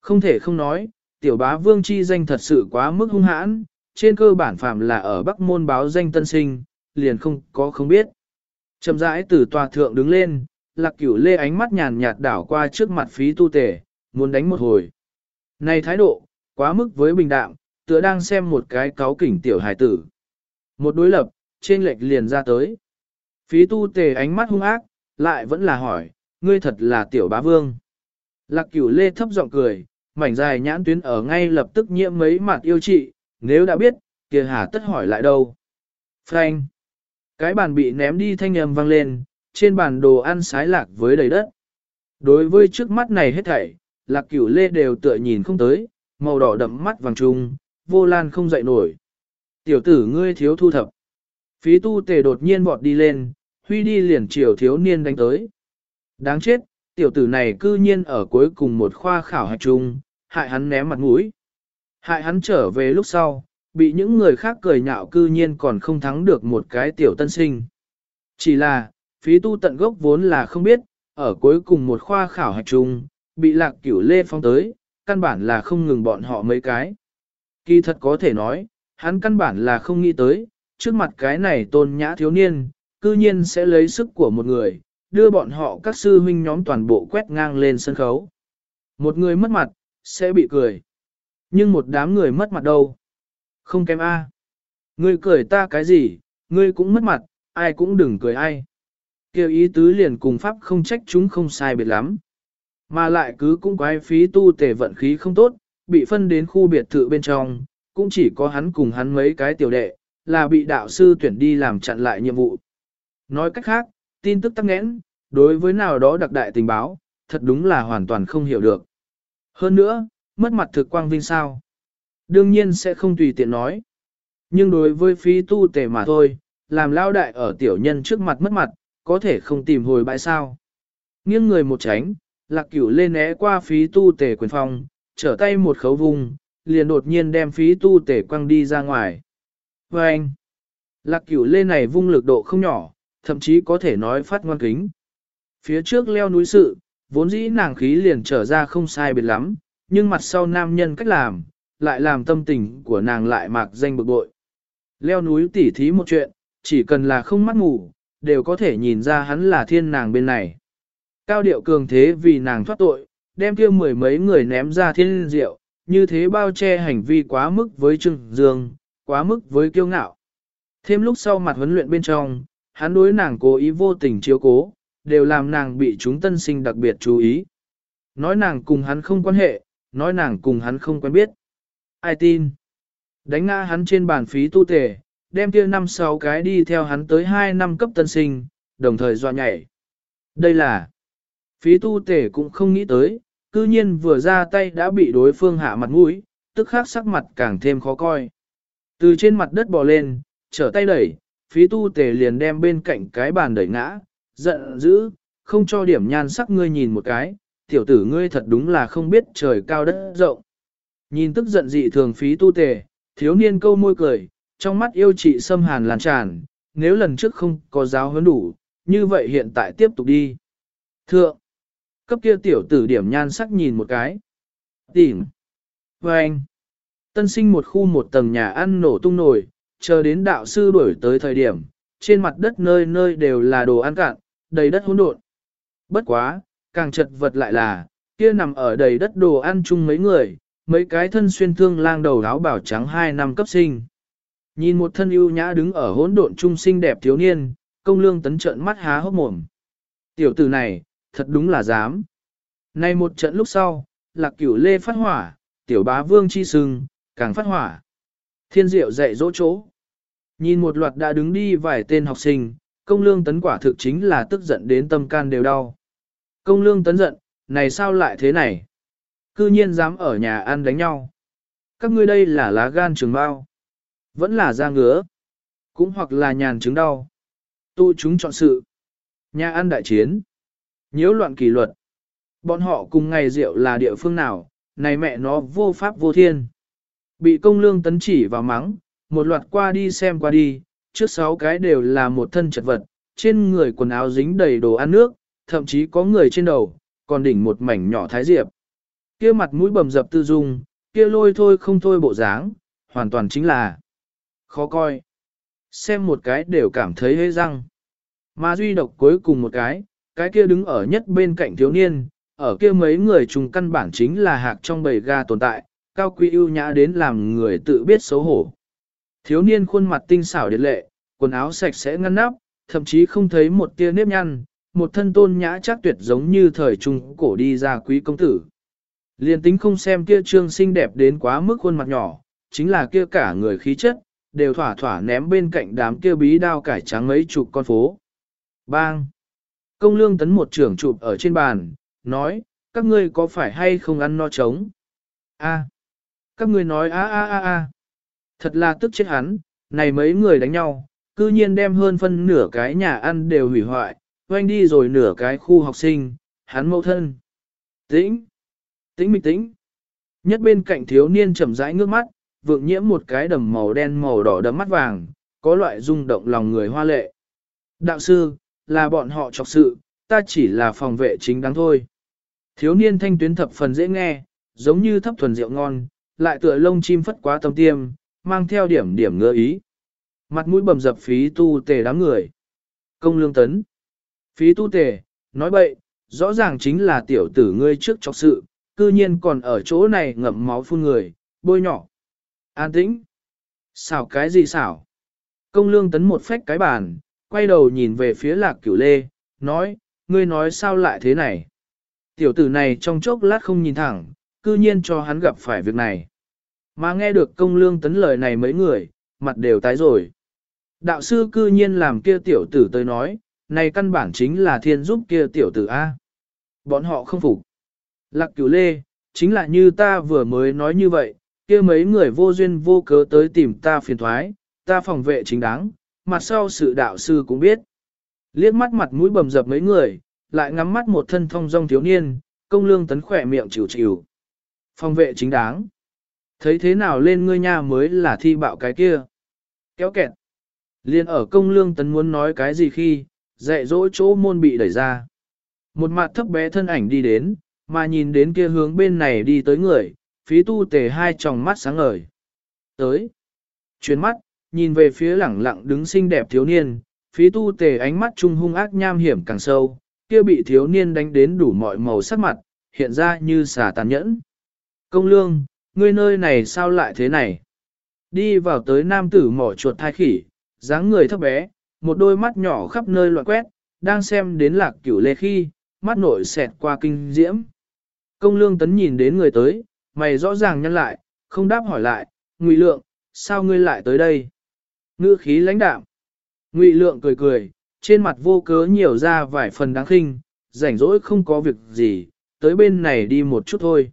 Không thể không nói, tiểu bá vương chi danh thật sự quá mức hung hãn, trên cơ bản phạm là ở Bắc môn báo danh tân sinh, liền không có không biết. Chậm rãi từ tòa thượng đứng lên, lạc cửu lê ánh mắt nhàn nhạt đảo qua trước mặt phí tu tể, muốn đánh một hồi. Này thái độ, quá mức với bình đạm, tựa đang xem một cái cáo kỉnh tiểu hài tử. Một đối lập, trên lệch liền ra tới. Phí tu tề ánh mắt hung ác, lại vẫn là hỏi, ngươi thật là tiểu bá vương. Lạc cửu lê thấp giọng cười, mảnh dài nhãn tuyến ở ngay lập tức nhiễm mấy mặt yêu trị, nếu đã biết, kia hà tất hỏi lại đâu. Frank. Cái bàn bị ném đi thanh âm vang lên, trên bàn đồ ăn sái lạc với đầy đất. Đối với trước mắt này hết thảy, lạc cửu lê đều tựa nhìn không tới, màu đỏ đậm mắt vàng trung, vô lan không dậy nổi. Tiểu tử ngươi thiếu thu thập. Phí tu tề đột nhiên vọt đi lên, huy đi liền chiều thiếu niên đánh tới. Đáng chết, tiểu tử này cư nhiên ở cuối cùng một khoa khảo hạch chung, hại hắn ném mặt mũi. Hại hắn trở về lúc sau, bị những người khác cười nhạo cư nhiên còn không thắng được một cái tiểu tân sinh. Chỉ là, phí tu tận gốc vốn là không biết, ở cuối cùng một khoa khảo hạch chung, bị lạc cửu lê phong tới, căn bản là không ngừng bọn họ mấy cái. Kỳ thật có thể nói, hắn căn bản là không nghĩ tới, trước mặt cái này tôn nhã thiếu niên, cư nhiên sẽ lấy sức của một người, đưa bọn họ các sư huynh nhóm toàn bộ quét ngang lên sân khấu. Một người mất mặt, sẽ bị cười. Nhưng một đám người mất mặt đâu? Không kém A. Ngươi cười ta cái gì, ngươi cũng mất mặt, ai cũng đừng cười ai. Kêu ý tứ liền cùng pháp không trách chúng không sai biệt lắm. Mà lại cứ cũng quái phí tu tề vận khí không tốt, bị phân đến khu biệt thự bên trong, cũng chỉ có hắn cùng hắn mấy cái tiểu đệ, là bị đạo sư tuyển đi làm chặn lại nhiệm vụ. Nói cách khác, tin tức tắc nghẽn, đối với nào đó đặc đại tình báo, thật đúng là hoàn toàn không hiểu được. Hơn nữa, mất mặt thực quang vinh sao. Đương nhiên sẽ không tùy tiện nói. Nhưng đối với phí tu tề mà thôi, làm lao đại ở tiểu nhân trước mặt mất mặt, có thể không tìm hồi bãi sao. Nghiêng người một tránh, lạc cửu lên né qua phí tu tề quyền phòng, trở tay một khấu vùng, liền đột nhiên đem phí tu tề quăng đi ra ngoài. Và anh, lạc cửu lên này vung lực độ không nhỏ, thậm chí có thể nói phát ngoan kính. Phía trước leo núi sự, vốn dĩ nàng khí liền trở ra không sai biệt lắm, nhưng mặt sau nam nhân cách làm, lại làm tâm tình của nàng lại mạc danh bực bội. Leo núi tỉ thí một chuyện, chỉ cần là không mắt ngủ, đều có thể nhìn ra hắn là thiên nàng bên này. Cao điệu cường thế vì nàng thoát tội, đem kia mười mấy người ném ra thiên diệu, như thế bao che hành vi quá mức với Trương Dương, quá mức với kiêu ngạo. Thêm lúc sau mặt huấn luyện bên trong, hắn đối nàng cố ý vô tình chiếu cố, đều làm nàng bị chúng tân sinh đặc biệt chú ý. Nói nàng cùng hắn không quan hệ, nói nàng cùng hắn không quen biết. Ai tin? Đánh ngã hắn trên bàn phí tu tề, đem kia năm sáu cái đi theo hắn tới 2 năm cấp tân sinh, đồng thời dọa nhảy. Đây là phí tu tề cũng không nghĩ tới, cư nhiên vừa ra tay đã bị đối phương hạ mặt mũi, tức khắc sắc mặt càng thêm khó coi. Từ trên mặt đất bò lên, trở tay đẩy, phí tu tề liền đem bên cạnh cái bàn đẩy ngã, giận dữ, không cho điểm nhan sắc ngươi nhìn một cái, tiểu tử ngươi thật đúng là không biết trời cao đất rộng. Nhìn tức giận dị thường phí tu tề, thiếu niên câu môi cười, trong mắt yêu chị xâm hàn làn tràn, nếu lần trước không có giáo huấn đủ, như vậy hiện tại tiếp tục đi. Thượng, cấp kia tiểu tử điểm nhan sắc nhìn một cái. Tìm. Và anh, tân sinh một khu một tầng nhà ăn nổ tung nổi, chờ đến đạo sư đuổi tới thời điểm, trên mặt đất nơi nơi đều là đồ ăn cạn, đầy đất hỗn độn. Bất quá, càng chật vật lại là, kia nằm ở đầy đất đồ ăn chung mấy người, mấy cái thân xuyên thương lang đầu áo bảo trắng hai năm cấp sinh. Nhìn một thân ưu nhã đứng ở hỗn độn trung sinh đẹp thiếu niên, công lương tấn trợn mắt há hốc mồm. Tiểu tử này, thật đúng là dám. Nay một trận lúc sau, lạc cửu lê phát hỏa, tiểu bá vương chi sưng, càng phát hỏa. Thiên diệu dạy dỗ chỗ. Nhìn một loạt đã đứng đi vài tên học sinh, công lương tấn quả thực chính là tức giận đến tâm can đều đau. Công lương tấn giận, này sao lại thế này? Cư nhiên dám ở nhà ăn đánh nhau. Các ngươi đây là lá gan trường bao. Vẫn là da ngứa. Cũng hoặc là nhàn chứng đau. Tu chúng chọn sự. Nhà ăn đại chiến. nhiễu loạn kỷ luật. Bọn họ cùng ngày rượu là địa phương nào, này mẹ nó vô pháp vô thiên. Bị công lương tấn chỉ vào mắng, một loạt qua đi xem qua đi, trước sáu cái đều là một thân chật vật, trên người quần áo dính đầy đồ ăn nước, thậm chí có người trên đầu, còn đỉnh một mảnh nhỏ thái diệp. Kia mặt mũi bầm dập tư dung, kia lôi thôi không thôi bộ dáng, hoàn toàn chính là khó coi. Xem một cái đều cảm thấy hế răng. Mà duy độc cuối cùng một cái, cái kia đứng ở nhất bên cạnh thiếu niên, ở kia mấy người trùng căn bản chính là hạc trong bầy ga tồn tại, cao quý ưu nhã đến làm người tự biết xấu hổ. Thiếu niên khuôn mặt tinh xảo điệt lệ, quần áo sạch sẽ ngăn nắp, thậm chí không thấy một tia nếp nhăn, một thân tôn nhã chắc tuyệt giống như thời trung cổ đi ra quý công tử. Liên tính không xem kia trương xinh đẹp đến quá mức khuôn mặt nhỏ, chính là kia cả người khí chất, đều thỏa thỏa ném bên cạnh đám kia bí đao cải trắng mấy chục con phố. Bang! Công lương tấn một trưởng chụp ở trên bàn, nói, các ngươi có phải hay không ăn no trống? A. Các ngươi nói a a a a. Thật là tức chết hắn, này mấy người đánh nhau, cư nhiên đem hơn phân nửa cái nhà ăn đều hủy hoại, quanh đi rồi nửa cái khu học sinh, hắn mẫu thân. Tĩnh! Tĩnh mịch tĩnh! Nhất bên cạnh thiếu niên chậm rãi ngước mắt, vượng nhiễm một cái đầm màu đen màu đỏ đấm mắt vàng, có loại rung động lòng người hoa lệ. Đạo sư, là bọn họ trọc sự, ta chỉ là phòng vệ chính đáng thôi. Thiếu niên thanh tuyến thập phần dễ nghe, giống như thấp thuần rượu ngon, lại tựa lông chim phất quá tâm tiêm, mang theo điểm điểm ngơ ý. Mặt mũi bầm dập phí tu tề đám người. Công lương tấn. Phí tu tề, nói bậy, rõ ràng chính là tiểu tử ngươi trước chọc sự, cư nhiên còn ở chỗ này ngậm máu phun người, bôi nhỏ. An tĩnh. Xảo cái gì xảo? Công lương tấn một phách cái bàn, quay đầu nhìn về phía lạc cửu lê, nói, ngươi nói sao lại thế này? Tiểu tử này trong chốc lát không nhìn thẳng, cư nhiên cho hắn gặp phải việc này. Mà nghe được công lương tấn lời này mấy người, mặt đều tái rồi. Đạo sư cư nhiên làm kia tiểu tử tới nói, này căn bản chính là thiên giúp kia tiểu tử A. Bọn họ không phục. Lạc cửu lê, chính là như ta vừa mới nói như vậy, kia mấy người vô duyên vô cớ tới tìm ta phiền thoái, ta phòng vệ chính đáng, mặt sau sự đạo sư cũng biết. Liếc mắt mặt mũi bầm dập mấy người, lại ngắm mắt một thân thông dong thiếu niên, công lương tấn khỏe miệng chịu chịu. Phòng vệ chính đáng. Thấy thế nào lên ngươi nha mới là thi bạo cái kia. Kéo kẹt. Liên ở công lương tấn muốn nói cái gì khi, dạy dỗ chỗ môn bị đẩy ra. Một mặt thấp bé thân ảnh đi đến, mà nhìn đến kia hướng bên này đi tới người, phí tu tề hai tròng mắt sáng ngời. Tới. Chuyến mắt, nhìn về phía lẳng lặng đứng xinh đẹp thiếu niên, phí tu tề ánh mắt trung hung ác nham hiểm càng sâu, kia bị thiếu niên đánh đến đủ mọi màu sắc mặt, hiện ra như xà tàn nhẫn. Công lương, ngươi nơi này sao lại thế này? Đi vào tới nam tử mỏ chuột thai khỉ, dáng người thấp bé, một đôi mắt nhỏ khắp nơi loạn quét, đang xem đến lạc cửu lê khi, mắt nội xẹt qua kinh diễm. Công lương tấn nhìn đến người tới, mày rõ ràng nhăn lại, không đáp hỏi lại, ngụy lượng, sao ngươi lại tới đây? Ngữ khí lãnh đạm. Ngụy lượng cười cười, trên mặt vô cớ nhiều ra vài phần đáng khinh, rảnh rỗi không có việc gì, tới bên này đi một chút thôi.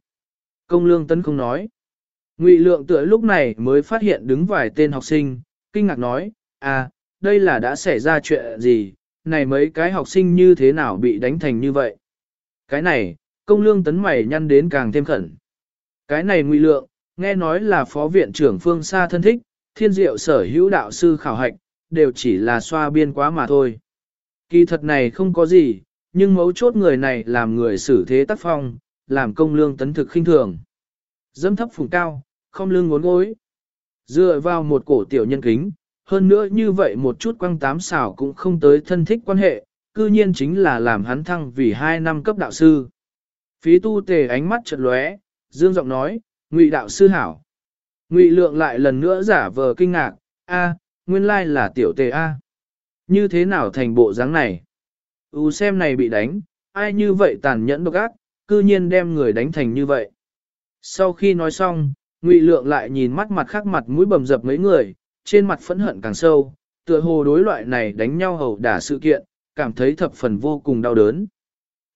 Công lương tấn không nói. Ngụy lượng tựa lúc này mới phát hiện đứng vài tên học sinh, kinh ngạc nói, à, đây là đã xảy ra chuyện gì, này mấy cái học sinh như thế nào bị đánh thành như vậy. Cái này, công lương tấn mày nhăn đến càng thêm khẩn. Cái này ngụy lượng, nghe nói là phó viện trưởng phương xa thân thích, thiên diệu sở hữu đạo sư khảo hạch, đều chỉ là xoa biên quá mà thôi. Kỳ thật này không có gì, nhưng mấu chốt người này làm người xử thế tác phong, làm công lương tấn thực khinh thường. Dâm thấp phùng cao, không lương ngốn gối. Dựa vào một cổ tiểu nhân kính, hơn nữa như vậy một chút quăng tám xảo cũng không tới thân thích quan hệ, cư nhiên chính là làm hắn thăng vì hai năm cấp đạo sư. Phí tu tề ánh mắt chợt lóe, dương giọng nói, ngụy đạo sư hảo. Ngụy lượng lại lần nữa giả vờ kinh ngạc, a, nguyên lai là tiểu tề a. Như thế nào thành bộ dáng này? U xem này bị đánh, ai như vậy tàn nhẫn độc ác, cư nhiên đem người đánh thành như vậy. Sau khi nói xong, Ngụy Lượng lại nhìn mắt mặt khác mặt mũi bầm dập mấy người, trên mặt phẫn hận càng sâu, tựa hồ đối loại này đánh nhau hầu đả sự kiện, cảm thấy thập phần vô cùng đau đớn.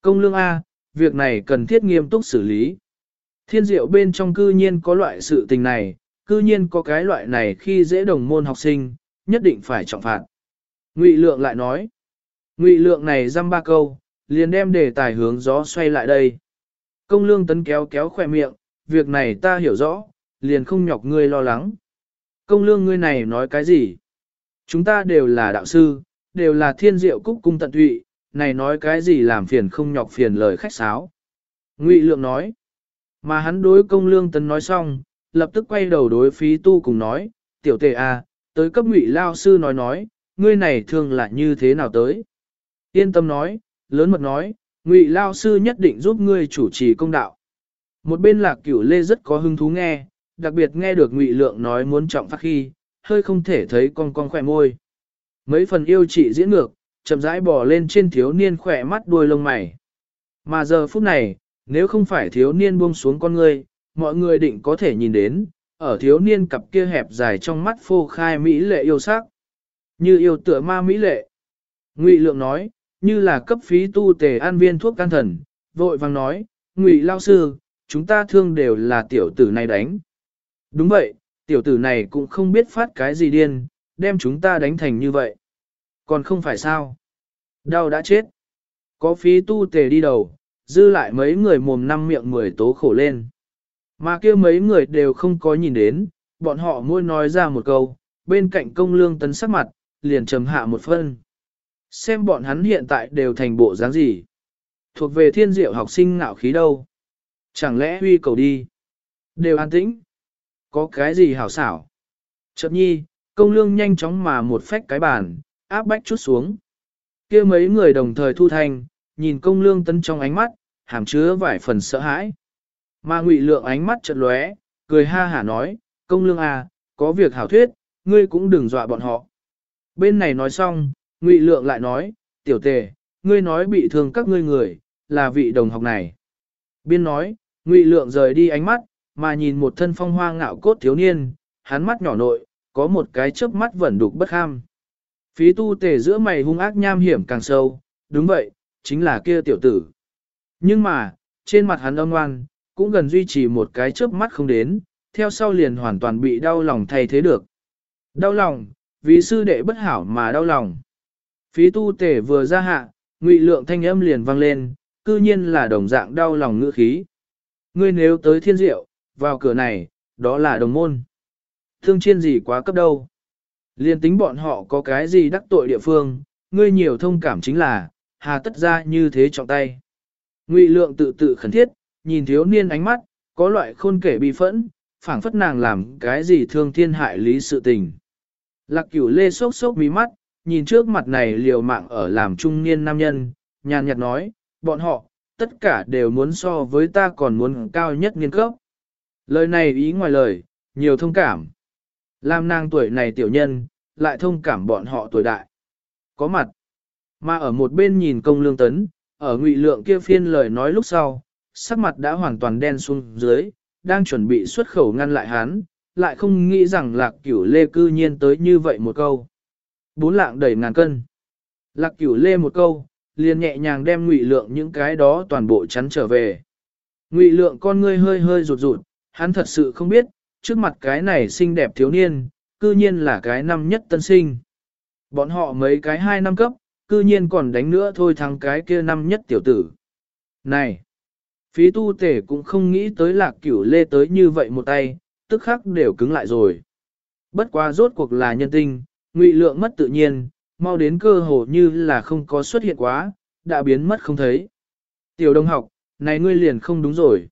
Công lương A, việc này cần thiết nghiêm túc xử lý. Thiên diệu bên trong cư nhiên có loại sự tình này, cư nhiên có cái loại này khi dễ đồng môn học sinh, nhất định phải trọng phạt. Ngụy Lượng lại nói, Ngụy Lượng này dăm ba câu, liền đem đề tài hướng gió xoay lại đây. Công lương tấn kéo kéo khỏe miệng, việc này ta hiểu rõ, liền không nhọc ngươi lo lắng. Công lương ngươi này nói cái gì? Chúng ta đều là đạo sư, đều là thiên diệu cúc cung tận tụy, này nói cái gì làm phiền không nhọc phiền lời khách sáo. Ngụy lượng nói, mà hắn đối công lương tấn nói xong, lập tức quay đầu đối phí tu cùng nói, tiểu tề à, tới cấp ngụy lao sư nói nói, ngươi này thường là như thế nào tới. Yên tâm nói, lớn mật nói, ngụy lao sư nhất định giúp ngươi chủ trì công đạo. Một bên lạc cửu lê rất có hứng thú nghe, đặc biệt nghe được ngụy lượng nói muốn trọng phát khi, hơi không thể thấy con con khỏe môi. Mấy phần yêu chị diễn ngược, chậm rãi bò lên trên thiếu niên khỏe mắt đuôi lông mày. Mà giờ phút này, nếu không phải thiếu niên buông xuống con ngươi, mọi người định có thể nhìn đến, ở thiếu niên cặp kia hẹp dài trong mắt phô khai mỹ lệ yêu sắc. Như yêu tựa ma mỹ lệ. Ngụy lượng nói, như là cấp phí tu tề an viên thuốc can thần, vội vàng nói, Ngụy lao sư, chúng ta thương đều là tiểu tử này đánh. Đúng vậy, tiểu tử này cũng không biết phát cái gì điên, đem chúng ta đánh thành như vậy. Còn không phải sao? Đau đã chết. Có phí tu tề đi đầu, dư lại mấy người mồm năm miệng mười tố khổ lên. Mà kia mấy người đều không có nhìn đến, bọn họ mỗi nói ra một câu, bên cạnh công lương tấn sắc mặt, liền trầm hạ một phân. Xem bọn hắn hiện tại đều thành bộ dáng gì. Thuộc về thiên diệu học sinh ngạo khí đâu. Chẳng lẽ huy cầu đi. Đều an tĩnh. Có cái gì hảo xảo. Chợt nhi, công lương nhanh chóng mà một phách cái bàn, áp bách chút xuống. kia mấy người đồng thời thu thanh, nhìn công lương tấn trong ánh mắt, hàm chứa vài phần sợ hãi. Mà ngụy lượng ánh mắt chợt lóe, cười ha hả nói, công lương à, có việc hảo thuyết, ngươi cũng đừng dọa bọn họ. Bên này nói xong, ngụy lượng lại nói, tiểu tề, ngươi nói bị thương các ngươi người, là vị đồng học này. Biên nói, ngụy lượng rời đi ánh mắt, mà nhìn một thân phong hoa ngạo cốt thiếu niên, hắn mắt nhỏ nội, có một cái chớp mắt vẫn đục bất ham. Phí tu tề giữa mày hung ác nham hiểm càng sâu, đúng vậy, chính là kia tiểu tử. Nhưng mà, trên mặt hắn âm ngoan, cũng gần duy trì một cái chớp mắt không đến, theo sau liền hoàn toàn bị đau lòng thay thế được. Đau lòng, vì sư đệ bất hảo mà đau lòng. Phí tu tể vừa ra hạ, ngụy lượng thanh âm liền vang lên, cư nhiên là đồng dạng đau lòng ngữ khí. Ngươi nếu tới thiên diệu, vào cửa này, đó là đồng môn. Thương chiên gì quá cấp đâu. Liên tính bọn họ có cái gì đắc tội địa phương, ngươi nhiều thông cảm chính là, hà tất ra như thế trọng tay. Ngụy lượng tự tự khẩn thiết, nhìn thiếu niên ánh mắt, có loại khôn kể bi phẫn, phảng phất nàng làm cái gì thương thiên hại lý sự tình. Lạc cửu lê sốc sốc mí mắt, nhìn trước mặt này liều mạng ở làm trung niên nam nhân, nhàn nhạt nói, bọn họ, tất cả đều muốn so với ta còn muốn cao nhất nghiên cấp. Lời này ý ngoài lời, nhiều thông cảm. Làm nàng tuổi này tiểu nhân, lại thông cảm bọn họ tuổi đại. Có mặt. Mà ở một bên nhìn công lương tấn, ở ngụy lượng kia phiên lời nói lúc sau, sắc mặt đã hoàn toàn đen xuống dưới, đang chuẩn bị xuất khẩu ngăn lại hắn, lại không nghĩ rằng lạc cửu lê cư nhiên tới như vậy một câu. Bốn lạng đầy ngàn cân. Lạc cửu lê một câu, liền nhẹ nhàng đem ngụy lượng những cái đó toàn bộ chắn trở về. Ngụy lượng con ngươi hơi hơi rụt rụt, hắn thật sự không biết, trước mặt cái này xinh đẹp thiếu niên, cư nhiên là cái năm nhất tân sinh. Bọn họ mấy cái hai năm cấp, cư nhiên còn đánh nữa thôi thắng cái kia năm nhất tiểu tử. Này! Phí tu tể cũng không nghĩ tới lạc cửu lê tới như vậy một tay, tức khắc đều cứng lại rồi. Bất quá rốt cuộc là nhân tinh, ngụy lượng mất tự nhiên, mau đến cơ hồ như là không có xuất hiện quá, đã biến mất không thấy. Tiểu đồng học, này ngươi liền không đúng rồi.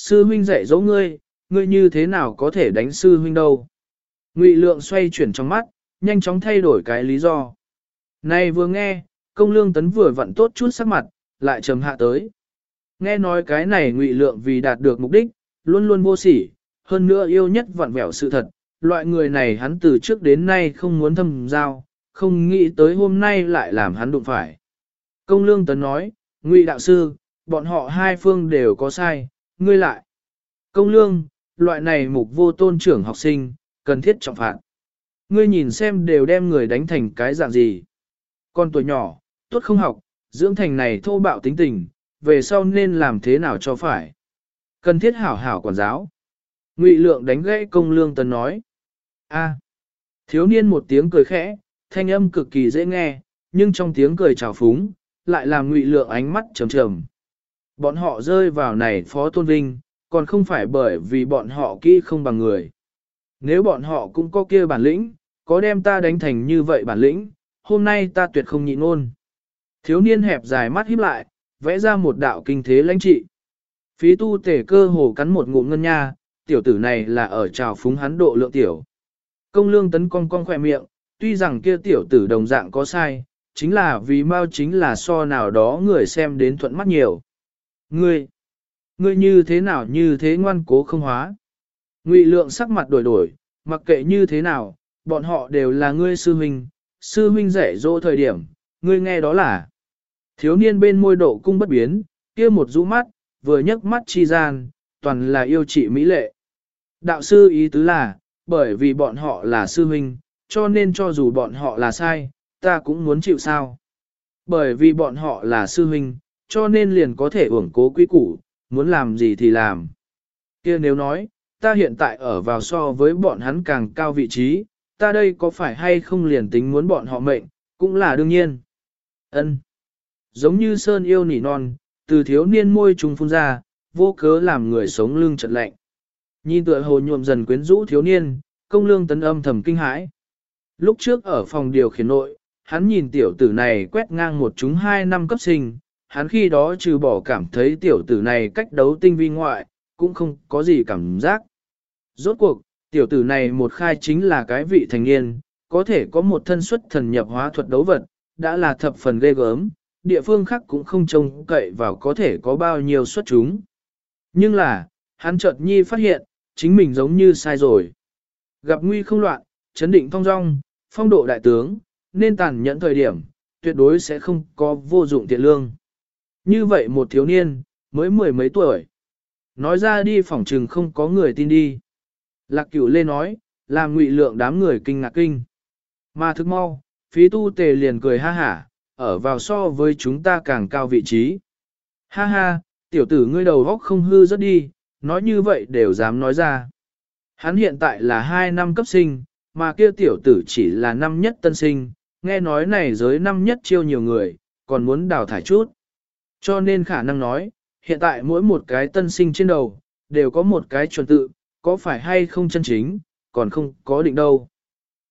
Sư huynh dạy dỗ ngươi, ngươi như thế nào có thể đánh sư huynh đâu. Ngụy lượng xoay chuyển trong mắt, nhanh chóng thay đổi cái lý do. Này vừa nghe, công lương tấn vừa vặn tốt chút sắc mặt, lại trầm hạ tới. Nghe nói cái này ngụy lượng vì đạt được mục đích, luôn luôn vô sỉ, hơn nữa yêu nhất vặn vẹo sự thật, loại người này hắn từ trước đến nay không muốn thâm giao, không nghĩ tới hôm nay lại làm hắn đụng phải. Công lương tấn nói, ngụy đạo sư, bọn họ hai phương đều có sai, ngươi lại. Công lương, loại này mục vô tôn trưởng học sinh, cần thiết trọng phạt. Ngươi nhìn xem đều đem người đánh thành cái dạng gì. Con tuổi nhỏ, tốt không học, dưỡng thành này thô bạo tính tình, về sau nên làm thế nào cho phải. Cần thiết hảo hảo quản giáo. Ngụy lượng đánh gãy công lương tần nói. a thiếu niên một tiếng cười khẽ, thanh âm cực kỳ dễ nghe, nhưng trong tiếng cười trào phúng, lại làm ngụy lượng ánh mắt trầm trầm. Bọn họ rơi vào này phó tôn vinh, còn không phải bởi vì bọn họ kỹ không bằng người. Nếu bọn họ cũng có kia bản lĩnh, có đem ta đánh thành như vậy bản lĩnh, hôm nay ta tuyệt không nhịn ngôn. Thiếu niên hẹp dài mắt híp lại, vẽ ra một đạo kinh thế lãnh trị. Phí tu tể cơ hồ cắn một ngụm ngân nha, tiểu tử này là ở trào phúng hắn độ lượng tiểu. Công lương tấn cong cong khỏe miệng, tuy rằng kia tiểu tử đồng dạng có sai, chính là vì mau chính là so nào đó người xem đến thuận mắt nhiều. Ngươi, ngươi như thế nào như thế ngoan cố không hóa. Ngụy lượng sắc mặt đổi đổi, mặc kệ như thế nào, bọn họ đều là ngươi sư huynh, sư huynh dạy dỗ thời điểm, ngươi nghe đó là. Thiếu niên bên môi độ cung bất biến, kia một rũ mắt, vừa nhấc mắt chi gian, toàn là yêu trị mỹ lệ. Đạo sư ý tứ là, bởi vì bọn họ là sư huynh, cho nên cho dù bọn họ là sai, ta cũng muốn chịu sao. Bởi vì bọn họ là sư huynh, cho nên liền có thể ủng cố quý củ, muốn làm gì thì làm. kia nếu nói, ta hiện tại ở vào so với bọn hắn càng cao vị trí, ta đây có phải hay không liền tính muốn bọn họ mệnh, cũng là đương nhiên. ân Giống như sơn yêu nỉ non, từ thiếu niên môi trùng phun ra, vô cớ làm người sống lưng chật lạnh. Nhìn tựa hồ nhuộm dần quyến rũ thiếu niên, công lương tấn âm thầm kinh hãi. Lúc trước ở phòng điều khiển nội, hắn nhìn tiểu tử này quét ngang một chúng hai năm cấp sinh, hắn khi đó trừ bỏ cảm thấy tiểu tử này cách đấu tinh vi ngoại, cũng không có gì cảm giác. Rốt cuộc, tiểu tử này một khai chính là cái vị thành niên, có thể có một thân xuất thần nhập hóa thuật đấu vật, đã là thập phần ghê gớm, địa phương khác cũng không trông cậy vào có thể có bao nhiêu xuất chúng. Nhưng là, hắn chợt nhi phát hiện, chính mình giống như sai rồi. Gặp nguy không loạn, chấn định thong dong, phong độ đại tướng, nên tàn nhẫn thời điểm, tuyệt đối sẽ không có vô dụng tiện lương. Như vậy một thiếu niên, mới mười mấy tuổi. Nói ra đi phỏng trừng không có người tin đi. Lạc cửu lê nói, làm ngụy lượng đám người kinh ngạc kinh. Mà thức mau, phí tu tề liền cười ha hả, ở vào so với chúng ta càng cao vị trí. Ha ha, tiểu tử ngươi đầu góc không hư rất đi, nói như vậy đều dám nói ra. Hắn hiện tại là hai năm cấp sinh, mà kia tiểu tử chỉ là năm nhất tân sinh, nghe nói này giới năm nhất chiêu nhiều người, còn muốn đào thải chút. Cho nên khả năng nói, hiện tại mỗi một cái tân sinh trên đầu, đều có một cái chuẩn tự, có phải hay không chân chính, còn không có định đâu.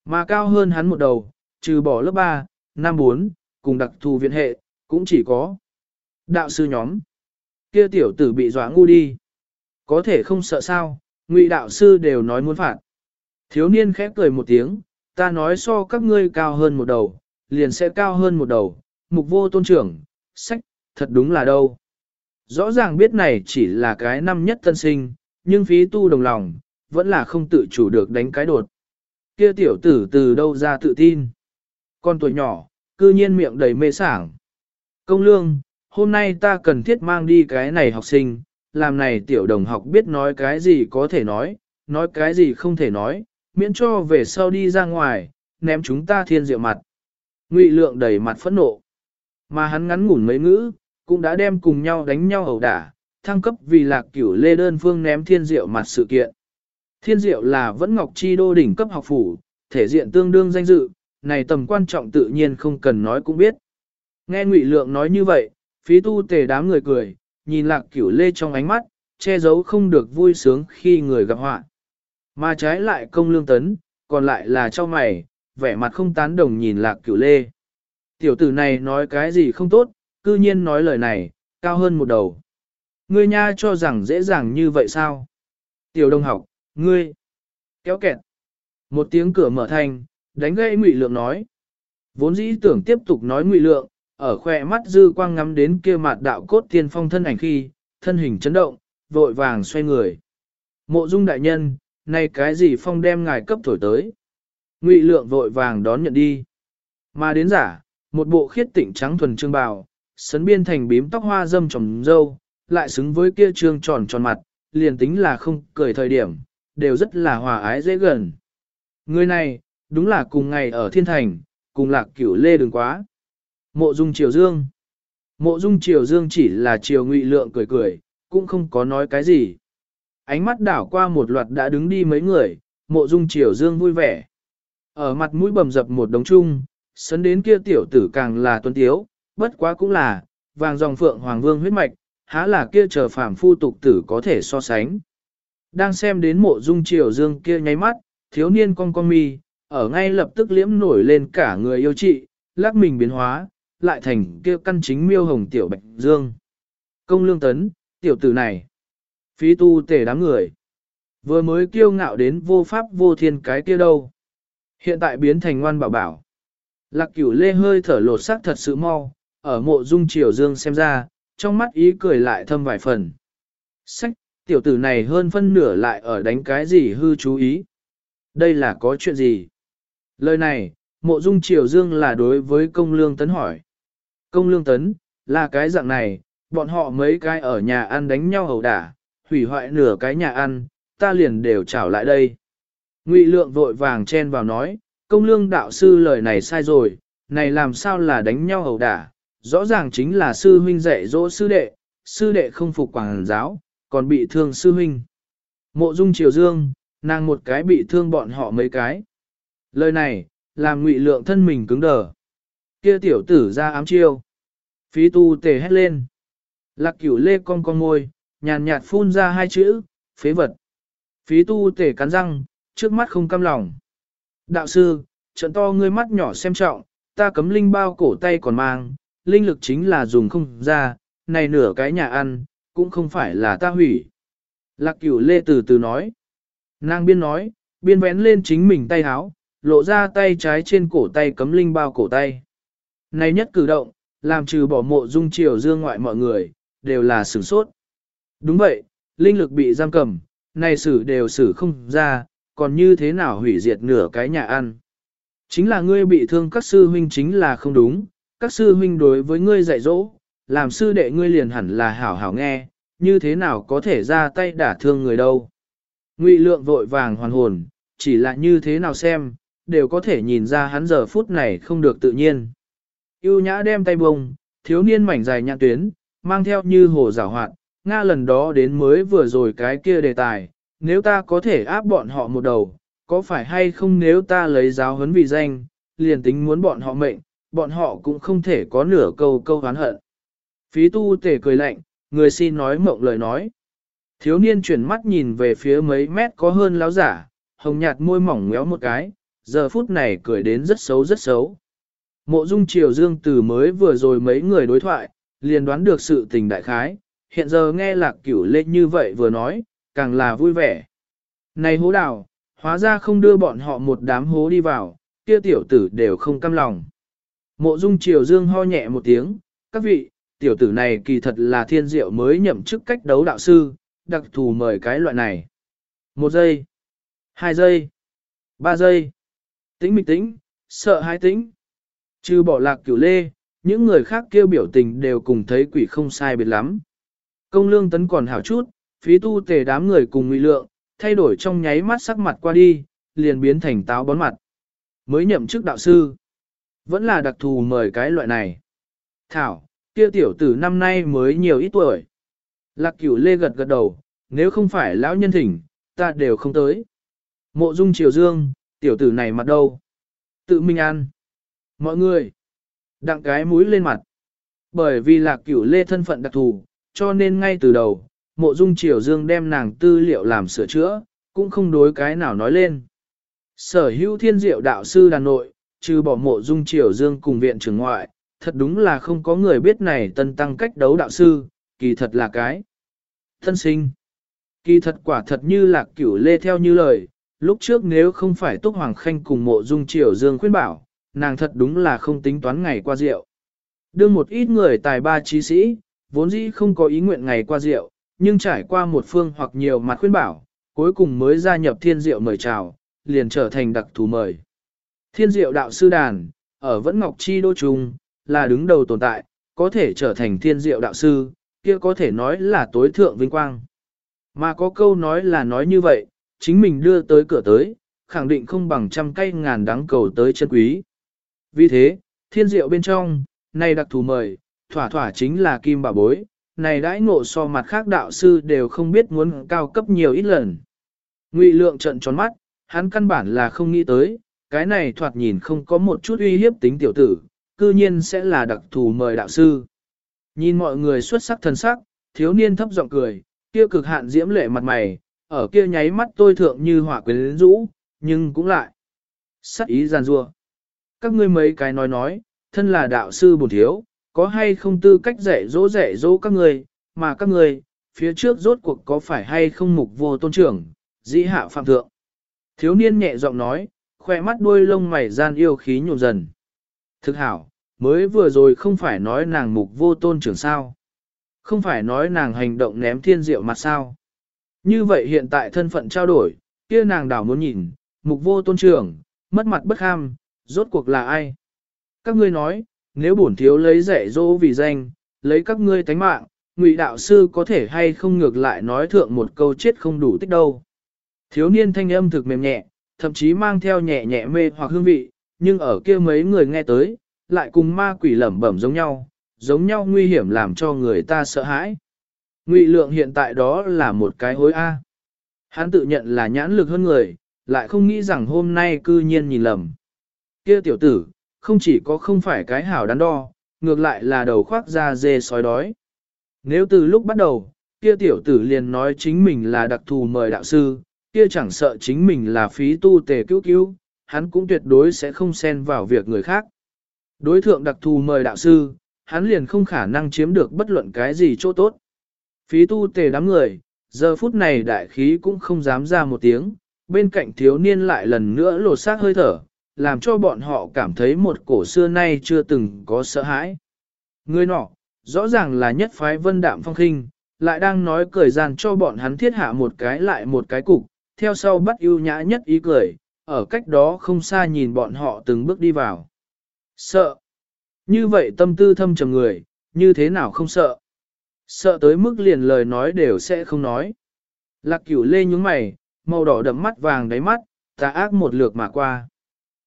Mà cao hơn hắn một đầu, trừ bỏ lớp 3, năm 4, cùng đặc thù viện hệ, cũng chỉ có đạo sư nhóm. Kia tiểu tử bị dọa ngu đi. Có thể không sợ sao, ngụy đạo sư đều nói muốn phạt. Thiếu niên khép cười một tiếng, ta nói so các ngươi cao hơn một đầu, liền sẽ cao hơn một đầu, mục vô tôn trưởng, sách, thật đúng là đâu. Rõ ràng biết này chỉ là cái năm nhất tân sinh, nhưng phí tu đồng lòng, vẫn là không tự chủ được đánh cái đột. Kia tiểu tử từ đâu ra tự tin. Con tuổi nhỏ, cư nhiên miệng đầy mê sảng. Công lương, hôm nay ta cần thiết mang đi cái này học sinh, làm này tiểu đồng học biết nói cái gì có thể nói, nói cái gì không thể nói, miễn cho về sau đi ra ngoài, ném chúng ta thiên diệu mặt. Ngụy lượng đầy mặt phẫn nộ. Mà hắn ngắn ngủn mấy ngữ, cũng đã đem cùng nhau đánh nhau ẩu đả, thăng cấp vì lạc cửu lê đơn phương ném thiên diệu mặt sự kiện. Thiên diệu là vẫn ngọc chi đô đỉnh cấp học phủ, thể diện tương đương danh dự, này tầm quan trọng tự nhiên không cần nói cũng biết. Nghe ngụy lượng nói như vậy, phí tu tề đám người cười, nhìn lạc cửu lê trong ánh mắt, che giấu không được vui sướng khi người gặp họa. Mà trái lại công lương tấn, còn lại là cho mày, vẻ mặt không tán đồng nhìn lạc cửu lê. Tiểu tử này nói cái gì không tốt, cư nhiên nói lời này, cao hơn một đầu. Ngươi nha cho rằng dễ dàng như vậy sao? Tiểu đông học, ngươi, kéo kẹt. Một tiếng cửa mở thành, đánh gây ngụy lượng nói. Vốn dĩ tưởng tiếp tục nói ngụy lượng, ở khoe mắt dư quang ngắm đến kia mặt đạo cốt tiên phong thân ảnh khi, thân hình chấn động, vội vàng xoay người. Mộ dung đại nhân, nay cái gì phong đem ngài cấp thổi tới. Ngụy lượng vội vàng đón nhận đi. Mà đến giả, một bộ khiết tịnh trắng thuần trương bào, sấn biên thành bím tóc hoa dâm trồng dâu, lại xứng với kia trương tròn tròn mặt, liền tính là không cười thời điểm, đều rất là hòa ái dễ gần. Người này, đúng là cùng ngày ở thiên thành, cùng lạc cửu lê đường quá. Mộ dung triều dương. Mộ dung triều dương chỉ là triều ngụy lượng cười cười, cũng không có nói cái gì. Ánh mắt đảo qua một loạt đã đứng đi mấy người, mộ dung triều dương vui vẻ. Ở mặt mũi bầm dập một đống chung, sấn đến kia tiểu tử càng là tuấn tiếu, bất quá cũng là, vàng dòng phượng hoàng vương huyết mạch, há là kia chờ phàm phu tục tử có thể so sánh. Đang xem đến mộ dung triều dương kia nháy mắt, thiếu niên con con mi, ở ngay lập tức liễm nổi lên cả người yêu trị, lắc mình biến hóa, lại thành kia căn chính miêu hồng tiểu bạch dương. Công lương tấn, tiểu tử này, phí tu tể đám người, vừa mới kiêu ngạo đến vô pháp vô thiên cái kia đâu. Hiện tại biến thành ngoan bảo bảo. Lạc cửu lê hơi thở lột xác thật sự mau, ở mộ dung triều dương xem ra, trong mắt ý cười lại thâm vài phần. Sách, tiểu tử này hơn phân nửa lại ở đánh cái gì hư chú ý. Đây là có chuyện gì? Lời này, mộ dung triều dương là đối với công lương tấn hỏi. Công lương tấn, là cái dạng này, bọn họ mấy cái ở nhà ăn đánh nhau hầu đả, hủy hoại nửa cái nhà ăn, ta liền đều trảo lại đây. Ngụy lượng vội vàng chen vào nói, công lương đạo sư lời này sai rồi, này làm sao là đánh nhau hầu đả, rõ ràng chính là sư huynh dạy dỗ sư đệ, sư đệ không phục quảng giáo, còn bị thương sư huynh. Mộ dung triều dương, nàng một cái bị thương bọn họ mấy cái. Lời này, làm ngụy lượng thân mình cứng đờ. Kia tiểu tử ra ám chiêu. Phí tu tề hét lên. Lạc cửu lê con con môi, nhàn nhạt phun ra hai chữ, phế vật. Phí tu tề cắn răng, trước mắt không căm lòng. Đạo sư, trận to ngươi mắt nhỏ xem trọng, ta cấm linh bao cổ tay còn mang, linh lực chính là dùng không ra, này nửa cái nhà ăn, cũng không phải là ta hủy. Lạc cửu lê từ từ nói. Nàng biên nói, biên vén lên chính mình tay háo, lộ ra tay trái trên cổ tay cấm linh bao cổ tay. Này nhất cử động, làm trừ bỏ mộ dung triều dương ngoại mọi người, đều là sửng sốt. Đúng vậy, linh lực bị giam cầm, này xử đều xử không ra, còn như thế nào hủy diệt nửa cái nhà ăn. Chính là ngươi bị thương các sư huynh chính là không đúng, các sư huynh đối với ngươi dạy dỗ, làm sư đệ ngươi liền hẳn là hảo hảo nghe, như thế nào có thể ra tay đả thương người đâu. Ngụy lượng vội vàng hoàn hồn, chỉ là như thế nào xem, đều có thể nhìn ra hắn giờ phút này không được tự nhiên. Yêu nhã đem tay bông, thiếu niên mảnh dài nhạn tuyến, mang theo như hồ rào hoạt, Nga lần đó đến mới vừa rồi cái kia đề tài, nếu ta có thể áp bọn họ một đầu, có phải hay không nếu ta lấy giáo huấn vì danh, liền tính muốn bọn họ mệnh, bọn họ cũng không thể có nửa câu câu hán hận. Phí tu tể cười lạnh, người xin nói mộng lời nói. Thiếu niên chuyển mắt nhìn về phía mấy mét có hơn láo giả, hồng nhạt môi mỏng méo một cái, giờ phút này cười đến rất xấu rất xấu. Mộ dung triều dương từ mới vừa rồi mấy người đối thoại, liền đoán được sự tình đại khái, hiện giờ nghe lạc cửu lệ như vậy vừa nói, càng là vui vẻ. Này hố đào, hóa ra không đưa bọn họ một đám hố đi vào, kia tiểu tử đều không căm lòng. Mộ dung triều dương ho nhẹ một tiếng, các vị, tiểu tử này kỳ thật là thiên diệu mới nhậm chức cách đấu đạo sư, đặc thù mời cái loại này. Một giây, hai giây, ba giây, tĩnh mịch tĩnh, sợ hãi tĩnh. Trừ bỏ lạc cửu lê, những người khác kêu biểu tình đều cùng thấy quỷ không sai biệt lắm. Công lương tấn còn hảo chút, phí tu tề đám người cùng nguy lượng, thay đổi trong nháy mắt sắc mặt qua đi, liền biến thành táo bón mặt. Mới nhậm chức đạo sư. Vẫn là đặc thù mời cái loại này. Thảo, kia tiểu tử năm nay mới nhiều ít tuổi. Lạc cửu lê gật gật đầu, nếu không phải lão nhân thỉnh, ta đều không tới. Mộ dung triều dương, tiểu tử này mặt đâu? Tự mình ăn. Mọi người, đặng cái mũi lên mặt. Bởi vì lạc cửu lê thân phận đặc thù, cho nên ngay từ đầu, mộ dung triều dương đem nàng tư liệu làm sửa chữa, cũng không đối cái nào nói lên. Sở hữu thiên diệu đạo sư đàn nội, trừ bỏ mộ dung triều dương cùng viện trưởng ngoại, thật đúng là không có người biết này tân tăng cách đấu đạo sư, kỳ thật là cái. Thân sinh. Kỳ thật quả thật như là cửu lê theo như lời, lúc trước nếu không phải Túc Hoàng Khanh cùng mộ dung triều dương khuyên bảo, nàng thật đúng là không tính toán ngày qua rượu. Đương một ít người tài ba trí sĩ, vốn dĩ không có ý nguyện ngày qua rượu, nhưng trải qua một phương hoặc nhiều mặt khuyên bảo, cuối cùng mới gia nhập thiên diệu mời chào, liền trở thành đặc thù mời. Thiên diệu đạo sư đàn, ở Vẫn Ngọc Chi Đô Trung, là đứng đầu tồn tại, có thể trở thành thiên diệu đạo sư, kia có thể nói là tối thượng vinh quang. Mà có câu nói là nói như vậy, chính mình đưa tới cửa tới, khẳng định không bằng trăm cây ngàn đắng cầu tới chân quý. Vì thế, thiên diệu bên trong, này đặc thù mời, thỏa thỏa chính là kim Bà bối, này đãi ngộ so mặt khác đạo sư đều không biết muốn cao cấp nhiều ít lần. Ngụy lượng trận tròn mắt, hắn căn bản là không nghĩ tới, cái này thoạt nhìn không có một chút uy hiếp tính tiểu tử, cư nhiên sẽ là đặc thù mời đạo sư. Nhìn mọi người xuất sắc thân sắc, thiếu niên thấp giọng cười, kia cực hạn diễm lệ mặt mày, ở kia nháy mắt tôi thượng như hỏa quyến rũ, nhưng cũng lại. Sắc ý giàn rua. Các ngươi mấy cái nói nói, thân là đạo sư bổn thiếu, có hay không tư cách dạy dỗ dạy dỗ các người, mà các người, phía trước rốt cuộc có phải hay không mục vô tôn trưởng, dĩ hạ phạm thượng. Thiếu niên nhẹ giọng nói, khoe mắt đuôi lông mày gian yêu khí nhộn dần. Thực hảo, mới vừa rồi không phải nói nàng mục vô tôn trưởng sao. Không phải nói nàng hành động ném thiên diệu mặt sao. Như vậy hiện tại thân phận trao đổi, kia nàng đảo muốn nhìn, mục vô tôn trưởng, mất mặt bất ham, rốt cuộc là ai? Các ngươi nói, nếu bổn thiếu lấy rẻ dỗ vì danh, lấy các ngươi tánh mạng, ngụy đạo sư có thể hay không ngược lại nói thượng một câu chết không đủ tích đâu. Thiếu niên thanh âm thực mềm nhẹ, thậm chí mang theo nhẹ nhẹ mê hoặc hương vị, nhưng ở kia mấy người nghe tới, lại cùng ma quỷ lẩm bẩm giống nhau, giống nhau nguy hiểm làm cho người ta sợ hãi. Ngụy lượng hiện tại đó là một cái hối A. Hắn tự nhận là nhãn lực hơn người, lại không nghĩ rằng hôm nay cư nhiên nhìn lầm. Kia tiểu tử, không chỉ có không phải cái hảo đắn đo, ngược lại là đầu khoác da dê sói đói. Nếu từ lúc bắt đầu, kia tiểu tử liền nói chính mình là đặc thù mời đạo sư, kia chẳng sợ chính mình là phí tu tề cứu cứu, hắn cũng tuyệt đối sẽ không xen vào việc người khác. Đối thượng đặc thù mời đạo sư, hắn liền không khả năng chiếm được bất luận cái gì chỗ tốt. Phí tu tề đám người, giờ phút này đại khí cũng không dám ra một tiếng, bên cạnh thiếu niên lại lần nữa lột xác hơi thở, làm cho bọn họ cảm thấy một cổ xưa nay chưa từng có sợ hãi. Người nọ, rõ ràng là nhất phái vân đạm phong khinh, lại đang nói cười gian cho bọn hắn thiết hạ một cái lại một cái cục, theo sau bắt ưu nhã nhất ý cười, ở cách đó không xa nhìn bọn họ từng bước đi vào. Sợ. Như vậy tâm tư thâm trầm người, như thế nào không sợ? Sợ tới mức liền lời nói đều sẽ không nói. Lạc cửu lê nhúng mày, màu đỏ đậm mắt vàng đáy mắt, ta ác một lượt mà qua.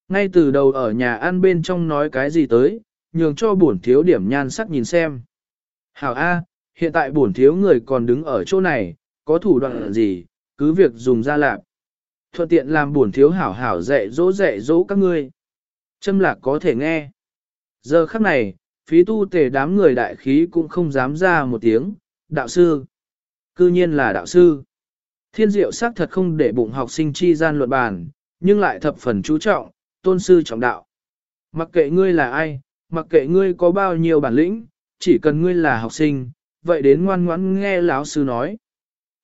Ngay từ đầu ở nhà ăn bên trong nói cái gì tới, nhường cho bổn thiếu điểm nhan sắc nhìn xem. Hảo A, hiện tại bổn thiếu người còn đứng ở chỗ này, có thủ đoạn gì, cứ việc dùng ra lạp. Thuận tiện làm buồn thiếu hảo hảo dạy dỗ dạy dỗ các ngươi. Châm lạc có thể nghe. Giờ khắc này, phí tu tề đám người đại khí cũng không dám ra một tiếng, đạo sư. Cư nhiên là đạo sư. Thiên diệu xác thật không để bụng học sinh chi gian luận bàn, nhưng lại thập phần chú trọng, tôn sư trọng đạo. Mặc kệ ngươi là ai, mặc kệ ngươi có bao nhiêu bản lĩnh, chỉ cần ngươi là học sinh, vậy đến ngoan ngoãn nghe lão sư nói.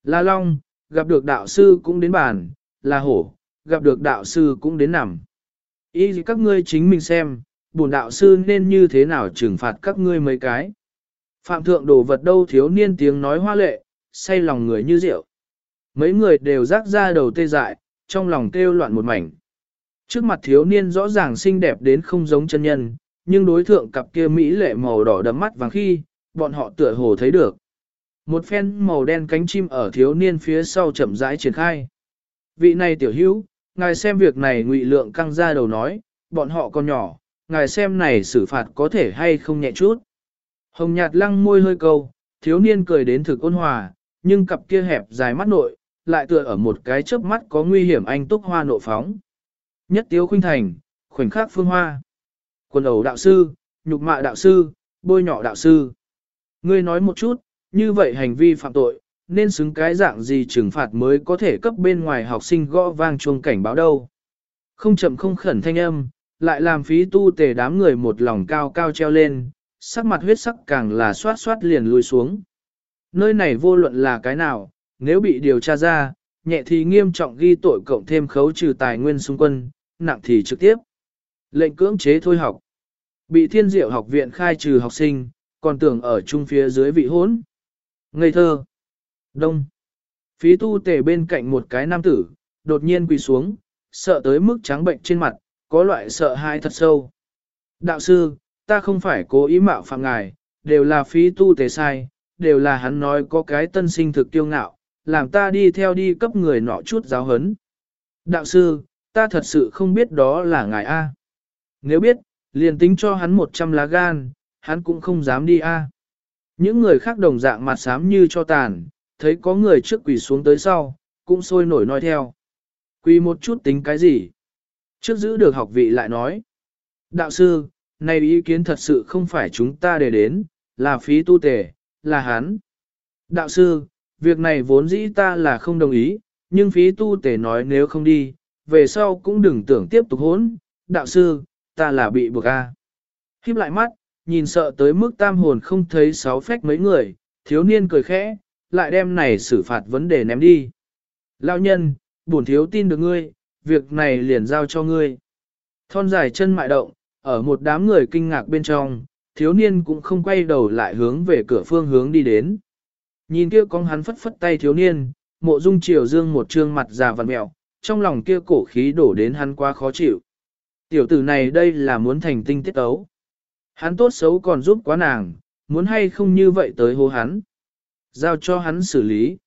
La Long, gặp được đạo sư cũng đến bàn, là hổ, gặp được đạo sư cũng đến nằm. Ý gì các ngươi chính mình xem, bổn đạo sư nên như thế nào trừng phạt các ngươi mấy cái. Phạm thượng đồ vật đâu thiếu niên tiếng nói hoa lệ, say lòng người như rượu. Mấy người đều rác ra đầu tê dại, trong lòng kêu loạn một mảnh. Trước mặt thiếu niên rõ ràng xinh đẹp đến không giống chân nhân, nhưng đối thượng cặp kia mỹ lệ màu đỏ đấm mắt vàng khi, bọn họ tựa hồ thấy được. Một phen màu đen cánh chim ở thiếu niên phía sau chậm rãi triển khai. Vị này tiểu hữu, ngài xem việc này ngụy lượng căng ra đầu nói, bọn họ còn nhỏ, ngài xem này xử phạt có thể hay không nhẹ chút. Hồng nhạt lăng môi hơi câu, thiếu niên cười đến thực ôn hòa, nhưng cặp kia hẹp dài mắt nội, lại tựa ở một cái chớp mắt có nguy hiểm anh túc hoa nộ phóng. Nhất tiếu khuynh thành, khoảnh khắc phương hoa. Quần ẩu đạo sư, nhục mạ đạo sư, bôi nhỏ đạo sư. Ngươi nói một chút, như vậy hành vi phạm tội, nên xứng cái dạng gì trừng phạt mới có thể cấp bên ngoài học sinh gõ vang chuông cảnh báo đâu. Không chậm không khẩn thanh âm, lại làm phí tu tề đám người một lòng cao cao treo lên, sắc mặt huyết sắc càng là xoát xoát liền lùi xuống. Nơi này vô luận là cái nào, nếu bị điều tra ra, nhẹ thì nghiêm trọng ghi tội cộng thêm khấu trừ tài nguyên xung quân, nặng thì trực tiếp. Lệnh cưỡng chế thôi học. Bị thiên diệu học viện khai trừ học sinh, còn tưởng ở chung phía dưới vị hốn. Ngây thơ. Đông. Phí tu tề bên cạnh một cái nam tử, đột nhiên quỳ xuống, sợ tới mức trắng bệnh trên mặt, có loại sợ hãi thật sâu. Đạo sư, ta không phải cố ý mạo phạm ngài, đều là phí tu tề sai, đều là hắn nói có cái tân sinh thực tiêu ngạo, làm ta đi theo đi cấp người nọ chút giáo hấn. Đạo sư, ta thật sự không biết đó là ngài A. Nếu biết, liền tính cho hắn 100 lá gan, hắn cũng không dám đi A. Những người khác đồng dạng mặt xám như cho tàn, thấy có người trước quỳ xuống tới sau, cũng sôi nổi nói theo. Quỳ một chút tính cái gì? Trước giữ được học vị lại nói. Đạo sư, này ý kiến thật sự không phải chúng ta để đến, là phí tu tề, là hắn. Đạo sư, việc này vốn dĩ ta là không đồng ý, nhưng phí tu tề nói nếu không đi, về sau cũng đừng tưởng tiếp tục hốn. Đạo sư, ta là bị buộc a. À. Khiếp lại mắt, nhìn sợ tới mức tam hồn không thấy sáu phách mấy người, thiếu niên cười khẽ, lại đem này xử phạt vấn đề ném đi. Lão nhân, bổn thiếu tin được ngươi, việc này liền giao cho ngươi. Thon dài chân mại động, ở một đám người kinh ngạc bên trong, thiếu niên cũng không quay đầu lại hướng về cửa phương hướng đi đến. Nhìn kia con hắn phất phất tay thiếu niên, mộ dung triều dương một trương mặt già vằn mẹo, trong lòng kia cổ khí đổ đến hắn quá khó chịu. Tiểu tử này đây là muốn thành tinh tiết ấu. Hắn tốt xấu còn giúp quá nàng, muốn hay không như vậy tới hô hắn. Giao cho hắn xử lý.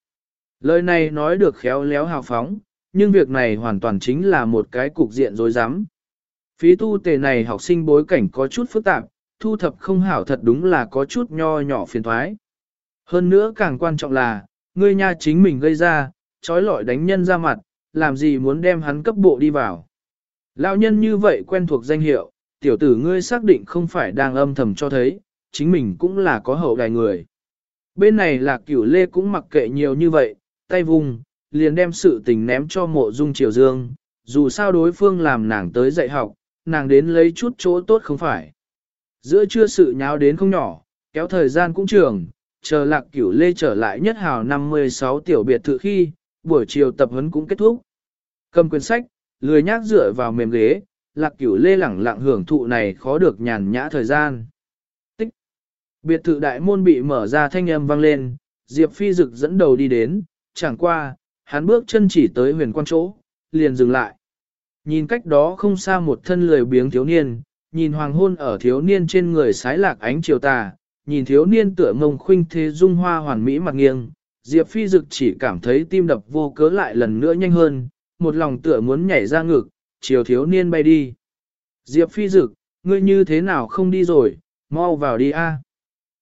Lời này nói được khéo léo hào phóng, nhưng việc này hoàn toàn chính là một cái cục diện rối rắm. Phí tu tề này học sinh bối cảnh có chút phức tạp, thu thập không hảo thật đúng là có chút nho nhỏ phiền thoái. Hơn nữa càng quan trọng là, ngươi nha chính mình gây ra, trói lọi đánh nhân ra mặt, làm gì muốn đem hắn cấp bộ đi vào. Lão nhân như vậy quen thuộc danh hiệu, tiểu tử ngươi xác định không phải đang âm thầm cho thấy, chính mình cũng là có hậu đài người. Bên này là cửu lê cũng mặc kệ nhiều như vậy, tay vùng, liền đem sự tình ném cho mộ dung triều dương, dù sao đối phương làm nàng tới dạy học, nàng đến lấy chút chỗ tốt không phải. Giữa trưa sự nháo đến không nhỏ, kéo thời gian cũng trường, chờ lạc cửu lê trở lại nhất hào 56 tiểu biệt thự khi, buổi chiều tập huấn cũng kết thúc. Cầm quyển sách, lười nhác dựa vào mềm ghế, lạc cửu lê lẳng lặng hưởng thụ này khó được nhàn nhã thời gian. Tích. Biệt thự đại môn bị mở ra thanh âm vang lên, Diệp Phi Dực dẫn đầu đi đến, chẳng qua, hắn bước chân chỉ tới huyền quan chỗ, liền dừng lại. Nhìn cách đó không xa một thân lười biếng thiếu niên, nhìn hoàng hôn ở thiếu niên trên người sái lạc ánh chiều tà, nhìn thiếu niên tựa ngông khuynh thế dung hoa hoàn mỹ mặt nghiêng, Diệp Phi Dực chỉ cảm thấy tim đập vô cớ lại lần nữa nhanh hơn, một lòng tựa muốn nhảy ra ngực, chiều thiếu niên bay đi. Diệp Phi Dực, ngươi như thế nào không đi rồi, mau vào đi a.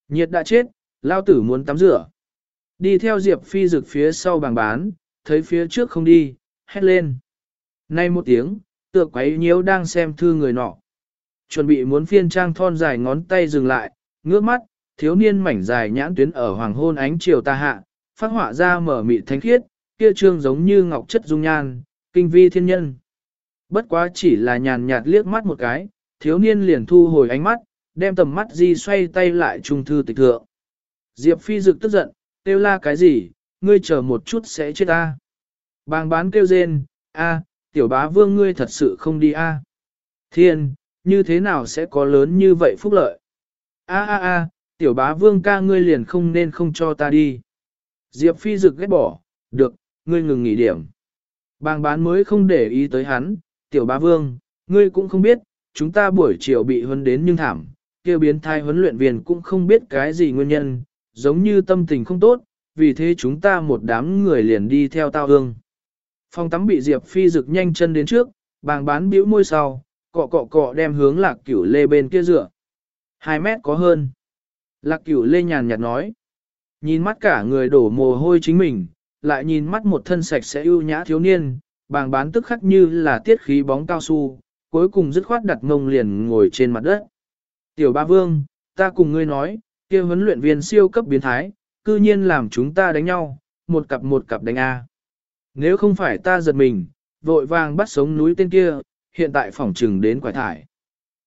Nhiệt đã chết, lao tử muốn tắm rửa. Đi theo Diệp Phi Dực phía sau bàng bán, thấy phía trước không đi, hét lên. Nay một tiếng, tựa quấy nhiễu đang xem thư người nọ. Chuẩn bị muốn phiên trang thon dài ngón tay dừng lại, ngước mắt, thiếu niên mảnh dài nhãn tuyến ở hoàng hôn ánh chiều ta hạ, phát họa ra mở mị thánh khiết, kia trương giống như ngọc chất dung nhan, kinh vi thiên nhân. Bất quá chỉ là nhàn nhạt liếc mắt một cái, thiếu niên liền thu hồi ánh mắt, đem tầm mắt di xoay tay lại trung thư tịch thượng. Diệp phi dực tức giận, kêu la cái gì, ngươi chờ một chút sẽ chết ta. Bàng bán kêu rên, a, tiểu bá vương ngươi thật sự không đi a. Thiên, như thế nào sẽ có lớn như vậy phúc lợi? A a a, tiểu bá vương ca ngươi liền không nên không cho ta đi. Diệp Phi dực ghét bỏ, được, ngươi ngừng nghỉ điểm. Bàng bán mới không để ý tới hắn, tiểu bá vương, ngươi cũng không biết, chúng ta buổi chiều bị huấn đến nhưng thảm, kêu biến thai huấn luyện viên cũng không biết cái gì nguyên nhân, giống như tâm tình không tốt, vì thế chúng ta một đám người liền đi theo tao hương. Phòng tắm bị Diệp Phi rực nhanh chân đến trước, bàng bán bĩu môi sau, cọ cọ cọ đem hướng lạc cửu lê bên kia dựa. Hai mét có hơn. Lạc cửu lê nhàn nhạt nói. Nhìn mắt cả người đổ mồ hôi chính mình, lại nhìn mắt một thân sạch sẽ ưu nhã thiếu niên, bàng bán tức khắc như là tiết khí bóng cao su, cuối cùng dứt khoát đặt ngông liền ngồi trên mặt đất. Tiểu ba vương, ta cùng ngươi nói, kia huấn luyện viên siêu cấp biến thái, cư nhiên làm chúng ta đánh nhau, một cặp một cặp đánh A. Nếu không phải ta giật mình, vội vàng bắt sống núi tên kia, hiện tại phỏng trừng đến quải thải.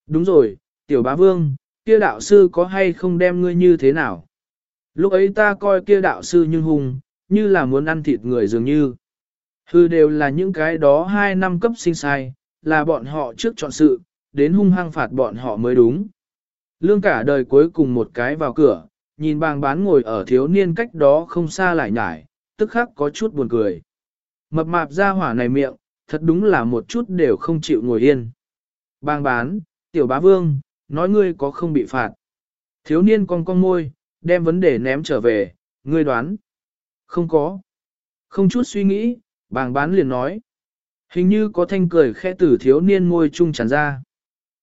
Đúng rồi, tiểu bá vương, kia đạo sư có hay không đem ngươi như thế nào? Lúc ấy ta coi kia đạo sư nhưng hùng, như là muốn ăn thịt người dường như. Hư đều là những cái đó hai năm cấp sinh sai, là bọn họ trước chọn sự, đến hung hăng phạt bọn họ mới đúng. Lương cả đời cuối cùng một cái vào cửa, nhìn bàng bán ngồi ở thiếu niên cách đó không xa lại nhải, tức khắc có chút buồn cười. Mập mạp ra hỏa này miệng, thật đúng là một chút đều không chịu ngồi yên. Bang bán, tiểu bá vương, nói ngươi có không bị phạt. Thiếu niên con con môi, đem vấn đề ném trở về, ngươi đoán. Không có. Không chút suy nghĩ, bàng bán liền nói. Hình như có thanh cười khẽ tử thiếu niên môi trung tràn ra.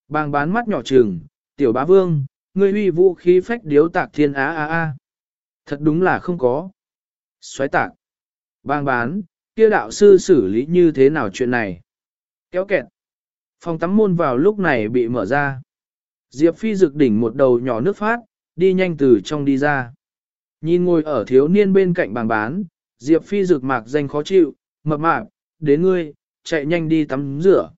Bàng bán mắt nhỏ trừng, tiểu bá vương, ngươi uy vũ khí phách điếu tạc thiên á á á. Thật đúng là không có. Xoáy tạc. Bàng bán, kia đạo sư xử lý như thế nào chuyện này. Kéo kẹt. Phòng tắm môn vào lúc này bị mở ra. Diệp Phi rực đỉnh một đầu nhỏ nước phát, đi nhanh từ trong đi ra. Nhìn ngồi ở thiếu niên bên cạnh bàng bán, Diệp Phi rực mạc danh khó chịu, mập mạp, đến ngươi, chạy nhanh đi tắm rửa.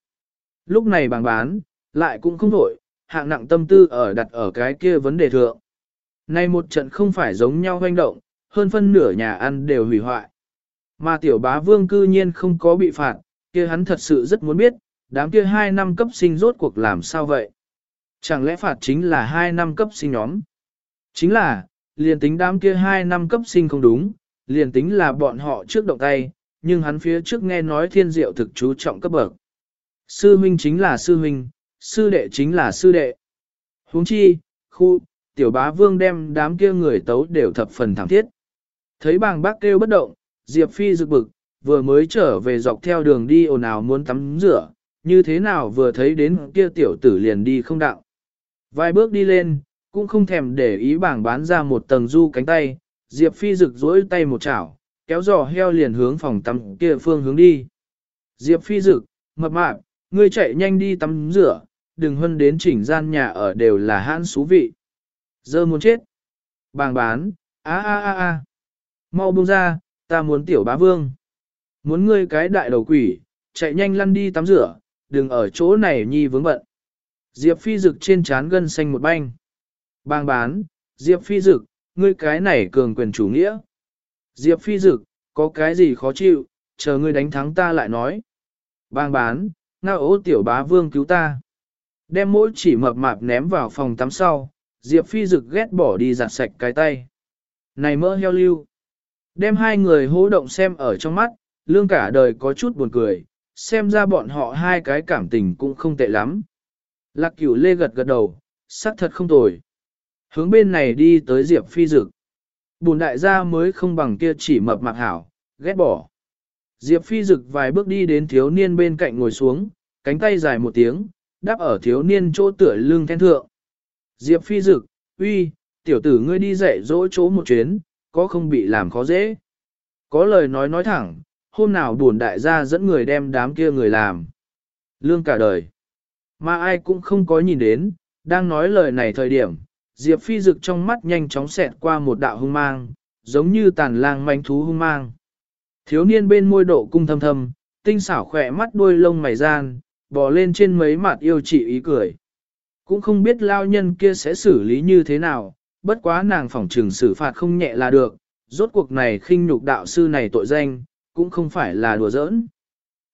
Lúc này bàng bán, lại cũng không nổi, hạng nặng tâm tư ở đặt ở cái kia vấn đề thượng. Nay một trận không phải giống nhau hoành động, hơn phân nửa nhà ăn đều hủy hoại. Mà tiểu bá vương cư nhiên không có bị phạt, kia hắn thật sự rất muốn biết, đám kia hai năm cấp sinh rốt cuộc làm sao vậy? Chẳng lẽ phạt chính là hai năm cấp sinh nhóm? Chính là, liền tính đám kia hai năm cấp sinh không đúng, liền tính là bọn họ trước động tay, nhưng hắn phía trước nghe nói thiên diệu thực chú trọng cấp bậc. Sư huynh chính là sư huynh, sư đệ chính là sư đệ. huống chi, khu, tiểu bá vương đem đám kia người tấu đều thập phần thẳng thiết. Thấy bàng bác kêu bất động, Diệp Phi rực bực, vừa mới trở về dọc theo đường đi ồn ào muốn tắm rửa, như thế nào vừa thấy đến kia tiểu tử liền đi không đạo. Vài bước đi lên, cũng không thèm để ý bảng bán ra một tầng du cánh tay, Diệp Phi rực rỗi tay một chảo, kéo giò heo liền hướng phòng tắm kia phương hướng đi. Diệp Phi Dực, mập mạp, ngươi chạy nhanh đi tắm rửa, đừng hân đến chỉnh gian nhà ở đều là hãn xú vị. Dơ muốn chết. Bàng bán, a a a a. Mau buông ra, ta muốn tiểu bá vương. Muốn ngươi cái đại đầu quỷ, chạy nhanh lăn đi tắm rửa, đừng ở chỗ này nhi vướng bận. Diệp phi Dực trên trán gân xanh một banh. Bang bán, Diệp phi Dực, ngươi cái này cường quyền chủ nghĩa. Diệp phi Dực, có cái gì khó chịu, chờ ngươi đánh thắng ta lại nói. Bang bán, ngao ố tiểu bá vương cứu ta. Đem mỗi chỉ mập mạp ném vào phòng tắm sau, Diệp phi Dực ghét bỏ đi giặt sạch cái tay. Này mỡ heo lưu. Đem hai người hố động xem ở trong mắt, lương cả đời có chút buồn cười, xem ra bọn họ hai cái cảm tình cũng không tệ lắm. Lạc cửu lê gật gật đầu, sắc thật không tồi. Hướng bên này đi tới Diệp Phi Dực. Bùn đại gia mới không bằng kia chỉ mập mạp hảo, ghét bỏ. Diệp Phi Dực vài bước đi đến thiếu niên bên cạnh ngồi xuống, cánh tay dài một tiếng, đáp ở thiếu niên chỗ tựa lưng then thượng. Diệp Phi Dực, uy, tiểu tử ngươi đi dạy dỗ chỗ một chuyến, có không bị làm khó dễ. Có lời nói nói thẳng, hôm nào buồn đại gia dẫn người đem đám kia người làm. Lương cả đời. Mà ai cũng không có nhìn đến, đang nói lời này thời điểm, Diệp Phi dực trong mắt nhanh chóng xẹt qua một đạo hung mang, giống như tàn lang manh thú hung mang. Thiếu niên bên môi độ cung thâm thâm, tinh xảo khỏe mắt đuôi lông mày gian, bò lên trên mấy mặt yêu chị ý cười. Cũng không biết lao nhân kia sẽ xử lý như thế nào, bất quá nàng phỏng trừng xử phạt không nhẹ là được, rốt cuộc này khinh nhục đạo sư này tội danh, cũng không phải là đùa giỡn.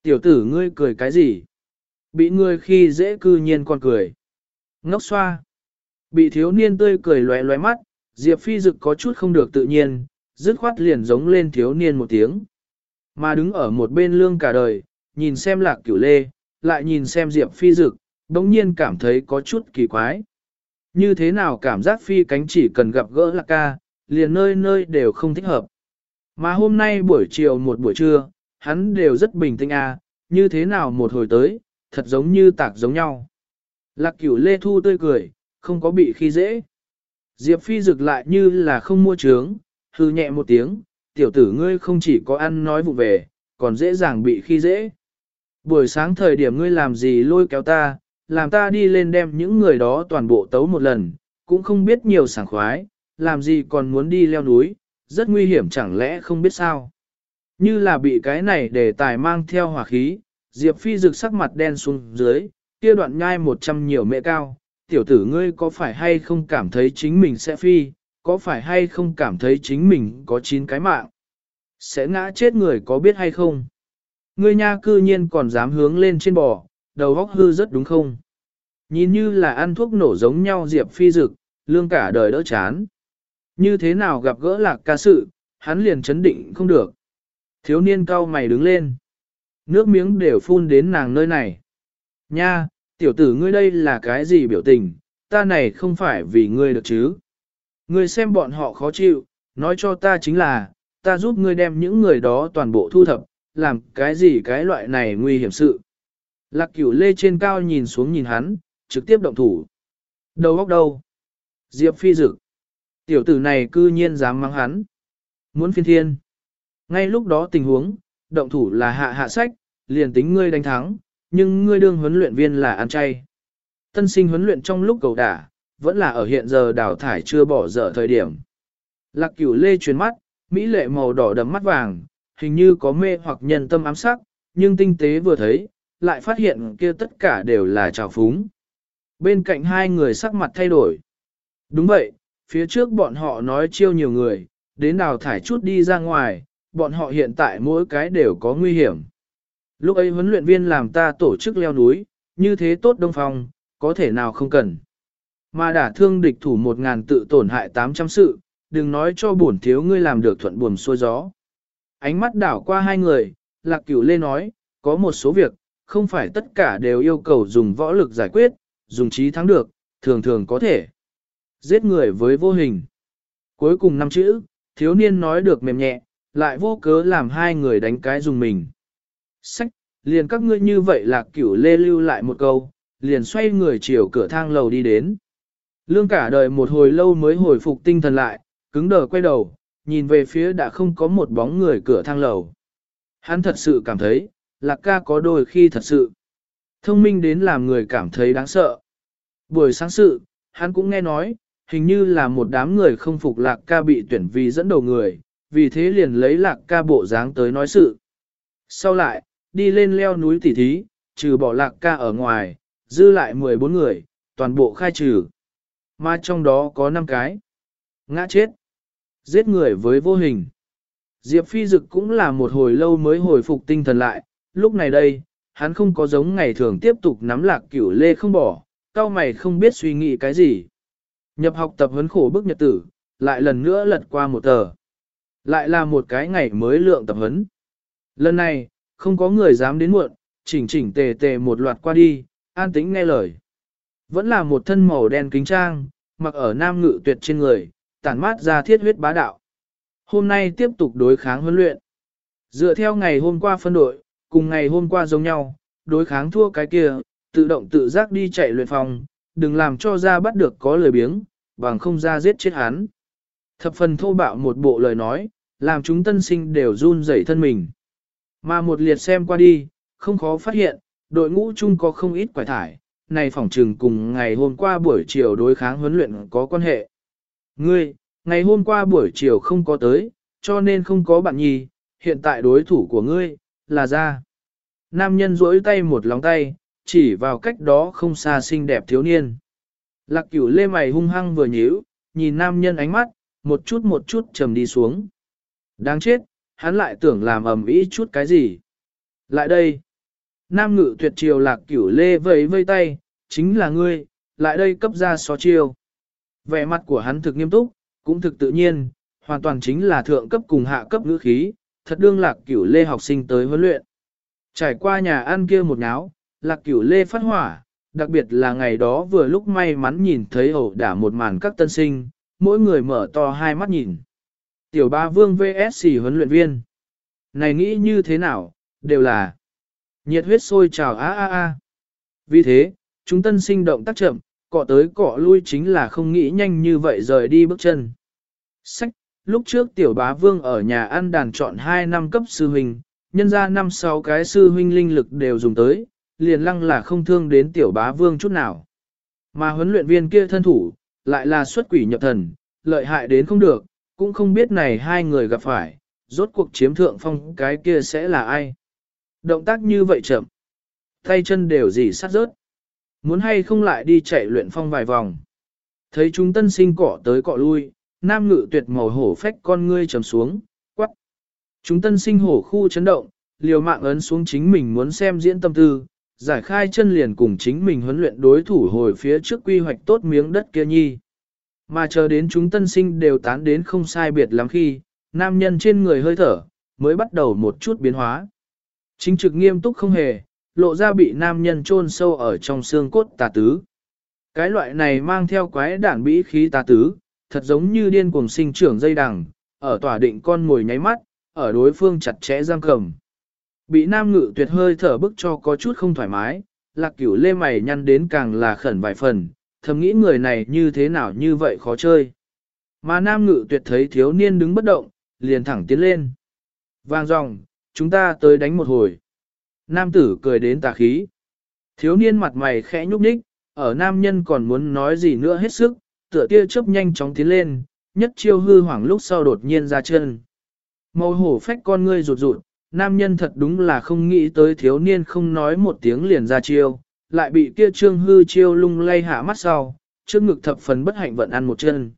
Tiểu tử ngươi cười cái gì? Bị ngươi khi dễ cư nhiên còn cười. Ngốc xoa. Bị thiếu niên tươi cười lóe lóe mắt, Diệp Phi Dực có chút không được tự nhiên, dứt khoát liền giống lên thiếu niên một tiếng. Mà đứng ở một bên lương cả đời, nhìn xem lạc cửu lê, lại nhìn xem diệp phi dực, đống nhiên cảm thấy có chút kỳ quái. Như thế nào cảm giác phi cánh chỉ cần gặp gỡ lạc ca, liền nơi nơi đều không thích hợp. Mà hôm nay buổi chiều một buổi trưa, hắn đều rất bình tĩnh à, như thế nào một hồi tới, thật giống như tạc giống nhau. Lạc cửu lê thu tươi cười, không có bị khi dễ. Diệp phi rực lại như là không mua trướng, hư nhẹ một tiếng, tiểu tử ngươi không chỉ có ăn nói vụ về, còn dễ dàng bị khi dễ. Buổi sáng thời điểm ngươi làm gì lôi kéo ta, làm ta đi lên đem những người đó toàn bộ tấu một lần, cũng không biết nhiều sảng khoái, làm gì còn muốn đi leo núi, rất nguy hiểm chẳng lẽ không biết sao. Như là bị cái này để tài mang theo hỏa khí, Diệp Phi rực sắc mặt đen xuống dưới, kia đoạn nhai một trăm nhiều mẹ cao, tiểu tử ngươi có phải hay không cảm thấy chính mình sẽ phi, có phải hay không cảm thấy chính mình có chín cái mạng, sẽ ngã chết người có biết hay không. Ngươi nha cư nhiên còn dám hướng lên trên bò, đầu góc hư rất đúng không? Nhìn như là ăn thuốc nổ giống nhau Diệp Phi dực, lương cả đời đỡ chán. Như thế nào gặp gỡ lạc ca sự, hắn liền chấn định không được. Thiếu niên cao mày đứng lên. Nước miếng đều phun đến nàng nơi này. Nha, tiểu tử ngươi đây là cái gì biểu tình, ta này không phải vì ngươi được chứ. Ngươi xem bọn họ khó chịu, nói cho ta chính là, ta giúp ngươi đem những người đó toàn bộ thu thập, làm cái gì cái loại này nguy hiểm sự. Lạc cửu lê trên cao nhìn xuống nhìn hắn, trực tiếp động thủ. Đầu góc đâu? Diệp phi dực. Tiểu tử này cư nhiên dám mắng hắn. Muốn phiên thiên. Ngay lúc đó tình huống, động thủ là hạ hạ sách, liền tính ngươi đánh thắng, nhưng ngươi đương huấn luyện viên là ăn chay. Tân sinh huấn luyện trong lúc cầu đả, vẫn là ở hiện giờ đào thải chưa bỏ dở thời điểm. Lạc cửu lê chuyển mắt, mỹ lệ màu đỏ đậm mắt vàng, hình như có mê hoặc nhân tâm ám sắc, nhưng tinh tế vừa thấy, lại phát hiện kia tất cả đều là trào phúng. Bên cạnh hai người sắc mặt thay đổi. Đúng vậy, phía trước bọn họ nói chiêu nhiều người, đến đào thải chút đi ra ngoài, bọn họ hiện tại mỗi cái đều có nguy hiểm. Lúc ấy huấn luyện viên làm ta tổ chức leo núi, như thế tốt đông phong, có thể nào không cần. Mà đả thương địch thủ một ngàn tự tổn hại tám trăm sự, đừng nói cho bổn thiếu ngươi làm được thuận buồm xuôi gió. Ánh mắt đảo qua hai người, lạc cửu lê nói, có một số việc, không phải tất cả đều yêu cầu dùng võ lực giải quyết, dùng trí thắng được, thường thường có thể. Giết người với vô hình. Cuối cùng năm chữ, thiếu niên nói được mềm nhẹ, lại vô cớ làm hai người đánh cái dùng mình. Sách, liền các ngươi như vậy là cửu lê lưu lại một câu, liền xoay người chiều cửa thang lầu đi đến. Lương cả đời một hồi lâu mới hồi phục tinh thần lại, cứng đờ quay đầu, nhìn về phía đã không có một bóng người cửa thang lầu. Hắn thật sự cảm thấy, lạc ca có đôi khi thật sự thông minh đến làm người cảm thấy đáng sợ. Buổi sáng sự, hắn cũng nghe nói, hình như là một đám người không phục lạc ca bị tuyển vì dẫn đầu người, vì thế liền lấy lạc ca bộ dáng tới nói sự. Sau lại, đi lên leo núi tỉ thí, trừ bỏ lạc ca ở ngoài, dư lại 14 người, toàn bộ khai trừ. Mà trong đó có 5 cái. Ngã chết. Giết người với vô hình. Diệp Phi Dực cũng là một hồi lâu mới hồi phục tinh thần lại, lúc này đây, hắn không có giống ngày thường tiếp tục nắm lạc cửu lê không bỏ, cao mày không biết suy nghĩ cái gì. Nhập học tập huấn khổ bức nhật tử, lại lần nữa lật qua một tờ. Lại là một cái ngày mới lượng tập huấn. Lần này, không có người dám đến muộn, chỉnh chỉnh tề tề một loạt qua đi, an tĩnh nghe lời. Vẫn là một thân màu đen kính trang, mặc ở nam ngự tuyệt trên người, tản mát ra thiết huyết bá đạo. Hôm nay tiếp tục đối kháng huấn luyện. Dựa theo ngày hôm qua phân đội, cùng ngày hôm qua giống nhau, đối kháng thua cái kia, tự động tự giác đi chạy luyện phòng, đừng làm cho ra bắt được có lời biếng, bằng không ra giết chết hắn. Thập phần thô bạo một bộ lời nói, làm chúng tân sinh đều run rẩy thân mình. Mà một liệt xem qua đi, không khó phát hiện, đội ngũ chung có không ít quải thải, này phỏng trừng cùng ngày hôm qua buổi chiều đối kháng huấn luyện có quan hệ. Ngươi, ngày hôm qua buổi chiều không có tới, cho nên không có bạn nhì. hiện tại đối thủ của ngươi, là ra. Nam nhân duỗi tay một lòng tay, chỉ vào cách đó không xa xinh đẹp thiếu niên. Lạc cửu lê mày hung hăng vừa nhíu, nhìn nam nhân ánh mắt, một chút một chút trầm đi xuống. Đáng chết, hắn lại tưởng làm ầm ĩ chút cái gì. Lại đây. Nam ngự tuyệt chiều lạc cửu lê vẫy vây tay, chính là ngươi, lại đây cấp ra xó chiêu. Vẻ mặt của hắn thực nghiêm túc, cũng thực tự nhiên, hoàn toàn chính là thượng cấp cùng hạ cấp ngữ khí, thật đương lạc cửu lê học sinh tới huấn luyện. Trải qua nhà ăn kia một náo, lạc cửu lê phát hỏa, đặc biệt là ngày đó vừa lúc may mắn nhìn thấy ẩu đả một màn các tân sinh, mỗi người mở to hai mắt nhìn. Tiểu ba vương VSC huấn luyện viên. Này nghĩ như thế nào, đều là nhiệt huyết sôi trào a a a. Vì thế, chúng tân sinh động tác chậm, cọ tới cọ lui chính là không nghĩ nhanh như vậy rời đi bước chân. Sách, lúc trước tiểu bá vương ở nhà ăn đàn chọn 2 năm cấp sư huynh, nhân ra năm sáu cái sư huynh linh lực đều dùng tới, liền lăng là không thương đến tiểu bá vương chút nào. Mà huấn luyện viên kia thân thủ, lại là xuất quỷ nhập thần, lợi hại đến không được, cũng không biết này hai người gặp phải, rốt cuộc chiếm thượng phong cái kia sẽ là ai. Động tác như vậy chậm, tay chân đều dì sát rớt. Muốn hay không lại đi chạy luyện phong vài vòng. Thấy chúng tân sinh cỏ tới cọ lui, nam ngự tuyệt màu hổ phách con ngươi trầm xuống, quắc. Chúng tân sinh hổ khu chấn động, liều mạng ấn xuống chính mình muốn xem diễn tâm tư, giải khai chân liền cùng chính mình huấn luyện đối thủ hồi phía trước quy hoạch tốt miếng đất kia nhi. Mà chờ đến chúng tân sinh đều tán đến không sai biệt lắm khi, nam nhân trên người hơi thở, mới bắt đầu một chút biến hóa. Chính trực nghiêm túc không hề, lộ ra bị nam nhân chôn sâu ở trong xương cốt tà tứ. Cái loại này mang theo quái đản bĩ khí tà tứ, thật giống như điên cuồng sinh trưởng dây đằng, ở tỏa định con ngồi nháy mắt, ở đối phương chặt chẽ giam cầm. Bị nam ngự tuyệt hơi thở bức cho có chút không thoải mái, lạc cửu lê mày nhăn đến càng là khẩn vài phần, thầm nghĩ người này như thế nào như vậy khó chơi. Mà nam ngự tuyệt thấy thiếu niên đứng bất động, liền thẳng tiến lên. Vang dòng, chúng ta tới đánh một hồi. Nam tử cười đến tà khí. Thiếu niên mặt mày khẽ nhúc nhích, ở nam nhân còn muốn nói gì nữa hết sức, tựa tia chớp nhanh chóng tiến lên, nhất chiêu hư hoảng lúc sau đột nhiên ra chân. Màu hổ phách con ngươi rụt rụt, nam nhân thật đúng là không nghĩ tới thiếu niên không nói một tiếng liền ra chiêu, lại bị kia trương hư chiêu lung lay hạ mắt sau, trước ngực thập phần bất hạnh vận ăn một chân.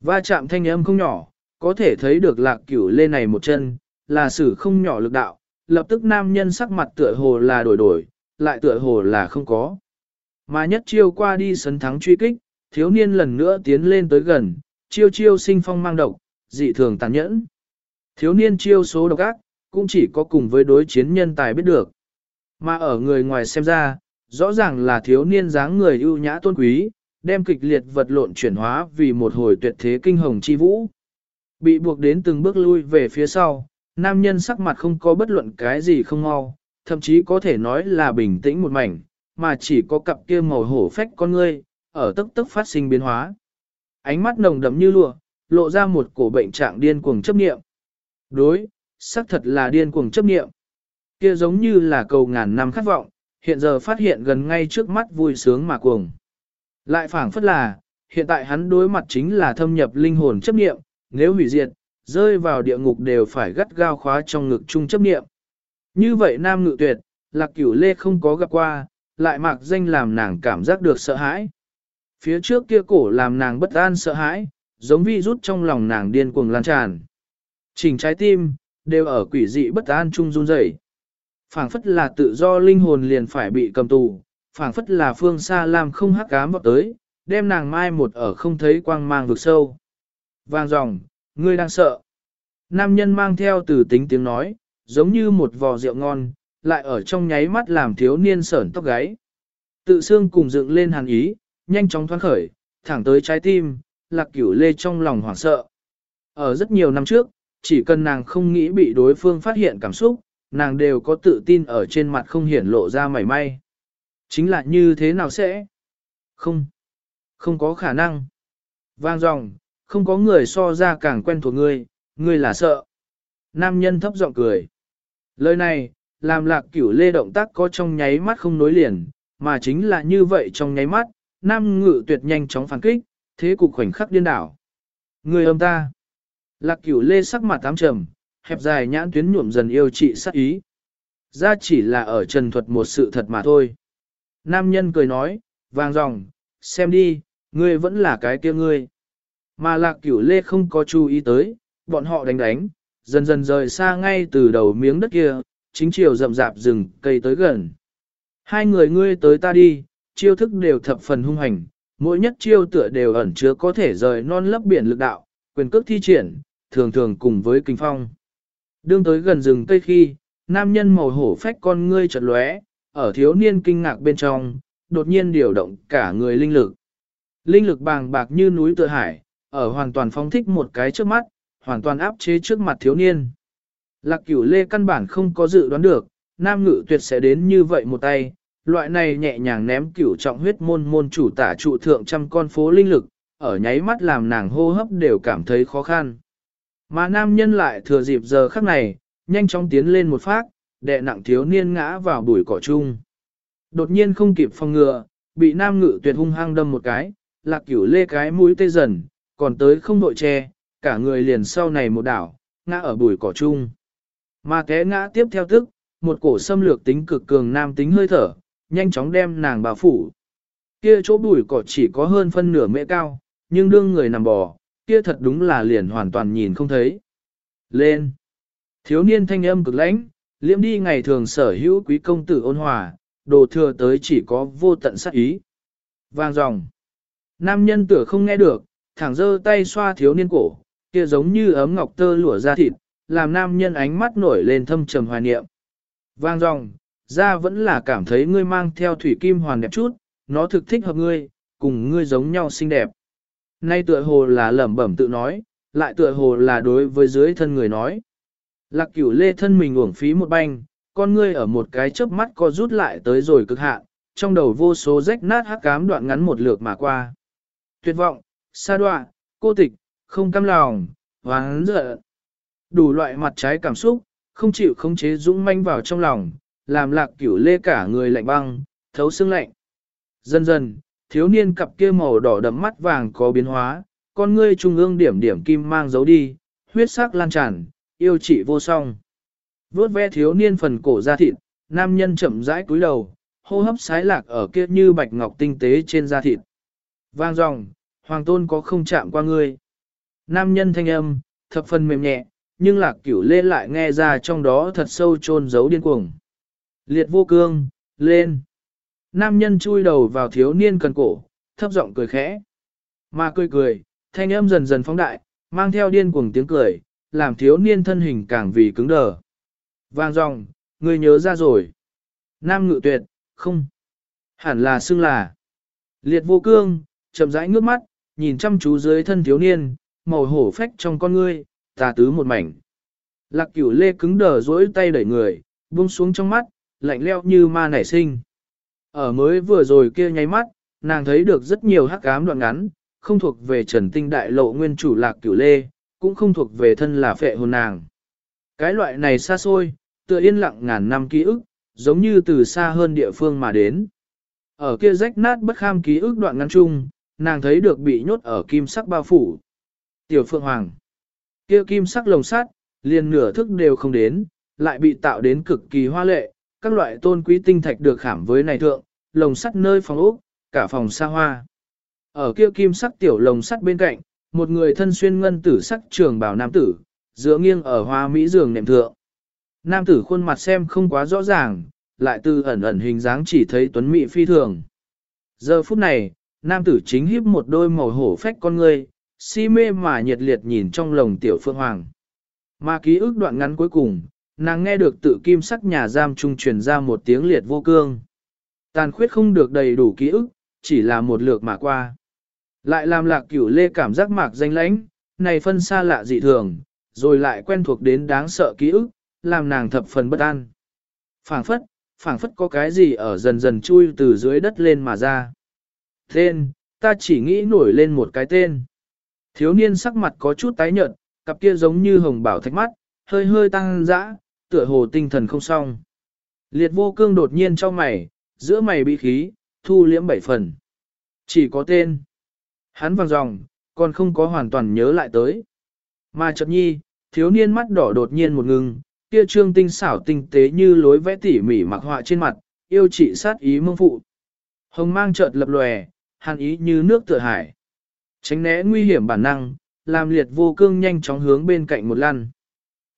Va chạm thanh âm không nhỏ, có thể thấy được lạc cửu lê này một chân, là sử không nhỏ lực đạo, lập tức nam nhân sắc mặt tựa hồ là đổi đổi, lại tựa hồ là không có. Mà nhất chiêu qua đi sấn thắng truy kích, thiếu niên lần nữa tiến lên tới gần, chiêu chiêu sinh phong mang độc, dị thường tàn nhẫn. Thiếu niên chiêu số độc ác, cũng chỉ có cùng với đối chiến nhân tài biết được. Mà ở người ngoài xem ra, rõ ràng là thiếu niên dáng người ưu nhã tôn quý, đem kịch liệt vật lộn chuyển hóa vì một hồi tuyệt thế kinh hồng chi vũ. Bị buộc đến từng bước lui về phía sau, nam nhân sắc mặt không có bất luận cái gì không mau, thậm chí có thể nói là bình tĩnh một mảnh, mà chỉ có cặp kia màu hổ phách con ngươi, ở tức tức phát sinh biến hóa. Ánh mắt nồng đậm như lụa, lộ ra một cổ bệnh trạng điên cuồng chấp niệm. Đối, xác thật là điên cuồng chấp niệm. Kia giống như là cầu ngàn năm khát vọng, hiện giờ phát hiện gần ngay trước mắt vui sướng mà cuồng. Lại phảng phất là, hiện tại hắn đối mặt chính là thâm nhập linh hồn chấp niệm, nếu hủy diệt, rơi vào địa ngục đều phải gắt gao khóa trong ngực chung chấp niệm. Như vậy nam ngự tuyệt, lạc cửu lê không có gặp qua, lại mặc danh làm nàng cảm giác được sợ hãi. Phía trước kia cổ làm nàng bất an sợ hãi, giống vi rút trong lòng nàng điên cuồng lan tràn. Chỉnh trái tim, đều ở quỷ dị bất an chung run rẩy phảng phất là tự do linh hồn liền phải bị cầm tù, phảng phất là phương xa làm không hắc cám vào tới, đem nàng mai một ở không thấy quang mang vực sâu. Vang dòng, ngươi đang sợ. Nam nhân mang theo từ tính tiếng nói, giống như một vò rượu ngon, lại ở trong nháy mắt làm thiếu niên sởn tóc gáy. Tự xương cùng dựng lên hàn ý, nhanh chóng thoát khởi, thẳng tới trái tim, lạc cửu lê trong lòng hoảng sợ. Ở rất nhiều năm trước, chỉ cần nàng không nghĩ bị đối phương phát hiện cảm xúc, nàng đều có tự tin ở trên mặt không hiển lộ ra mảy may. Chính là như thế nào sẽ? Không. Không có khả năng. Vang dòng, không có người so ra càng quen thuộc ngươi, ngươi là sợ. Nam nhân thấp giọng cười. Lời này, làm lạc cửu lê động tác có trong nháy mắt không nối liền, mà chính là như vậy trong nháy mắt, nam ngự tuyệt nhanh chóng phản kích, thế cục khoảnh khắc điên đảo. Người âm ta. Lạc cửu lê sắc mặt tám trầm, hẹp dài nhãn tuyến nhuộm dần yêu trị sắc ý. Ra chỉ là ở trần thuật một sự thật mà thôi. Nam nhân cười nói, vàng ròng, xem đi, ngươi vẫn là cái kia ngươi. Mà lạc cửu lê không có chú ý tới, bọn họ đánh đánh, dần dần rời xa ngay từ đầu miếng đất kia, chính chiều rậm rạp rừng cây tới gần. Hai người ngươi tới ta đi, chiêu thức đều thập phần hung hành, mỗi nhất chiêu tựa đều ẩn chứa có thể rời non lấp biển lực đạo, quyền cước thi triển, thường thường cùng với kinh phong. Đương tới gần rừng cây khi, nam nhân màu hổ phách con ngươi chợt lóe, ở thiếu niên kinh ngạc bên trong, đột nhiên điều động cả người linh lực. Linh lực bàng bạc như núi tựa hải, ở hoàn toàn phóng thích một cái trước mắt, hoàn toàn áp chế trước mặt thiếu niên. Lạc cửu lê căn bản không có dự đoán được, nam ngự tuyệt sẽ đến như vậy một tay, loại này nhẹ nhàng ném cửu trọng huyết môn môn chủ tả trụ thượng trăm con phố linh lực, ở nháy mắt làm nàng hô hấp đều cảm thấy khó khăn. Mà nam nhân lại thừa dịp giờ khắc này, nhanh chóng tiến lên một phát, đè nặng thiếu niên ngã vào bụi cỏ chung. Đột nhiên không kịp phòng ngừa, bị nam ngự tuyệt hung hăng đâm một cái, lạc cửu lê cái mũi tê dần, còn tới không đội che, cả người liền sau này một đảo, ngã ở bụi cỏ chung. Mà té ngã tiếp theo tức, một cổ xâm lược tính cực cường nam tính hơi thở, nhanh chóng đem nàng bà phủ. Kia chỗ bụi cỏ chỉ có hơn phân nửa mễ cao, nhưng đương người nằm bò, kia thật đúng là liền hoàn toàn nhìn không thấy. Lên! Thiếu niên thanh âm cực lãnh, liễm đi ngày thường sở hữu quý công tử ôn hòa, đồ thừa tới chỉ có vô tận sát ý. Vang dòng. Nam nhân tựa không nghe được, thẳng giơ tay xoa thiếu niên cổ, kia giống như ấm ngọc tơ lụa ra thịt, làm nam nhân ánh mắt nổi lên thâm trầm hoài niệm. Vang dòng, ra vẫn là cảm thấy ngươi mang theo thủy kim hoàn đẹp chút, nó thực thích hợp ngươi, cùng ngươi giống nhau xinh đẹp. Nay tựa hồ là lẩm bẩm tự nói, lại tựa hồ là đối với dưới thân người nói. Lạc cửu lê thân mình uổng phí một banh, con ngươi ở một cái chớp mắt co rút lại tới rồi cực hạn, trong đầu vô số rách nát hắc cám đoạn ngắn một lượt mà qua. Tuyệt vọng, xa đoạn, cô tịch, không cam lòng, hoáng giận. Đủ loại mặt trái cảm xúc, không chịu khống chế dũng manh vào trong lòng, làm lạc cửu lê cả người lạnh băng, thấu xương lạnh. Dần dần, thiếu niên cặp kia màu đỏ đậm mắt vàng có biến hóa, con ngươi trung ương điểm điểm kim mang dấu đi, huyết sắc lan tràn, yêu trị vô song. Vốt ve thiếu niên phần cổ da thịt, nam nhân chậm rãi cúi đầu, hô hấp sái lạc ở kia như bạch ngọc tinh tế trên da thịt. Vang dòng, hoàng tôn có không chạm qua ngươi. Nam nhân thanh âm, thập phần mềm nhẹ, nhưng lạc cửu lê lại nghe ra trong đó thật sâu chôn giấu điên cuồng. Liệt vô cương, lên. Nam nhân chui đầu vào thiếu niên cần cổ, thấp giọng cười khẽ. Mà cười cười, thanh âm dần dần phóng đại, mang theo điên cuồng tiếng cười, làm thiếu niên thân hình càng vì cứng đờ. Vang dòng, người nhớ ra rồi. Nam ngự tuyệt, không. Hẳn là xưng là. Liệt vô cương, chậm rãi ngước mắt, nhìn chăm chú dưới thân thiếu niên, màu hổ phách trong con ngươi, tà tứ một mảnh. Lạc cửu lê cứng đờ dỗi tay đẩy người, buông xuống trong mắt, lạnh leo như ma nảy sinh. Ở mới vừa rồi kia nháy mắt, nàng thấy được rất nhiều hắc ám đoạn ngắn, không thuộc về trần tinh đại lộ nguyên chủ lạc cửu lê, cũng không thuộc về thân là phệ hồn nàng. Cái loại này xa xôi, tựa yên lặng ngàn năm ký ức, giống như từ xa hơn địa phương mà đến. Ở kia rách nát bất kham ký ức đoạn ngắn chung, nàng thấy được bị nhốt ở kim sắc bao phủ. Tiểu Phượng Hoàng. Kia kim sắc lồng sắt, liền nửa thức đều không đến, lại bị tạo đến cực kỳ hoa lệ, các loại tôn quý tinh thạch được khảm với này thượng, lồng sắt nơi phòng ốc, cả phòng xa hoa. Ở kia kim sắc tiểu lồng sắt bên cạnh, một người thân xuyên ngân tử sắc trường bào nam tử, dựa nghiêng ở hoa mỹ giường nệm thượng. Nam tử khuôn mặt xem không quá rõ ràng, lại từ ẩn ẩn hình dáng chỉ thấy tuấn mỹ phi thường. Giờ phút này, nam tử chính hiếp một đôi màu hổ phách con ngươi, si mê mà nhiệt liệt nhìn trong lồng tiểu phương hoàng. Mà ký ức đoạn ngắn cuối cùng, nàng nghe được tự kim sắc nhà giam trung truyền ra một tiếng liệt vô cương. Tàn khuyết không được đầy đủ ký ức, chỉ là một lượt mà qua. Lại làm lạc cửu lê cảm giác mạc danh lãnh, này phân xa lạ dị thường, rồi lại quen thuộc đến đáng sợ ký ức, làm nàng thập phần bất an. phảng phất, phảng phất có cái gì ở dần dần chui từ dưới đất lên mà ra. Tên, ta chỉ nghĩ nổi lên một cái tên. Thiếu niên sắc mặt có chút tái nhợt, cặp kia giống như hồng bảo thạch mắt, hơi hơi tăng dã, tựa hồ tinh thần không xong. Liệt vô cương đột nhiên cho mày, giữa mày bị khí, thu liễm bảy phần. Chỉ có tên. Hắn vàng dòng, còn không có hoàn toàn nhớ lại tới. Mà chợt nhi, thiếu niên mắt đỏ đột nhiên một ngừng, kia trương tinh xảo tinh tế như lối vẽ tỉ mỉ mặc họa trên mặt, yêu chỉ sát ý mông phụ. Hồng mang chợt lập lòe, hàn ý như nước tựa hải. Tránh né nguy hiểm bản năng, làm liệt vô cương nhanh chóng hướng bên cạnh một lăn.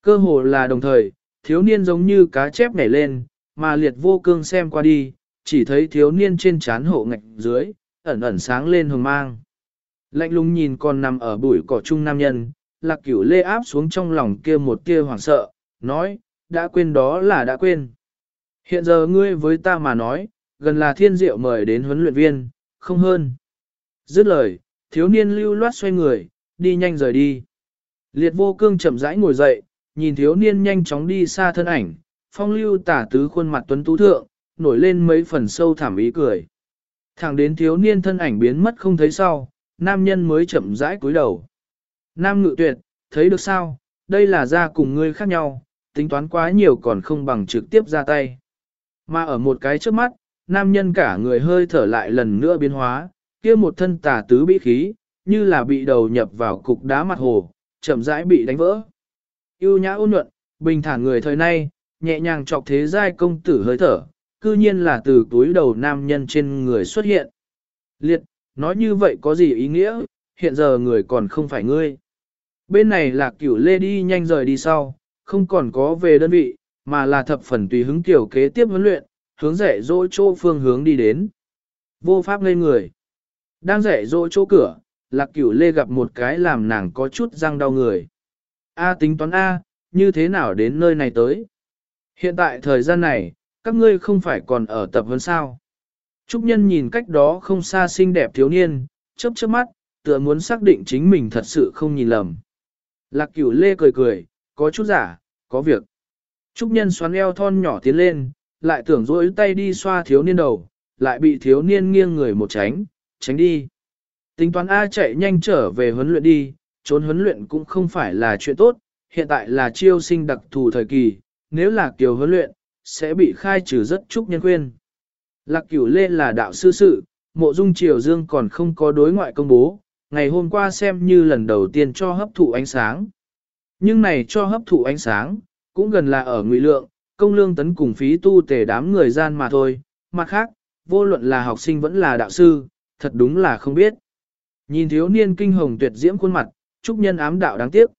Cơ hồ là đồng thời, thiếu niên giống như cá chép nhảy lên, mà liệt vô cương xem qua đi, chỉ thấy thiếu niên trên trán hộ ngạch dưới, ẩn ẩn sáng lên hồng mang. Lạnh lùng nhìn con nằm ở bụi cỏ trung nam nhân, lạc cửu lê áp xuống trong lòng kia một tia hoảng sợ, nói, đã quên đó là đã quên. Hiện giờ ngươi với ta mà nói, gần là thiên diệu mời đến huấn luyện viên, không hơn. Dứt lời, thiếu niên lưu loát xoay người, đi nhanh rời đi. Liệt vô cương chậm rãi ngồi dậy, nhìn thiếu niên nhanh chóng đi xa thân ảnh, phong lưu tả tứ khuôn mặt tuấn tú thượng, nổi lên mấy phần sâu thảm ý cười. Thẳng đến thiếu niên thân ảnh biến mất không thấy sau, nam nhân mới chậm rãi cúi đầu. Nam ngự tuyệt, thấy được sao, đây là ra cùng ngươi khác nhau, tính toán quá nhiều còn không bằng trực tiếp ra tay. Mà ở một cái trước mắt, nam nhân cả người hơi thở lại lần nữa biến hóa, kia một thân tà tứ bị khí, như là bị đầu nhập vào cục đá mặt hồ, chậm rãi bị đánh vỡ. Yêu nhã ôn nhuận, bình thản người thời nay, nhẹ nhàng chọc thế giai công tử hơi thở, cư nhiên là từ túi đầu nam nhân trên người xuất hiện. Liệt, nói như vậy có gì ý nghĩa, hiện giờ người còn không phải ngươi. Bên này là cửu lê đi nhanh rời đi sau, không còn có về đơn vị, mà là thập phần tùy hứng tiểu kế tiếp huấn luyện, hướng rẻ dỗ chỗ phương hướng đi đến. Vô pháp ngây người. Đang rẻ dỗ chỗ cửa, lạc cửu lê gặp một cái làm nàng có chút răng đau người. A tính toán A, như thế nào đến nơi này tới? Hiện tại thời gian này, các ngươi không phải còn ở tập huấn sao? Trúc nhân nhìn cách đó không xa xinh đẹp thiếu niên, chớp chớp mắt, tựa muốn xác định chính mình thật sự không nhìn lầm. Lạc cửu lê cười cười, có chút giả, có việc. Trúc nhân xoắn eo thon nhỏ tiến lên, lại tưởng dối tay đi xoa thiếu niên đầu, lại bị thiếu niên nghiêng người một tránh, tránh đi. Tính toán A chạy nhanh trở về huấn luyện đi, trốn huấn luyện cũng không phải là chuyện tốt, hiện tại là chiêu sinh đặc thù thời kỳ, nếu là kiều huấn luyện, sẽ bị khai trừ rất chúc nhân quyền Lạc cửu lê là đạo sư sự, mộ dung triều dương còn không có đối ngoại công bố, ngày hôm qua xem như lần đầu tiên cho hấp thụ ánh sáng. Nhưng này cho hấp thụ ánh sáng, cũng gần là ở ngụy lượng, công lương tấn cùng phí tu tề đám người gian mà thôi, mặt khác, vô luận là học sinh vẫn là đạo sư, thật đúng là không biết. Nhìn thiếu niên kinh hồng tuyệt diễm khuôn mặt, trúc nhân ám đạo đáng tiếc.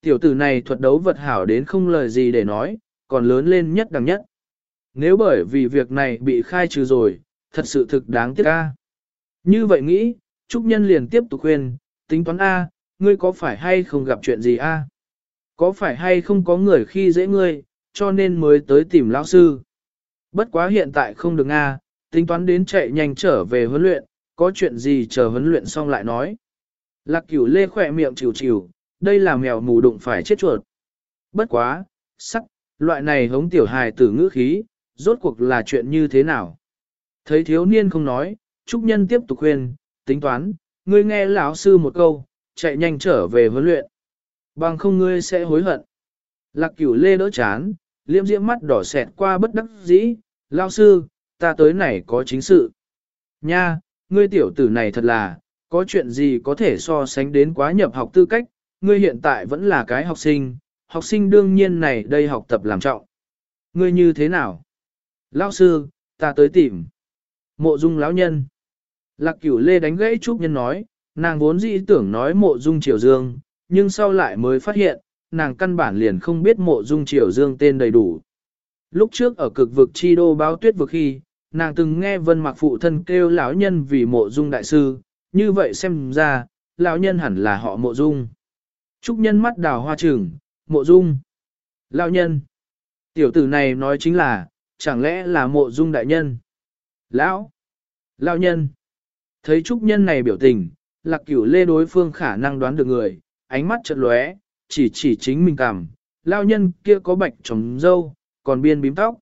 Tiểu tử này thuật đấu vật hảo đến không lời gì để nói, còn lớn lên nhất đẳng nhất. Nếu bởi vì việc này bị khai trừ rồi, thật sự thực đáng tiếc ca. Như vậy nghĩ, Trúc Nhân liền tiếp tục khuyên, tính toán A, ngươi có phải hay không gặp chuyện gì A? Có phải hay không có người khi dễ ngươi, cho nên mới tới tìm lão sư? Bất quá hiện tại không được A, tính toán đến chạy nhanh trở về huấn luyện, có chuyện gì chờ huấn luyện xong lại nói. Lạc cửu lê khỏe miệng chịu chịu, đây là mèo mù đụng phải chết chuột. Bất quá, sắc, loại này hống tiểu hài tử ngữ khí, rốt cuộc là chuyện như thế nào? Thấy thiếu niên không nói, Trúc Nhân tiếp tục khuyên, tính toán, ngươi nghe lão sư một câu, chạy nhanh trở về huấn luyện. Bằng không ngươi sẽ hối hận. Lạc cửu lê đỡ chán, liễm diễm mắt đỏ xẹt qua bất đắc dĩ, lão sư, ta tới này có chính sự. Nha, ngươi tiểu tử này thật là, có chuyện gì có thể so sánh đến quá nhập học tư cách, ngươi hiện tại vẫn là cái học sinh, học sinh đương nhiên này đây học tập làm trọng. Ngươi như thế nào? Lão sư, ta tới tìm. Mộ dung lão nhân. Lạc cửu lê đánh gãy Trúc Nhân nói, nàng vốn dĩ tưởng nói mộ dung triều dương, nhưng sau lại mới phát hiện, nàng căn bản liền không biết mộ dung triều dương tên đầy đủ. Lúc trước ở cực vực chi đô báo tuyết vực khi, nàng từng nghe vân mặc phụ thân kêu lão nhân vì mộ dung đại sư, như vậy xem ra, lão nhân hẳn là họ mộ dung. Trúc nhân mắt đào hoa trường mộ dung. Lão nhân. Tiểu tử này nói chính là, chẳng lẽ là mộ dung đại nhân? Lão. Lão nhân. Thấy trúc nhân này biểu tình, lạc cửu lê đối phương khả năng đoán được người, ánh mắt chợt lóe, chỉ chỉ chính mình cảm, lão nhân kia có bạch trồng dâu, còn biên bím tóc.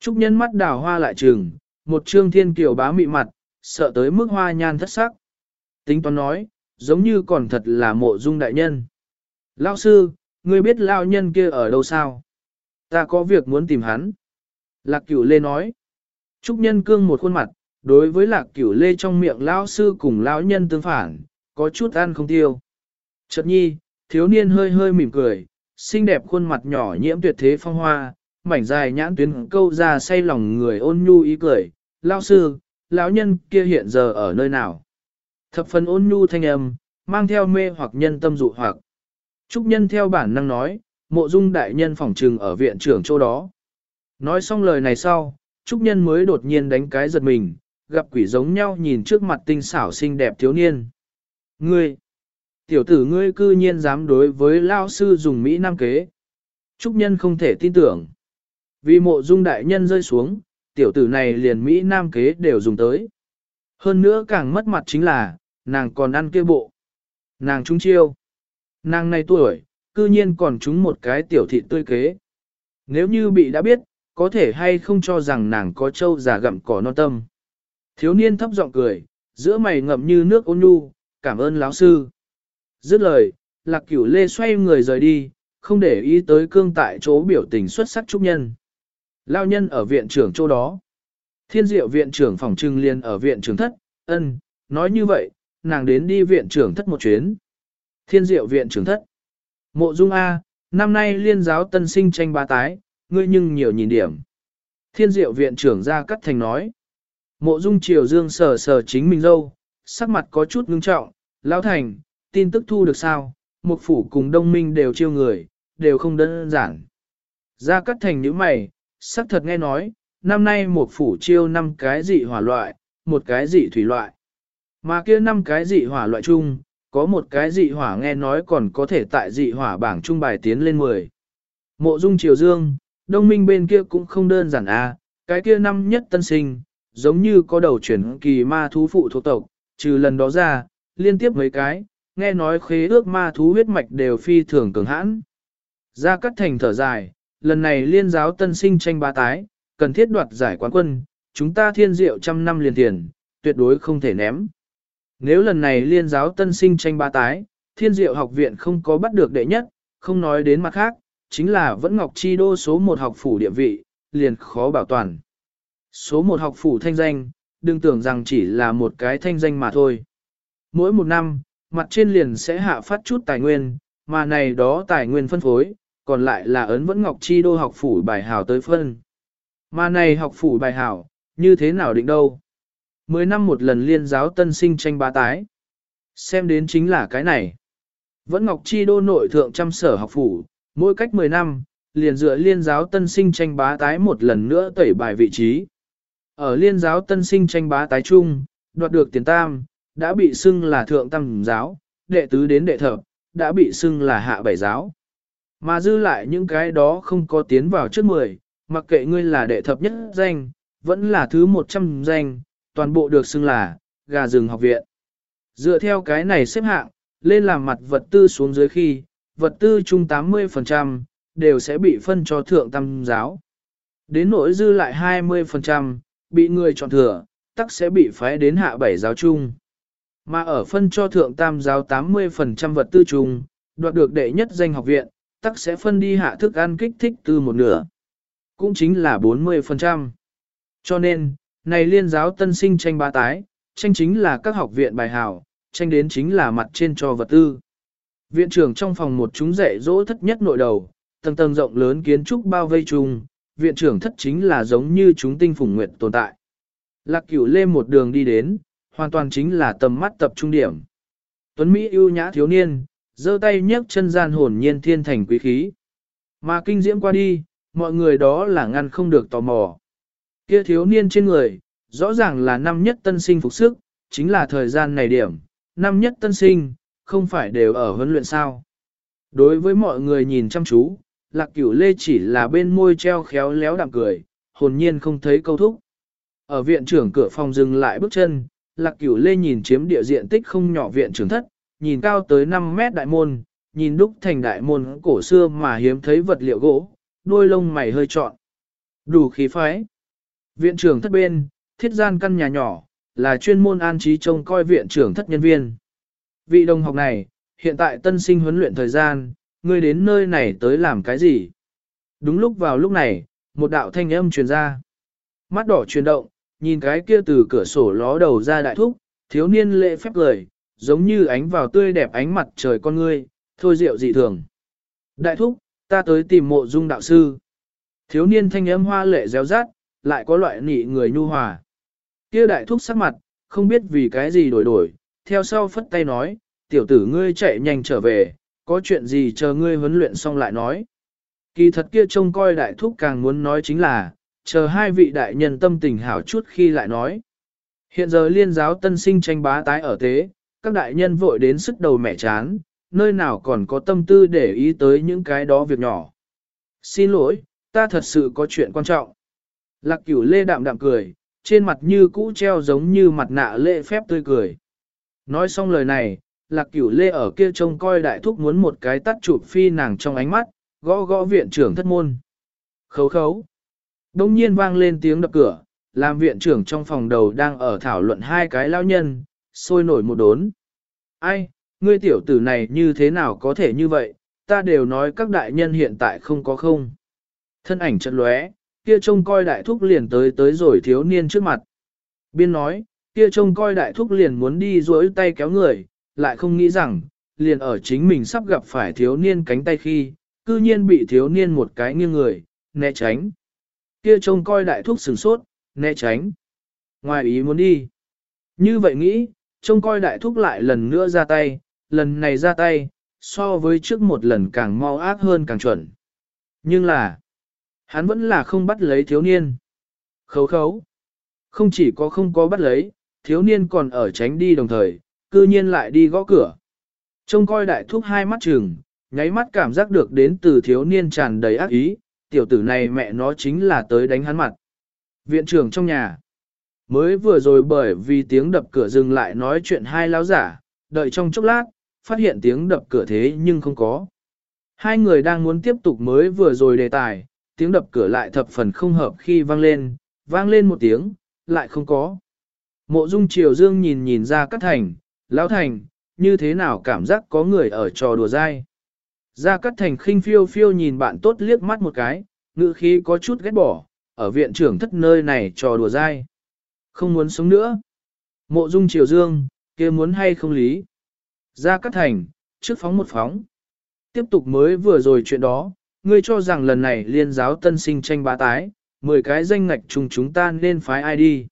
Trúc nhân mắt đào hoa lại trường, một trương thiên kiều bá mị mặt, sợ tới mức hoa nhan thất sắc. Tính toán nói, giống như còn thật là mộ dung đại nhân. Lao sư, ngươi biết lao nhân kia ở đâu sao? Ta có việc muốn tìm hắn. Lạc cửu lê nói. Trúc nhân cương một khuôn mặt, đối với lạc cửu lê trong miệng lão sư cùng lão nhân tương phản, có chút ăn không tiêu. Chợt nhi, thiếu niên hơi hơi mỉm cười, xinh đẹp khuôn mặt nhỏ nhiễm tuyệt thế phong hoa, mảnh dài nhãn tuyến câu ra say lòng người ôn nhu ý cười, lão sư, lão nhân kia hiện giờ ở nơi nào? Thập phần ôn nhu thanh âm, mang theo mê hoặc nhân tâm dụ hoặc. Trúc nhân theo bản năng nói, mộ dung đại nhân phỏng trừng ở viện trưởng chỗ đó. Nói xong lời này sau, Trúc nhân mới đột nhiên đánh cái giật mình, gặp quỷ giống nhau nhìn trước mặt tinh xảo xinh đẹp thiếu niên. Ngươi, Tiểu tử ngươi cư nhiên dám đối với lao sư dùng Mỹ Nam kế. Trúc nhân không thể tin tưởng. Vì mộ dung đại nhân rơi xuống, tiểu tử này liền Mỹ Nam kế đều dùng tới. Hơn nữa càng mất mặt chính là, nàng còn ăn kia bộ. Nàng trúng chiêu. Nàng này tuổi, cư nhiên còn trúng một cái tiểu thị tươi kế. Nếu như bị đã biết, có thể hay không cho rằng nàng có trâu già gặm cỏ non tâm. Thiếu niên thấp giọng cười, giữa mày ngậm như nước ôn nhu, cảm ơn lão sư. Dứt lời, lạc cửu lê xoay người rời đi, không để ý tới cương tại chỗ biểu tình xuất sắc trúc nhân. Lao nhân ở viện trưởng chỗ đó. Thiên diệu viện trưởng phòng trưng liên ở viện trưởng thất, ân, nói như vậy, nàng đến đi viện trưởng thất một chuyến. Thiên diệu viện trưởng thất. Mộ dung A, năm nay liên giáo tân sinh tranh ba tái, ngươi nhưng nhiều nhìn điểm. Thiên diệu viện trưởng ra cắt thành nói. Mộ dung triều dương sờ sờ chính mình dâu, sắc mặt có chút ngưng trọng, lão thành, tin tức thu được sao, một phủ cùng đông minh đều chiêu người, đều không đơn giản. Ra cắt thành những mày, sắc thật nghe nói, năm nay một phủ chiêu năm cái dị hỏa loại, một cái dị thủy loại. Mà kia năm cái dị hỏa loại chung, có một cái dị hỏa nghe nói còn có thể tại dị hỏa bảng trung bài tiến lên 10. Mộ dung triều dương, đông minh bên kia cũng không đơn giản à, cái kia năm nhất tân sinh, giống như có đầu chuyển kỳ ma thú phụ thuộc tộc, trừ lần đó ra, liên tiếp mấy cái, nghe nói khế ước ma thú huyết mạch đều phi thường cường hãn. Ra cắt thành thở dài, lần này liên giáo tân sinh tranh ba tái, cần thiết đoạt giải quán quân, chúng ta thiên diệu trăm năm liền tiền, tuyệt đối không thể ném. Nếu lần này liên giáo tân sinh tranh ba tái, thiên diệu học viện không có bắt được đệ nhất, không nói đến mặt khác, chính là vẫn ngọc chi đô số một học phủ địa vị, liền khó bảo toàn. Số một học phủ thanh danh, đừng tưởng rằng chỉ là một cái thanh danh mà thôi. Mỗi một năm, mặt trên liền sẽ hạ phát chút tài nguyên, mà này đó tài nguyên phân phối, còn lại là ấn vẫn ngọc chi đô học phủ bài hào tới phân. Mà này học phủ bài hảo, như thế nào định đâu? Mười năm một lần liên giáo tân sinh tranh bá tái. Xem đến chính là cái này. Vẫn Ngọc Chi đô nội thượng trăm sở học phủ, mỗi cách 10 năm, liền dựa liên giáo tân sinh tranh bá tái một lần nữa tẩy bài vị trí. Ở liên giáo tân sinh tranh bá tái chung, đoạt được tiền tam, đã bị xưng là thượng tam giáo, đệ tứ đến đệ thập, đã bị xưng là hạ bảy giáo. Mà dư lại những cái đó không có tiến vào trước 10, mặc kệ ngươi là đệ thập nhất danh, vẫn là thứ 100 danh, toàn bộ được xưng là gà rừng học viện. Dựa theo cái này xếp hạng, lên làm mặt vật tư xuống dưới khi, vật tư chung 80% đều sẽ bị phân cho thượng tam giáo. Đến nỗi dư lại 20%, bị người chọn thừa, tắc sẽ bị phái đến hạ bảy giáo chung. Mà ở phân cho thượng tam giáo 80% vật tư chung, đoạt được đệ nhất danh học viện, tắc sẽ phân đi hạ thức ăn kích thích từ một nửa cũng chính là 40%. Cho nên, này liên giáo tân sinh tranh ba tái, tranh chính là các học viện bài hảo, tranh đến chính là mặt trên cho vật tư. Viện trưởng trong phòng một chúng dạy dỗ thất nhất nội đầu, tầng tầng rộng lớn kiến trúc bao vây chung, viện trưởng thất chính là giống như chúng tinh phùng nguyện tồn tại. Lạc cửu lê một đường đi đến, hoàn toàn chính là tầm mắt tập trung điểm. Tuấn Mỹ ưu nhã thiếu niên, giơ tay nhấc chân gian hồn nhiên thiên thành quý khí. Mà kinh diễm qua đi, mọi người đó là ngăn không được tò mò. Kia thiếu niên trên người, rõ ràng là năm nhất tân sinh phục sức, chính là thời gian này điểm, năm nhất tân sinh, không phải đều ở huấn luyện sao. Đối với mọi người nhìn chăm chú, lạc cửu lê chỉ là bên môi treo khéo léo đạm cười, hồn nhiên không thấy câu thúc. Ở viện trưởng cửa phòng dừng lại bước chân, lạc cửu lê nhìn chiếm địa diện tích không nhỏ viện trưởng thất, nhìn cao tới 5 mét đại môn, nhìn đúc thành đại môn cổ xưa mà hiếm thấy vật liệu gỗ, đôi lông mày hơi trọn. Đủ khí phái. Viện trưởng thất bên, thiết gian căn nhà nhỏ, là chuyên môn an trí trông coi viện trưởng thất nhân viên. Vị đồng học này, hiện tại tân sinh huấn luyện thời gian, ngươi đến nơi này tới làm cái gì? Đúng lúc vào lúc này, một đạo thanh âm truyền ra. Mắt đỏ chuyển động, nhìn cái kia từ cửa sổ ló đầu ra đại thúc, thiếu niên lệ phép lời, giống như ánh vào tươi đẹp ánh mặt trời con ngươi, thôi rượu dị thường. Đại thúc, Ta tới tìm mộ dung đạo sư. Thiếu niên thanh âm hoa lệ réo rát, lại có loại nị người nhu hòa. Kia đại thúc sắc mặt, không biết vì cái gì đổi đổi, theo sau phất tay nói, tiểu tử ngươi chạy nhanh trở về, có chuyện gì chờ ngươi huấn luyện xong lại nói. Kỳ thật kia trông coi đại thúc càng muốn nói chính là, chờ hai vị đại nhân tâm tình hảo chút khi lại nói. Hiện giờ liên giáo tân sinh tranh bá tái ở thế, các đại nhân vội đến sức đầu mẻ chán, nơi nào còn có tâm tư để ý tới những cái đó việc nhỏ. Xin lỗi, ta thật sự có chuyện quan trọng. Lạc cửu lê đạm đạm cười, trên mặt như cũ treo giống như mặt nạ lễ phép tươi cười. Nói xong lời này, lạc cửu lê ở kia trông coi đại thúc muốn một cái tắt chụp phi nàng trong ánh mắt, gõ gõ viện trưởng thất môn. Khấu khấu. Đông nhiên vang lên tiếng đập cửa, làm viện trưởng trong phòng đầu đang ở thảo luận hai cái lao nhân, sôi nổi một đốn. Ai, ngươi tiểu tử này như thế nào có thể như vậy, ta đều nói các đại nhân hiện tại không có không. Thân ảnh chật lóe, kia trông coi đại thúc liền tới tới rồi thiếu niên trước mặt. Biên nói, kia trông coi đại thúc liền muốn đi duỗi tay kéo người, lại không nghĩ rằng, liền ở chính mình sắp gặp phải thiếu niên cánh tay khi, cư nhiên bị thiếu niên một cái nghiêng người, né tránh. Kia trông coi đại thúc sửng sốt, né tránh. Ngoài ý muốn đi. Như vậy nghĩ, trông coi đại thúc lại lần nữa ra tay, lần này ra tay, so với trước một lần càng mau ác hơn càng chuẩn. Nhưng là, hắn vẫn là không bắt lấy thiếu niên. Khấu khấu. Không chỉ có không có bắt lấy, thiếu niên còn ở tránh đi đồng thời, cư nhiên lại đi gõ cửa. Trông coi đại thúc hai mắt trừng, nháy mắt cảm giác được đến từ thiếu niên tràn đầy ác ý, tiểu tử này mẹ nó chính là tới đánh hắn mặt. Viện trưởng trong nhà, mới vừa rồi bởi vì tiếng đập cửa dừng lại nói chuyện hai lão giả, đợi trong chốc lát, phát hiện tiếng đập cửa thế nhưng không có. Hai người đang muốn tiếp tục mới vừa rồi đề tài, tiếng đập cửa lại thập phần không hợp khi vang lên, vang lên một tiếng, lại không có. Mộ dung triều dương nhìn nhìn ra cắt thành, lão thành, như thế nào cảm giác có người ở trò đùa dai. Ra cát thành khinh phiêu phiêu nhìn bạn tốt liếc mắt một cái, ngữ khí có chút ghét bỏ, ở viện trưởng thất nơi này trò đùa dai. Không muốn sống nữa. Mộ dung triều dương, kia muốn hay không lý. Ra cát thành, trước phóng một phóng. Tiếp tục mới vừa rồi chuyện đó, ngươi cho rằng lần này liên giáo tân sinh tranh bá tái, 10 cái danh ngạch chung chúng ta nên phái ai đi.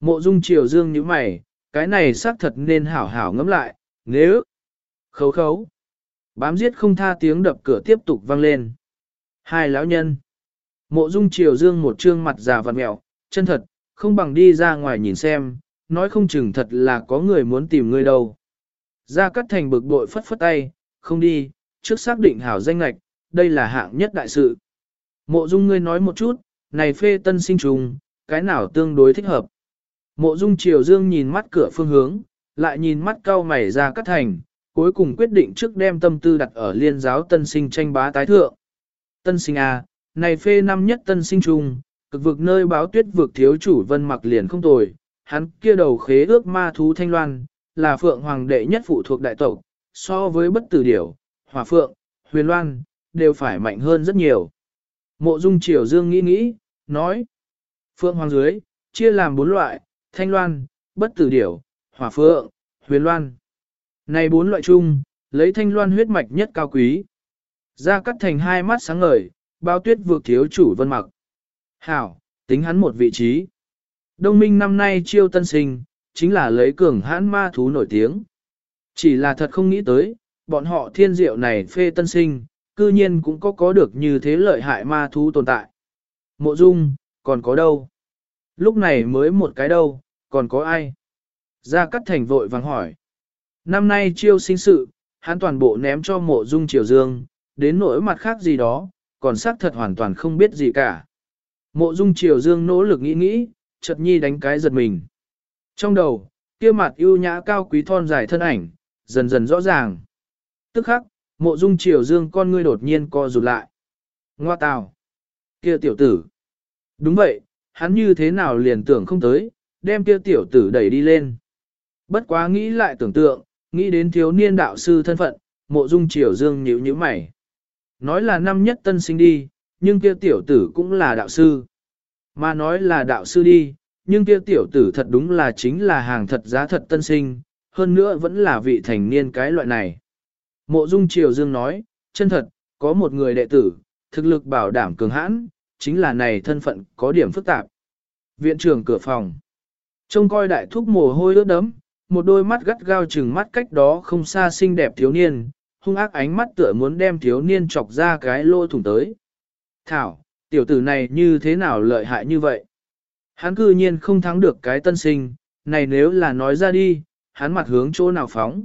Mộ dung triều dương như mày, cái này xác thật nên hảo hảo ngẫm lại, nếu khấu khấu. Bám giết không tha tiếng đập cửa tiếp tục vang lên. Hai lão nhân. Mộ dung triều dương một trương mặt già vặt mẹo, chân thật, không bằng đi ra ngoài nhìn xem, nói không chừng thật là có người muốn tìm ngươi đâu. Ra cắt Thành bực bội phất phất tay, không đi, trước xác định hảo danh lạch, đây là hạng nhất đại sự. Mộ dung ngươi nói một chút, này phê tân sinh trùng, cái nào tương đối thích hợp. Mộ dung triều dương nhìn mắt cửa phương hướng, lại nhìn mắt cao mày ra cắt Thành, cuối cùng quyết định trước đem tâm tư đặt ở liên giáo tân sinh tranh bá tái thượng. Tân sinh A, này phê năm nhất tân sinh trùng, cực vực nơi báo tuyết vực thiếu chủ vân mặc liền không tồi, hắn kia đầu khế ước ma thú thanh loan, là phượng hoàng đệ nhất phụ thuộc đại tộc, so với bất tử điểu, hỏa phượng, huyền loan, đều phải mạnh hơn rất nhiều. Mộ dung triều dương nghĩ nghĩ, nói, phượng hoàng dưới, chia làm bốn loại, thanh loan, bất tử điểu, hỏa phượng, huyền loan. Này bốn loại chung, lấy thanh loan huyết mạch nhất cao quý. Ra cắt thành hai mắt sáng ngời, bao tuyết vượt thiếu chủ vân mặc. Hảo, tính hắn một vị trí. Đông minh năm nay chiêu tân sinh, chính là lấy cường hãn ma thú nổi tiếng. Chỉ là thật không nghĩ tới, bọn họ thiên diệu này phê tân sinh, cư nhiên cũng có có được như thế lợi hại ma thú tồn tại. Mộ dung, còn có đâu? Lúc này mới một cái đâu, còn có ai? Gia Cát Thành vội vàng hỏi. Năm nay chiêu sinh sự, hắn toàn bộ ném cho mộ dung triều dương, đến nỗi mặt khác gì đó, còn xác thật hoàn toàn không biết gì cả. Mộ dung triều dương nỗ lực nghĩ nghĩ, chợt nhi đánh cái giật mình. Trong đầu, kia mặt ưu nhã cao quý thon dài thân ảnh, dần dần rõ ràng. Tức khắc, mộ dung triều dương con ngươi đột nhiên co rụt lại. Ngoa tào! Kia tiểu tử! Đúng vậy, hắn như thế nào liền tưởng không tới, đem kia tiểu tử đẩy đi lên. Bất quá nghĩ lại tưởng tượng, nghĩ đến thiếu niên đạo sư thân phận, mộ dung triều dương nhíu nhíu mày. Nói là năm nhất tân sinh đi, nhưng kia tiểu tử cũng là đạo sư. Mà nói là đạo sư đi, nhưng kia tiểu tử thật đúng là chính là hàng thật giá thật tân sinh, hơn nữa vẫn là vị thành niên cái loại này. Mộ Dung Triều Dương nói, chân thật, có một người đệ tử, thực lực bảo đảm cường hãn, chính là này thân phận có điểm phức tạp. Viện trưởng cửa phòng. Trông coi đại thúc mồ hôi ướt đấm, một đôi mắt gắt gao chừng mắt cách đó không xa xinh đẹp thiếu niên, hung ác ánh mắt tựa muốn đem thiếu niên chọc ra cái lỗ thủng tới. Thảo, tiểu tử này như thế nào lợi hại như vậy? Hắn cư nhiên không thắng được cái tân sinh, này nếu là nói ra đi, hắn mặt hướng chỗ nào phóng.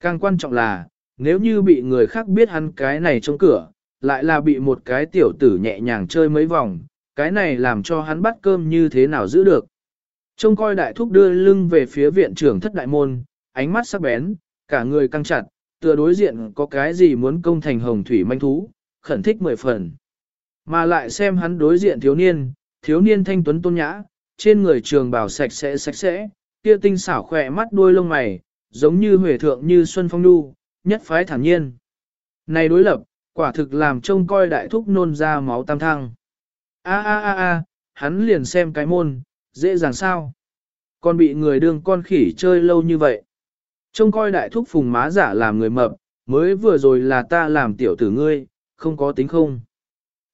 Càng quan trọng là, nếu như bị người khác biết hắn cái này trong cửa, lại là bị một cái tiểu tử nhẹ nhàng chơi mấy vòng, cái này làm cho hắn bắt cơm như thế nào giữ được. Trông coi đại thúc đưa lưng về phía viện trưởng thất đại môn, ánh mắt sắc bén, cả người căng chặt, tựa đối diện có cái gì muốn công thành hồng thủy manh thú, khẩn thích mười phần. Mà lại xem hắn đối diện thiếu niên, thiếu niên thanh tuấn tôn nhã, trên người trường bào sạch sẽ sạch sẽ, kia tinh xảo khỏe mắt đuôi lông mày, giống như huệ thượng như xuân phong nu, nhất phái thản nhiên. Này đối lập, quả thực làm trông coi đại thúc nôn ra máu tam thăng. A a a a, hắn liền xem cái môn, dễ dàng sao? Còn bị người đương con khỉ chơi lâu như vậy. Trông coi đại thúc phùng má giả làm người mập, mới vừa rồi là ta làm tiểu tử ngươi, không có tính không.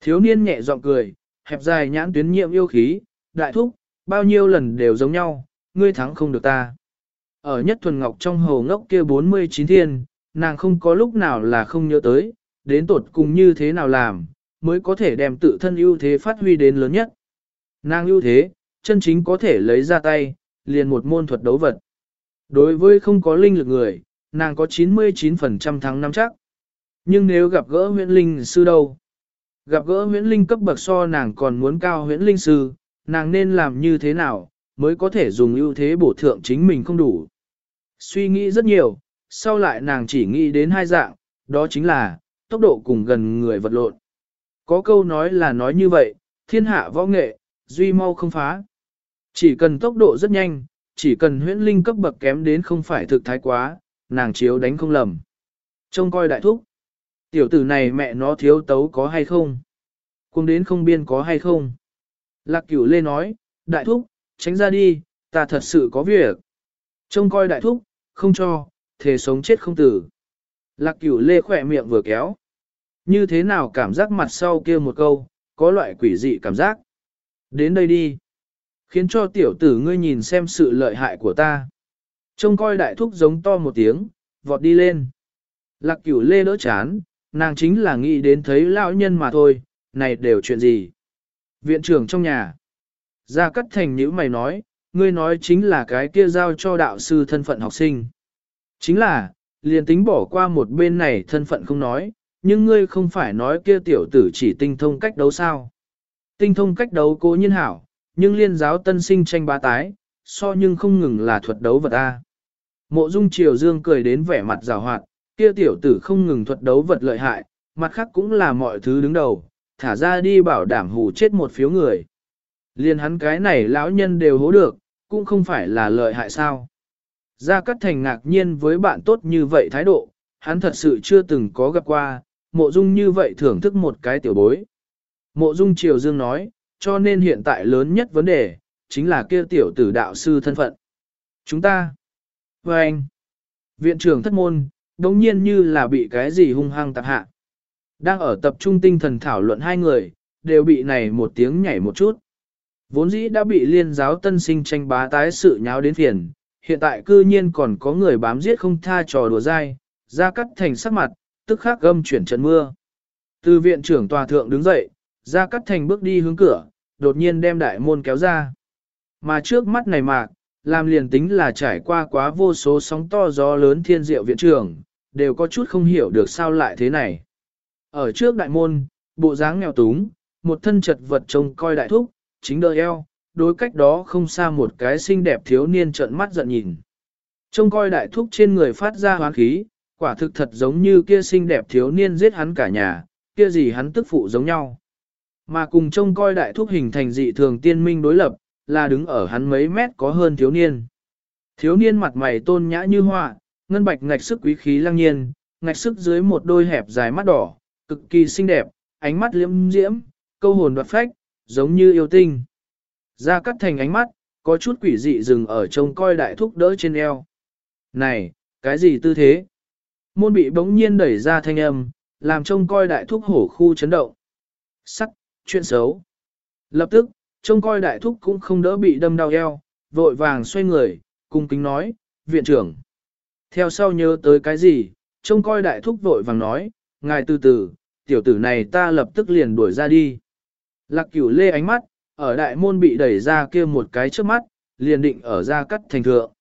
Thiếu niên nhẹ giọng cười, hẹp dài nhãn tuyến nhiệm yêu khí, đại thúc, bao nhiêu lần đều giống nhau, ngươi thắng không được ta. Ở nhất thuần ngọc trong hồ ngốc kia 49 thiên, nàng không có lúc nào là không nhớ tới, đến tột cùng như thế nào làm, mới có thể đem tự thân ưu thế phát huy đến lớn nhất. Nàng ưu thế, chân chính có thể lấy ra tay, liền một môn thuật đấu vật. Đối với không có linh lực người, nàng có 99% thắng năm chắc. Nhưng nếu gặp gỡ huyễn linh sư đâu? Gặp gỡ huyễn linh cấp bậc so nàng còn muốn cao huyễn linh sư, nàng nên làm như thế nào, mới có thể dùng ưu thế bổ thượng chính mình không đủ. Suy nghĩ rất nhiều, sau lại nàng chỉ nghĩ đến hai dạng, đó chính là, tốc độ cùng gần người vật lộn. Có câu nói là nói như vậy, thiên hạ võ nghệ, duy mau không phá. Chỉ cần tốc độ rất nhanh, chỉ cần huyễn linh cấp bậc kém đến không phải thực thái quá, nàng chiếu đánh không lầm. Trông coi đại thúc. Tiểu tử này mẹ nó thiếu tấu có hay không? Cùng đến không biên có hay không? Lạc cửu lê nói, đại thúc, tránh ra đi, ta thật sự có việc. Trông coi đại thúc, không cho, thề sống chết không tử. Lạc cửu lê khỏe miệng vừa kéo. Như thế nào cảm giác mặt sau kia một câu, có loại quỷ dị cảm giác. Đến đây đi. Khiến cho tiểu tử ngươi nhìn xem sự lợi hại của ta. Trông coi đại thúc giống to một tiếng, vọt đi lên. Lạc cửu lê đỡ chán, nàng chính là nghĩ đến thấy lão nhân mà thôi, này đều chuyện gì. Viện trưởng trong nhà. Gia Cát Thành nhữ mày nói, ngươi nói chính là cái kia giao cho đạo sư thân phận học sinh. Chính là, liền tính bỏ qua một bên này thân phận không nói, nhưng ngươi không phải nói kia tiểu tử chỉ tinh thông cách đấu sao. Tinh thông cách đấu cố nhiên hảo, nhưng liên giáo tân sinh tranh ba tái, so nhưng không ngừng là thuật đấu vật A. Mộ dung triều dương cười đến vẻ mặt rào hoạt, kia tiểu tử không ngừng thuật đấu vật lợi hại, mặt khác cũng là mọi thứ đứng đầu, thả ra đi bảo đảm hù chết một phiếu người. Liên hắn cái này lão nhân đều hố được, cũng không phải là lợi hại sao. Gia Cát Thành ngạc nhiên với bạn tốt như vậy thái độ, hắn thật sự chưa từng có gặp qua, mộ dung như vậy thưởng thức một cái tiểu bối. Mộ dung triều dương nói, cho nên hiện tại lớn nhất vấn đề, chính là kia tiểu tử đạo sư thân phận. Chúng ta, và anh, viện trưởng thất môn, đống nhiên như là bị cái gì hung hăng tạp hạ. Đang ở tập trung tinh thần thảo luận hai người, đều bị này một tiếng nhảy một chút. Vốn dĩ đã bị liên giáo tân sinh tranh bá tái sự nháo đến phiền, hiện tại cư nhiên còn có người bám giết không tha trò đùa dai, ra cắt thành sắc mặt, tức khắc gâm chuyển trận mưa. Từ viện trưởng tòa thượng đứng dậy, ra cắt thành bước đi hướng cửa, đột nhiên đem đại môn kéo ra. Mà trước mắt này mạc, làm liền tính là trải qua quá vô số sóng to gió lớn thiên diệu viện trưởng, đều có chút không hiểu được sao lại thế này. Ở trước đại môn, bộ dáng nghèo túng, một thân chật vật trông coi đại thúc, chính đời eo, đối cách đó không xa một cái xinh đẹp thiếu niên trợn mắt giận nhìn. Trông coi đại thúc trên người phát ra hoán khí, quả thực thật giống như kia xinh đẹp thiếu niên giết hắn cả nhà, kia gì hắn tức phụ giống nhau. Mà cùng trông coi đại thúc hình thành dị thường tiên minh đối lập, là đứng ở hắn mấy mét có hơn thiếu niên. Thiếu niên mặt mày tôn nhã như họa, ngân bạch ngạch sức quý khí lang nhiên, ngạch sức dưới một đôi hẹp dài mắt đỏ, cực kỳ xinh đẹp, ánh mắt liễm diễm, câu hồn đoạt phách, giống như yêu tinh. Ra cắt thành ánh mắt, có chút quỷ dị dừng ở trông coi đại thúc đỡ trên eo. Này, cái gì tư thế? Môn bị bỗng nhiên đẩy ra thanh âm, làm trông coi đại thúc hổ khu chấn động. Sắc, chuyện xấu. Lập tức, trông coi đại thúc cũng không đỡ bị đâm đau eo, vội vàng xoay người, cung kính nói, viện trưởng. Theo sau nhớ tới cái gì, trông coi đại thúc vội vàng nói, ngài từ từ, tiểu tử này ta lập tức liền đuổi ra đi. Lạc cửu lê ánh mắt, ở đại môn bị đẩy ra kia một cái trước mắt, liền định ở ra cắt thành thượng.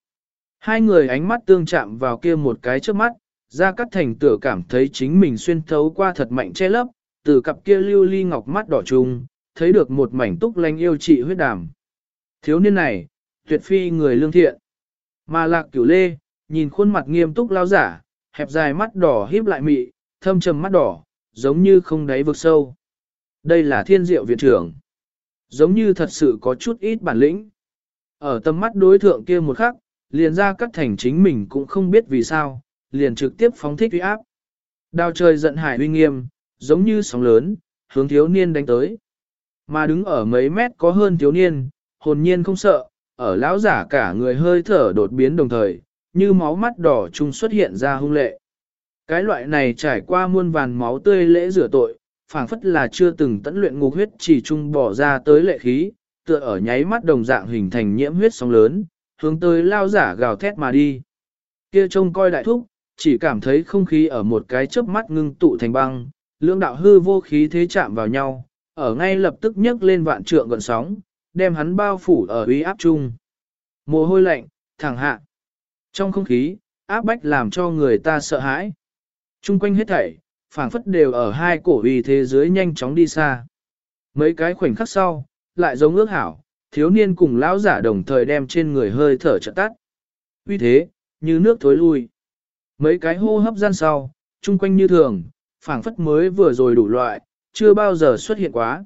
Hai người ánh mắt tương chạm vào kia một cái trước mắt, ra cắt thành tựa cảm thấy chính mình xuyên thấu qua thật mạnh che lấp, từ cặp kia lưu ly ngọc mắt đỏ trùng, thấy được một mảnh túc lanh yêu trị huyết đàm. Thiếu niên này, tuyệt phi người lương thiện. Mà lạc cửu lê, nhìn khuôn mặt nghiêm túc lao giả, hẹp dài mắt đỏ híp lại mị, thâm trầm mắt đỏ, giống như không đáy vực sâu. Đây là thiên diệu viện trưởng. Giống như thật sự có chút ít bản lĩnh. Ở tầm mắt đối thượng kia một khắc, liền ra cắt thành chính mình cũng không biết vì sao, liền trực tiếp phóng thích uy áp. Đào trời giận hải uy nghiêm, giống như sóng lớn, hướng thiếu niên đánh tới. Mà đứng ở mấy mét có hơn thiếu niên, hồn nhiên không sợ, ở lão giả cả người hơi thở đột biến đồng thời, như máu mắt đỏ chung xuất hiện ra hung lệ. Cái loại này trải qua muôn vàn máu tươi lễ rửa tội, phảng phất là chưa từng tẫn luyện ngục huyết chỉ trung bỏ ra tới lệ khí, tựa ở nháy mắt đồng dạng hình thành nhiễm huyết sóng lớn, hướng tới lao giả gào thét mà đi. Kia trông coi đại thúc, chỉ cảm thấy không khí ở một cái chớp mắt ngưng tụ thành băng, lưỡng đạo hư vô khí thế chạm vào nhau, ở ngay lập tức nhấc lên vạn trượng gần sóng, đem hắn bao phủ ở uy áp chung. Mồ hôi lạnh, thẳng hạ. Trong không khí, áp bách làm cho người ta sợ hãi. Trung quanh hết thảy, phảng phất đều ở hai cổ uy thế giới nhanh chóng đi xa. Mấy cái khoảnh khắc sau, lại giống ước hảo, thiếu niên cùng lão giả đồng thời đem trên người hơi thở chợt tắt. Uy thế, như nước thối lui. Mấy cái hô hấp gian sau, chung quanh như thường, phảng phất mới vừa rồi đủ loại, chưa bao giờ xuất hiện quá.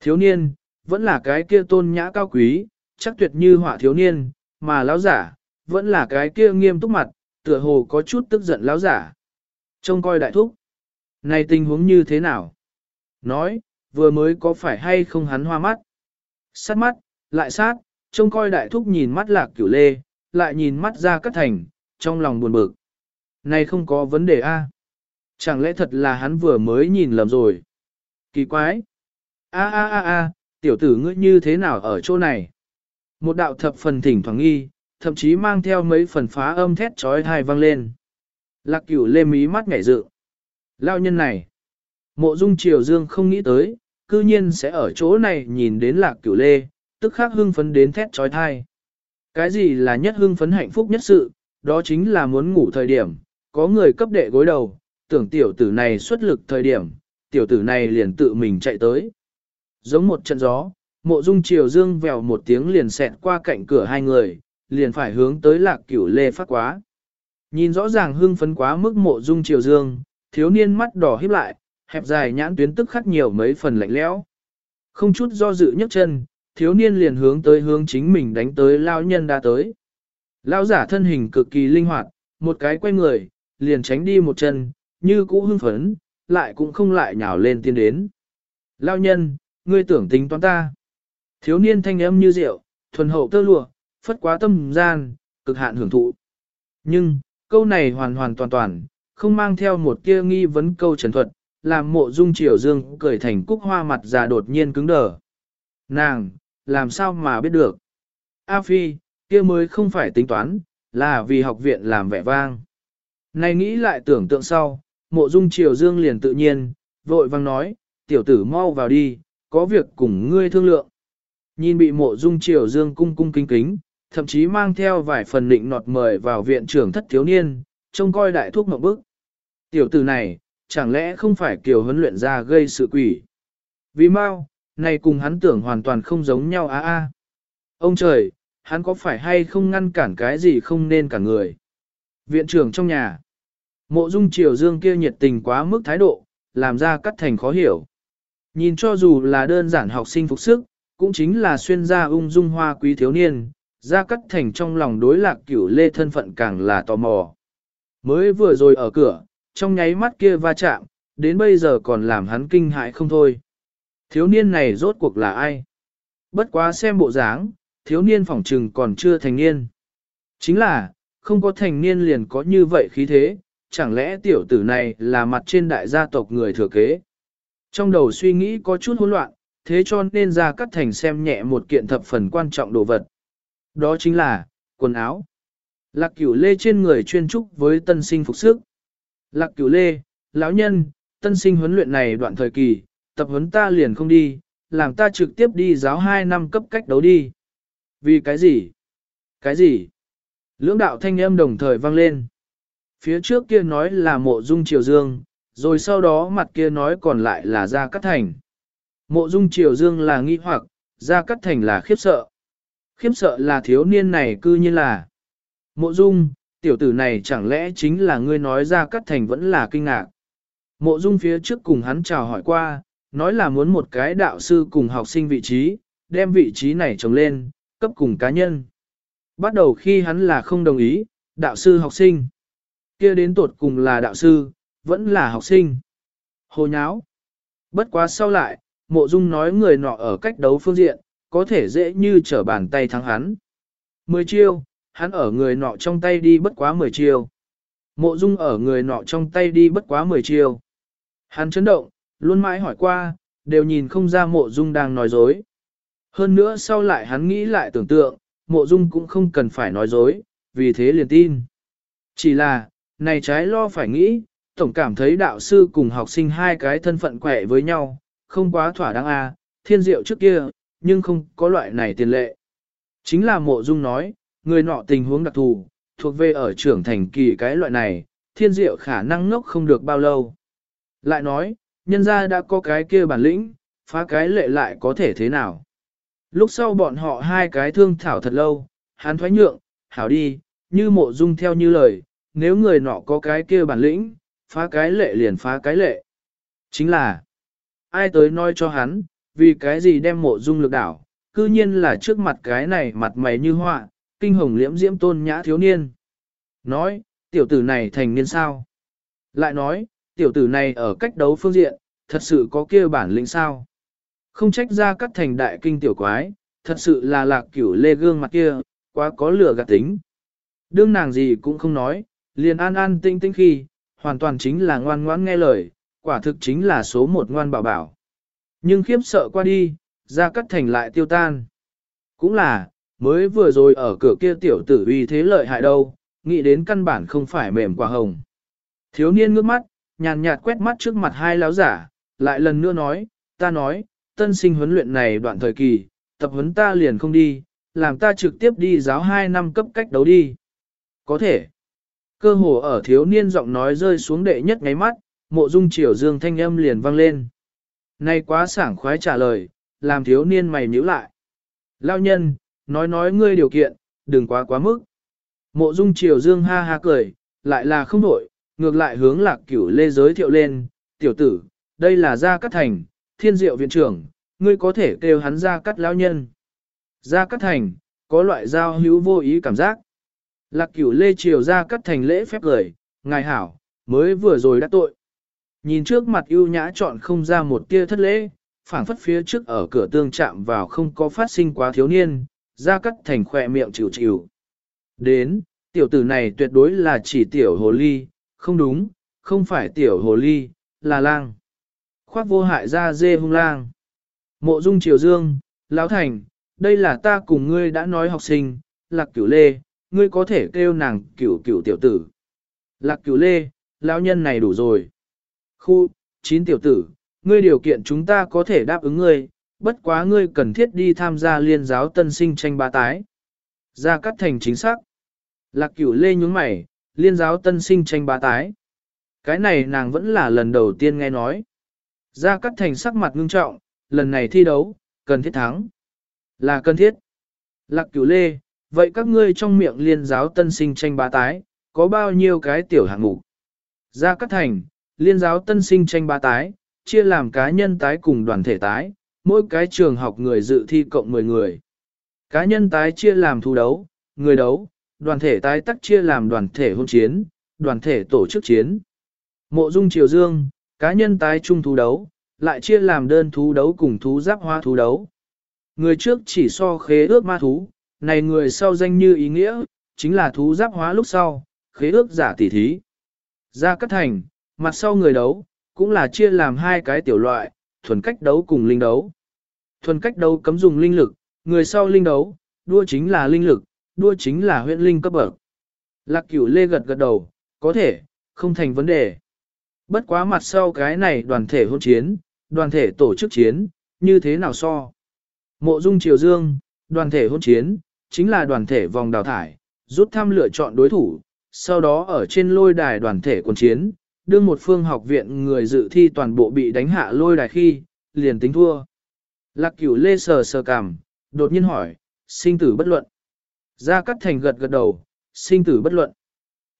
Thiếu niên, vẫn là cái kia tôn nhã cao quý, chắc tuyệt như họa thiếu niên, mà lão giả, vẫn là cái kia nghiêm túc mặt, tựa hồ có chút tức giận lão giả. Trông coi đại thúc. Này tình huống như thế nào? Nói, vừa mới có phải hay không hắn hoa mắt? Sát mắt, lại sát, trông coi đại thúc nhìn mắt lạc cửu lê, lại nhìn mắt ra cắt thành, trong lòng buồn bực. Này không có vấn đề a? Chẳng lẽ thật là hắn vừa mới nhìn lầm rồi? Kỳ quái! A a a a, tiểu tử ngươi như thế nào ở chỗ này? Một đạo thập phần thỉnh thoảng nghi, thậm chí mang theo mấy phần phá âm thét trói thai vang lên. Lạc cửu lê mí mắt ngảy dự. Lao nhân này! Mộ dung triều dương không nghĩ tới, cư nhiên sẽ ở chỗ này nhìn đến lạc cửu lê, tức khắc hưng phấn đến thét trói thai. Cái gì là nhất hưng phấn hạnh phúc nhất sự, đó chính là muốn ngủ thời điểm, có người cấp đệ gối đầu, tưởng tiểu tử này xuất lực thời điểm, tiểu tử này liền tự mình chạy tới. Giống một trận gió, mộ dung triều dương vèo một tiếng liền xẹt qua cạnh cửa hai người, liền phải hướng tới lạc cửu lê phát quá. Nhìn rõ ràng hưng phấn quá mức mộ dung triều dương, thiếu niên mắt đỏ híp lại, hẹp dài nhãn tuyến tức khắc nhiều mấy phần lạnh lẽo. Không chút do dự nhấc chân, thiếu niên liền hướng tới hướng chính mình đánh tới lao nhân đã tới. Lao giả thân hình cực kỳ linh hoạt, một cái quay người, liền tránh đi một chân, như cũ hưng phấn, lại cũng không lại nhào lên tiến đến. Lao nhân, ngươi tưởng tính toán ta. Thiếu niên thanh âm như rượu, thuần hậu tơ lụa, phất quá tâm gian, cực hạn hưởng thụ. Nhưng, câu này hoàn hoàn toàn toàn, không mang theo một tia nghi vấn câu trần thuật, làm mộ dung triều dương cười thành cúc hoa mặt già đột nhiên cứng đờ. Nàng, làm sao mà biết được? A Phi, kia mới không phải tính toán, là vì học viện làm vẻ vang. Này nghĩ lại tưởng tượng sau, mộ dung triều dương liền tự nhiên, vội vang nói, tiểu tử mau vào đi, có việc cùng ngươi thương lượng. Nhìn bị mộ dung triều dương cung cung kính kính, thậm chí mang theo vài phần định nọt mời vào viện trưởng thất thiếu niên, trông coi đại thuốc mộng bức. Tiểu tử này, chẳng lẽ không phải kiểu huấn luyện ra gây sự quỷ? Vì mau, này cùng hắn tưởng hoàn toàn không giống nhau a a. Ông trời, hắn có phải hay không ngăn cản cái gì không nên cả người? Viện trưởng trong nhà. Mộ dung triều dương kia nhiệt tình quá mức thái độ, làm ra cắt thành khó hiểu. Nhìn cho dù là đơn giản học sinh phục sức, cũng chính là xuyên gia ung dung hoa quý thiếu niên, ra cắt thành trong lòng đối lạc cửu lê thân phận càng là tò mò. Mới vừa rồi ở cửa, trong nháy mắt kia va chạm, đến bây giờ còn làm hắn kinh hại không thôi. Thiếu niên này rốt cuộc là ai? Bất quá xem bộ dáng, thiếu niên phỏng trừng còn chưa thành niên. Chính là, không có thành niên liền có như vậy khí thế, chẳng lẽ tiểu tử này là mặt trên đại gia tộc người thừa kế. Trong đầu suy nghĩ có chút hỗn loạn, thế cho nên ra cắt thành xem nhẹ một kiện thập phần quan trọng đồ vật. Đó chính là, quần áo. Lạc cửu lê trên người chuyên trúc với tân sinh phục sức. Lạc cửu lê, lão nhân, tân sinh huấn luyện này đoạn thời kỳ, tập huấn ta liền không đi, làm ta trực tiếp đi giáo 2 năm cấp cách đấu đi. Vì cái gì? Cái gì? Lưỡng đạo thanh âm đồng thời vang lên. Phía trước kia nói là mộ dung triều dương, rồi sau đó mặt kia nói còn lại là Gia Cát Thành. Mộ dung triều dương là nghi hoặc, Gia Cát Thành là khiếp sợ. Khiếp sợ là thiếu niên này cư nhiên là. Mộ dung, tiểu tử này chẳng lẽ chính là ngươi nói ra cắt Thành vẫn là kinh ngạc. Mộ dung phía trước cùng hắn chào hỏi qua, nói là muốn một cái đạo sư cùng học sinh vị trí, đem vị trí này trồng lên, cấp cùng cá nhân. Bắt đầu khi hắn là không đồng ý, đạo sư học sinh. kia đến tột cùng là đạo sư, vẫn là học sinh. Hồ nháo. Bất quá sau lại, mộ dung nói người nọ ở cách đấu phương diện, có thể dễ như trở bàn tay thắng hắn. Mười chiêu, hắn ở người nọ trong tay đi bất quá mười chiêu. Mộ dung ở người nọ trong tay đi bất quá mười chiêu. Hắn chấn động, luôn mãi hỏi qua, đều nhìn không ra mộ dung đang nói dối. Hơn nữa sau lại hắn nghĩ lại tưởng tượng, mộ dung cũng không cần phải nói dối, vì thế liền tin. Chỉ là, này trái lo phải nghĩ, tổng cảm thấy đạo sư cùng học sinh hai cái thân phận quẻ với nhau, không quá thỏa đáng a à, thiên diệu trước kia, nhưng không có loại này tiền lệ. Chính là mộ dung nói, người nọ tình huống đặc thù, thuộc về ở trưởng thành kỳ cái loại này, thiên diệu khả năng ngốc không được bao lâu. Lại nói, nhân gia đã có cái kia bản lĩnh, phá cái lệ lại có thể thế nào. Lúc sau bọn họ hai cái thương thảo thật lâu, hắn thoái nhượng, hảo đi, như mộ dung theo như lời, nếu người nọ có cái kia bản lĩnh, phá cái lệ liền phá cái lệ. Chính là, ai tới nói cho hắn, vì cái gì đem mộ dung lực đảo, cư nhiên là trước mặt cái này mặt mày như họa, kinh hồng liễm diễm tôn nhã thiếu niên. Nói, tiểu tử này thành niên sao? Lại nói, tiểu tử này ở cách đấu phương diện, thật sự có kia bản lĩnh sao? Không trách ra cắt thành đại kinh tiểu quái, thật sự là lạc cửu lê gương mặt kia, quá có lửa gạt tính. Đương nàng gì cũng không nói, liền an an tinh tinh khi, hoàn toàn chính là ngoan ngoãn nghe lời, quả thực chính là số một ngoan bảo bảo. Nhưng khiếp sợ qua đi, ra cắt thành lại tiêu tan. Cũng là, mới vừa rồi ở cửa kia tiểu tử uy thế lợi hại đâu, nghĩ đến căn bản không phải mềm quả hồng. Thiếu niên ngước mắt, nhàn nhạt quét mắt trước mặt hai lão giả, lại lần nữa nói, ta nói, tân sinh huấn luyện này đoạn thời kỳ, tập huấn ta liền không đi, làm ta trực tiếp đi giáo 2 năm cấp cách đấu đi. Có thể. Cơ hồ ở thiếu niên giọng nói rơi xuống đệ nhất ngáy mắt, mộ dung triều dương thanh âm liền vang lên. Nay quá sảng khoái trả lời, làm thiếu niên mày nhíu lại. Lao nhân, nói nói ngươi điều kiện, đừng quá quá mức. Mộ dung triều dương ha ha cười, lại là không đổi, ngược lại hướng lạc cửu lê giới thiệu lên, tiểu tử, đây là gia cắt thành, thiên diệu viện trưởng, ngươi có thể kêu hắn gia cắt lão nhân. gia cắt thành, có loại giao hữu vô ý cảm giác. Lạc cửu lê triều gia cắt thành lễ phép lời, ngài hảo, mới vừa rồi đã tội. Nhìn trước mặt ưu nhã chọn không ra một tia thất lễ, phảng phất phía trước ở cửa tương chạm vào không có phát sinh quá thiếu niên, ra cắt thành khỏe miệng chịu chịu. Đến, tiểu tử này tuyệt đối là chỉ tiểu hồ ly, không đúng, không phải tiểu hồ ly, là lang. Khoác vô hại ra dê hung lang. Mộ dung triều dương, lão thành, đây là ta cùng ngươi đã nói học sinh, lạc cửu lê, ngươi có thể kêu nàng cửu cửu tiểu tử. Lạc cửu lê, lão nhân này đủ rồi. Khu, chín tiểu tử, ngươi điều kiện chúng ta có thể đáp ứng ngươi, bất quá ngươi cần thiết đi tham gia liên giáo tân sinh tranh ba tái. gia cắt thành chính xác. Lạc cửu lê nhúng mày, liên giáo tân sinh tranh ba tái. Cái này nàng vẫn là lần đầu tiên nghe nói. gia cắt thành sắc mặt ngưng trọng, lần này thi đấu, cần thiết thắng. Là cần thiết. Lạc cửu lê, vậy các ngươi trong miệng liên giáo tân sinh tranh ba tái, có bao nhiêu cái tiểu hạng mục? gia cắt thành, liên giáo tân sinh tranh ba tái, chia làm cá nhân tái cùng đoàn thể tái, mỗi cái trường học người dự thi cộng 10 người. Cá nhân tái chia làm thu đấu, người đấu, đoàn thể tái tắc chia làm đoàn thể hôn chiến, đoàn thể tổ chức chiến. Mộ dung triều dương, cá nhân tái trung thú đấu, lại chia làm đơn thú đấu cùng thú giáp hoa thú đấu. Người trước chỉ so khế ước ma thú, này người sau danh như ý nghĩa, chính là thú giáp hóa lúc sau, khế ước giả tỷ thí. Ra cắt thành, mặt sau người đấu, cũng là chia làm hai cái tiểu loại, thuần cách đấu cùng linh đấu. Thuần cách đấu cấm dùng linh lực, người sau linh đấu, đua chính là linh lực, đua chính là huyện linh cấp bậc. Lạc cửu lê gật gật đầu, có thể, không thành vấn đề. Bất quá mặt sau cái này đoàn thể hôn chiến, đoàn thể tổ chức chiến, như thế nào so? Mộ dung triều dương, đoàn thể hôn chiến, chính là đoàn thể vòng đào thải, rút thăm lựa chọn đối thủ, sau đó ở trên lôi đài đoàn thể quân chiến, đương một phương học viện người dự thi toàn bộ bị đánh hạ lôi đài khi, liền tính thua. Lạc cửu lê sờ sờ cảm đột nhiên hỏi, sinh tử bất luận. Gia Cát Thành gật gật đầu, sinh tử bất luận.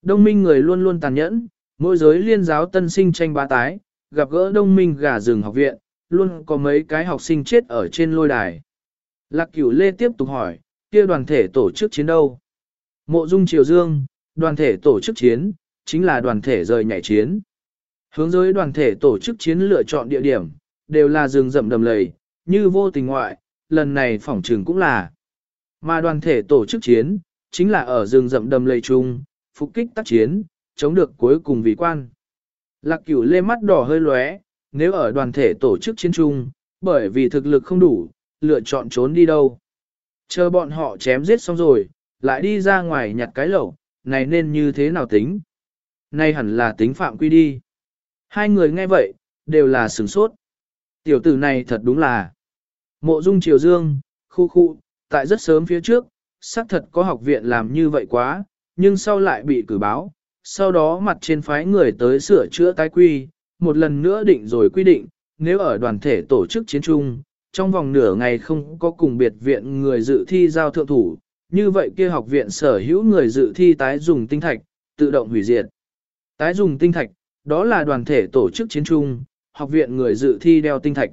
Đông minh người luôn luôn tàn nhẫn, mỗi giới liên giáo tân sinh tranh bá tái, gặp gỡ đông minh gà rừng học viện, luôn có mấy cái học sinh chết ở trên lôi đài. Lạc cửu lê tiếp tục hỏi, kia đoàn thể tổ chức chiến đâu? Mộ dung triều dương, đoàn thể tổ chức chiến, chính là đoàn thể rời nhảy chiến. Hướng giới đoàn thể tổ chức chiến lựa chọn địa điểm, đều là rừng rậm đầm lầy, như vô tình ngoại, lần này phỏng trường cũng là. Mà đoàn thể tổ chức chiến, chính là ở rừng rậm đầm lầy chung, phục kích tác chiến, chống được cuối cùng vì quan. Lạc cửu lê mắt đỏ hơi lóe, nếu ở đoàn thể tổ chức chiến chung, bởi vì thực lực không đủ, lựa chọn trốn đi đâu. Chờ bọn họ chém giết xong rồi, lại đi ra ngoài nhặt cái lẩu, này nên như thế nào tính? Nay hẳn là tính phạm quy đi. Hai người nghe vậy, đều là sửng sốt. Tiểu tử này thật đúng là mộ dung triều dương, khu khu, tại rất sớm phía trước, xác thật có học viện làm như vậy quá, nhưng sau lại bị cử báo, sau đó mặt trên phái người tới sửa chữa tái quy, một lần nữa định rồi quy định, nếu ở đoàn thể tổ chức chiến trung, trong vòng nửa ngày không có cùng biệt viện người dự thi giao thượng thủ, như vậy kia học viện sở hữu người dự thi tái dùng tinh thạch, tự động hủy diệt. Tái dùng tinh thạch, đó là đoàn thể tổ chức chiến trung, học viện người dự thi đeo tinh thạch.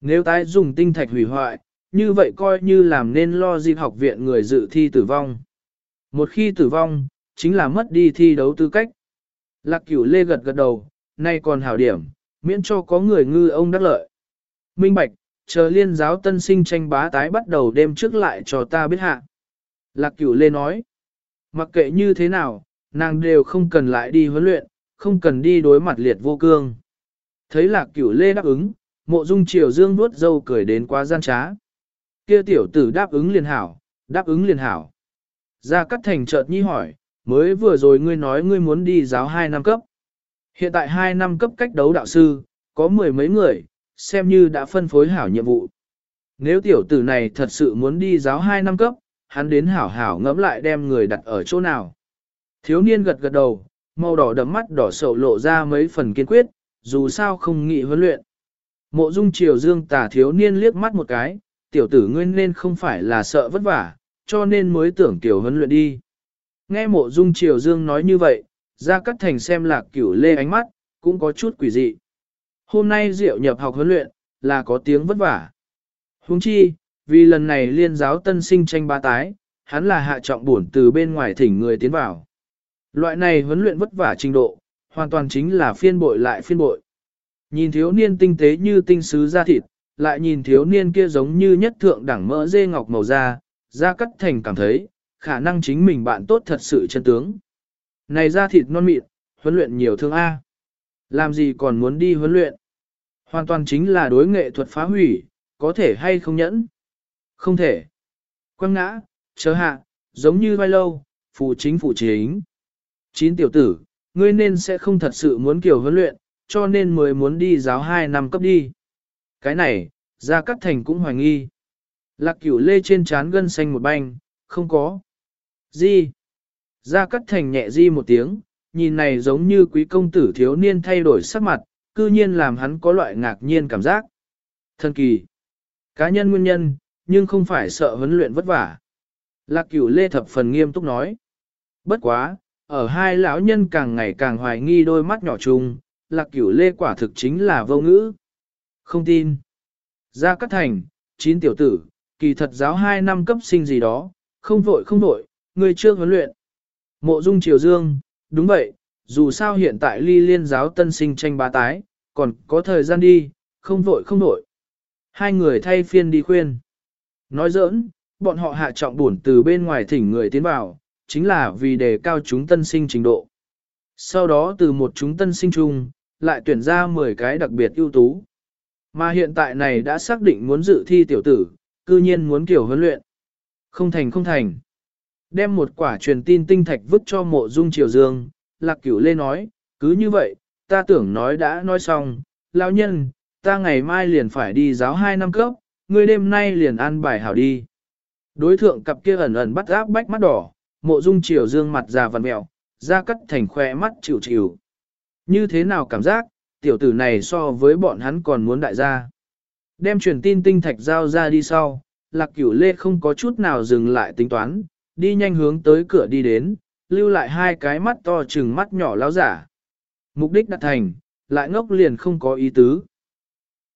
Nếu tái dùng tinh thạch hủy hoại, như vậy coi như làm nên lo dịp học viện người dự thi tử vong. Một khi tử vong, chính là mất đi thi đấu tư cách. Lạc cửu lê gật gật đầu, nay còn hảo điểm, miễn cho có người ngư ông đắc lợi. Minh Bạch, chờ liên giáo tân sinh tranh bá tái bắt đầu đêm trước lại cho ta biết hạ. Lạc cửu lê nói, mặc kệ như thế nào, nàng đều không cần lại đi huấn luyện, không cần đi đối mặt liệt vô cương. Thấy lạc cửu lê đáp ứng, mộ dung triều dương nuốt dâu cười đến quá gian trá. Kia tiểu tử đáp ứng liền hảo, đáp ứng liền hảo. Gia Cát Thành chợt nhi hỏi, mới vừa rồi ngươi nói ngươi muốn đi giáo 2 năm cấp. Hiện tại 2 năm cấp cách đấu đạo sư, có mười mấy người, xem như đã phân phối hảo nhiệm vụ. Nếu tiểu tử này thật sự muốn đi giáo 2 năm cấp, hắn đến hảo hảo ngẫm lại đem người đặt ở chỗ nào. Thiếu niên gật gật đầu, màu đỏ đậm mắt đỏ sầu lộ ra mấy phần kiên quyết, dù sao không nghị huấn luyện. Mộ dung triều dương tả thiếu niên liếc mắt một cái, tiểu tử ngươi nên không phải là sợ vất vả, cho nên mới tưởng tiểu huấn luyện đi. Nghe mộ dung triều dương nói như vậy, ra cắt thành xem lạc cửu lê ánh mắt, cũng có chút quỷ dị. Hôm nay diệu nhập học huấn luyện, là có tiếng vất vả. Huống chi, vì lần này liên giáo tân sinh tranh ba tái, hắn là hạ trọng bổn từ bên ngoài thỉnh người tiến vào. Loại này huấn luyện vất vả trình độ, hoàn toàn chính là phiên bội lại phiên bội. Nhìn thiếu niên tinh tế như tinh sứ da thịt, lại nhìn thiếu niên kia giống như nhất thượng đẳng mỡ dê ngọc màu da, da cắt thành cảm thấy, khả năng chính mình bạn tốt thật sự chân tướng. Này da thịt non mịn, huấn luyện nhiều thương A. Làm gì còn muốn đi huấn luyện? Hoàn toàn chính là đối nghệ thuật phá hủy, có thể hay không nhẫn? Không thể. Quăng ngã, chớ hạ, giống như vai lâu, phụ chính phụ chính. Chín tiểu tử, ngươi nên sẽ không thật sự muốn kiểu huấn luyện, cho nên mới muốn đi giáo 2 năm cấp đi. Cái này, Gia Cát Thành cũng hoài nghi. Lạc cửu lê trên trán gân xanh một banh, không có. Di. Gia Cát Thành nhẹ di một tiếng, nhìn này giống như quý công tử thiếu niên thay đổi sắc mặt, cư nhiên làm hắn có loại ngạc nhiên cảm giác. Thần kỳ. Cá nhân nguyên nhân, nhưng không phải sợ huấn luyện vất vả. Lạc cửu lê thập phần nghiêm túc nói. Bất quá, ở hai lão nhân càng ngày càng hoài nghi đôi mắt nhỏ chung, lạc cửu lê quả thực chính là vô ngữ. Không tin. Ra cắt thành, chín tiểu tử, kỳ thật giáo hai năm cấp sinh gì đó, không vội không vội, người chưa huấn luyện. Mộ dung triều dương, đúng vậy, dù sao hiện tại ly liên giáo tân sinh tranh bá tái, còn có thời gian đi, không vội không vội. Hai người thay phiên đi khuyên. Nói giỡn, bọn họ hạ trọng buồn từ bên ngoài thỉnh người tiến vào, chính là vì đề cao chúng tân sinh trình độ. Sau đó từ một chúng tân sinh chung, lại tuyển ra 10 cái đặc biệt ưu tú. Mà hiện tại này đã xác định muốn dự thi tiểu tử, cư nhiên muốn kiểu huấn luyện. Không thành không thành. Đem một quả truyền tin tinh thạch vứt cho mộ dung triều dương, lạc cửu lê nói, cứ như vậy, ta tưởng nói đã nói xong, lão nhân, ta ngày mai liền phải đi giáo 2 năm cấp, ngươi đêm nay liền ăn bài hảo đi. Đối thượng cặp kia ẩn ẩn bắt áp bách mắt đỏ, mộ dung chiều dương mặt già vằn mẹo, da cắt thành khoe mắt chịu chịu. Như thế nào cảm giác, tiểu tử này so với bọn hắn còn muốn đại gia. Đem truyền tin tinh thạch giao ra đi sau, lạc cửu lê không có chút nào dừng lại tính toán, đi nhanh hướng tới cửa đi đến, lưu lại hai cái mắt to chừng mắt nhỏ lão giả. Mục đích đạt thành, lại ngốc liền không có ý tứ.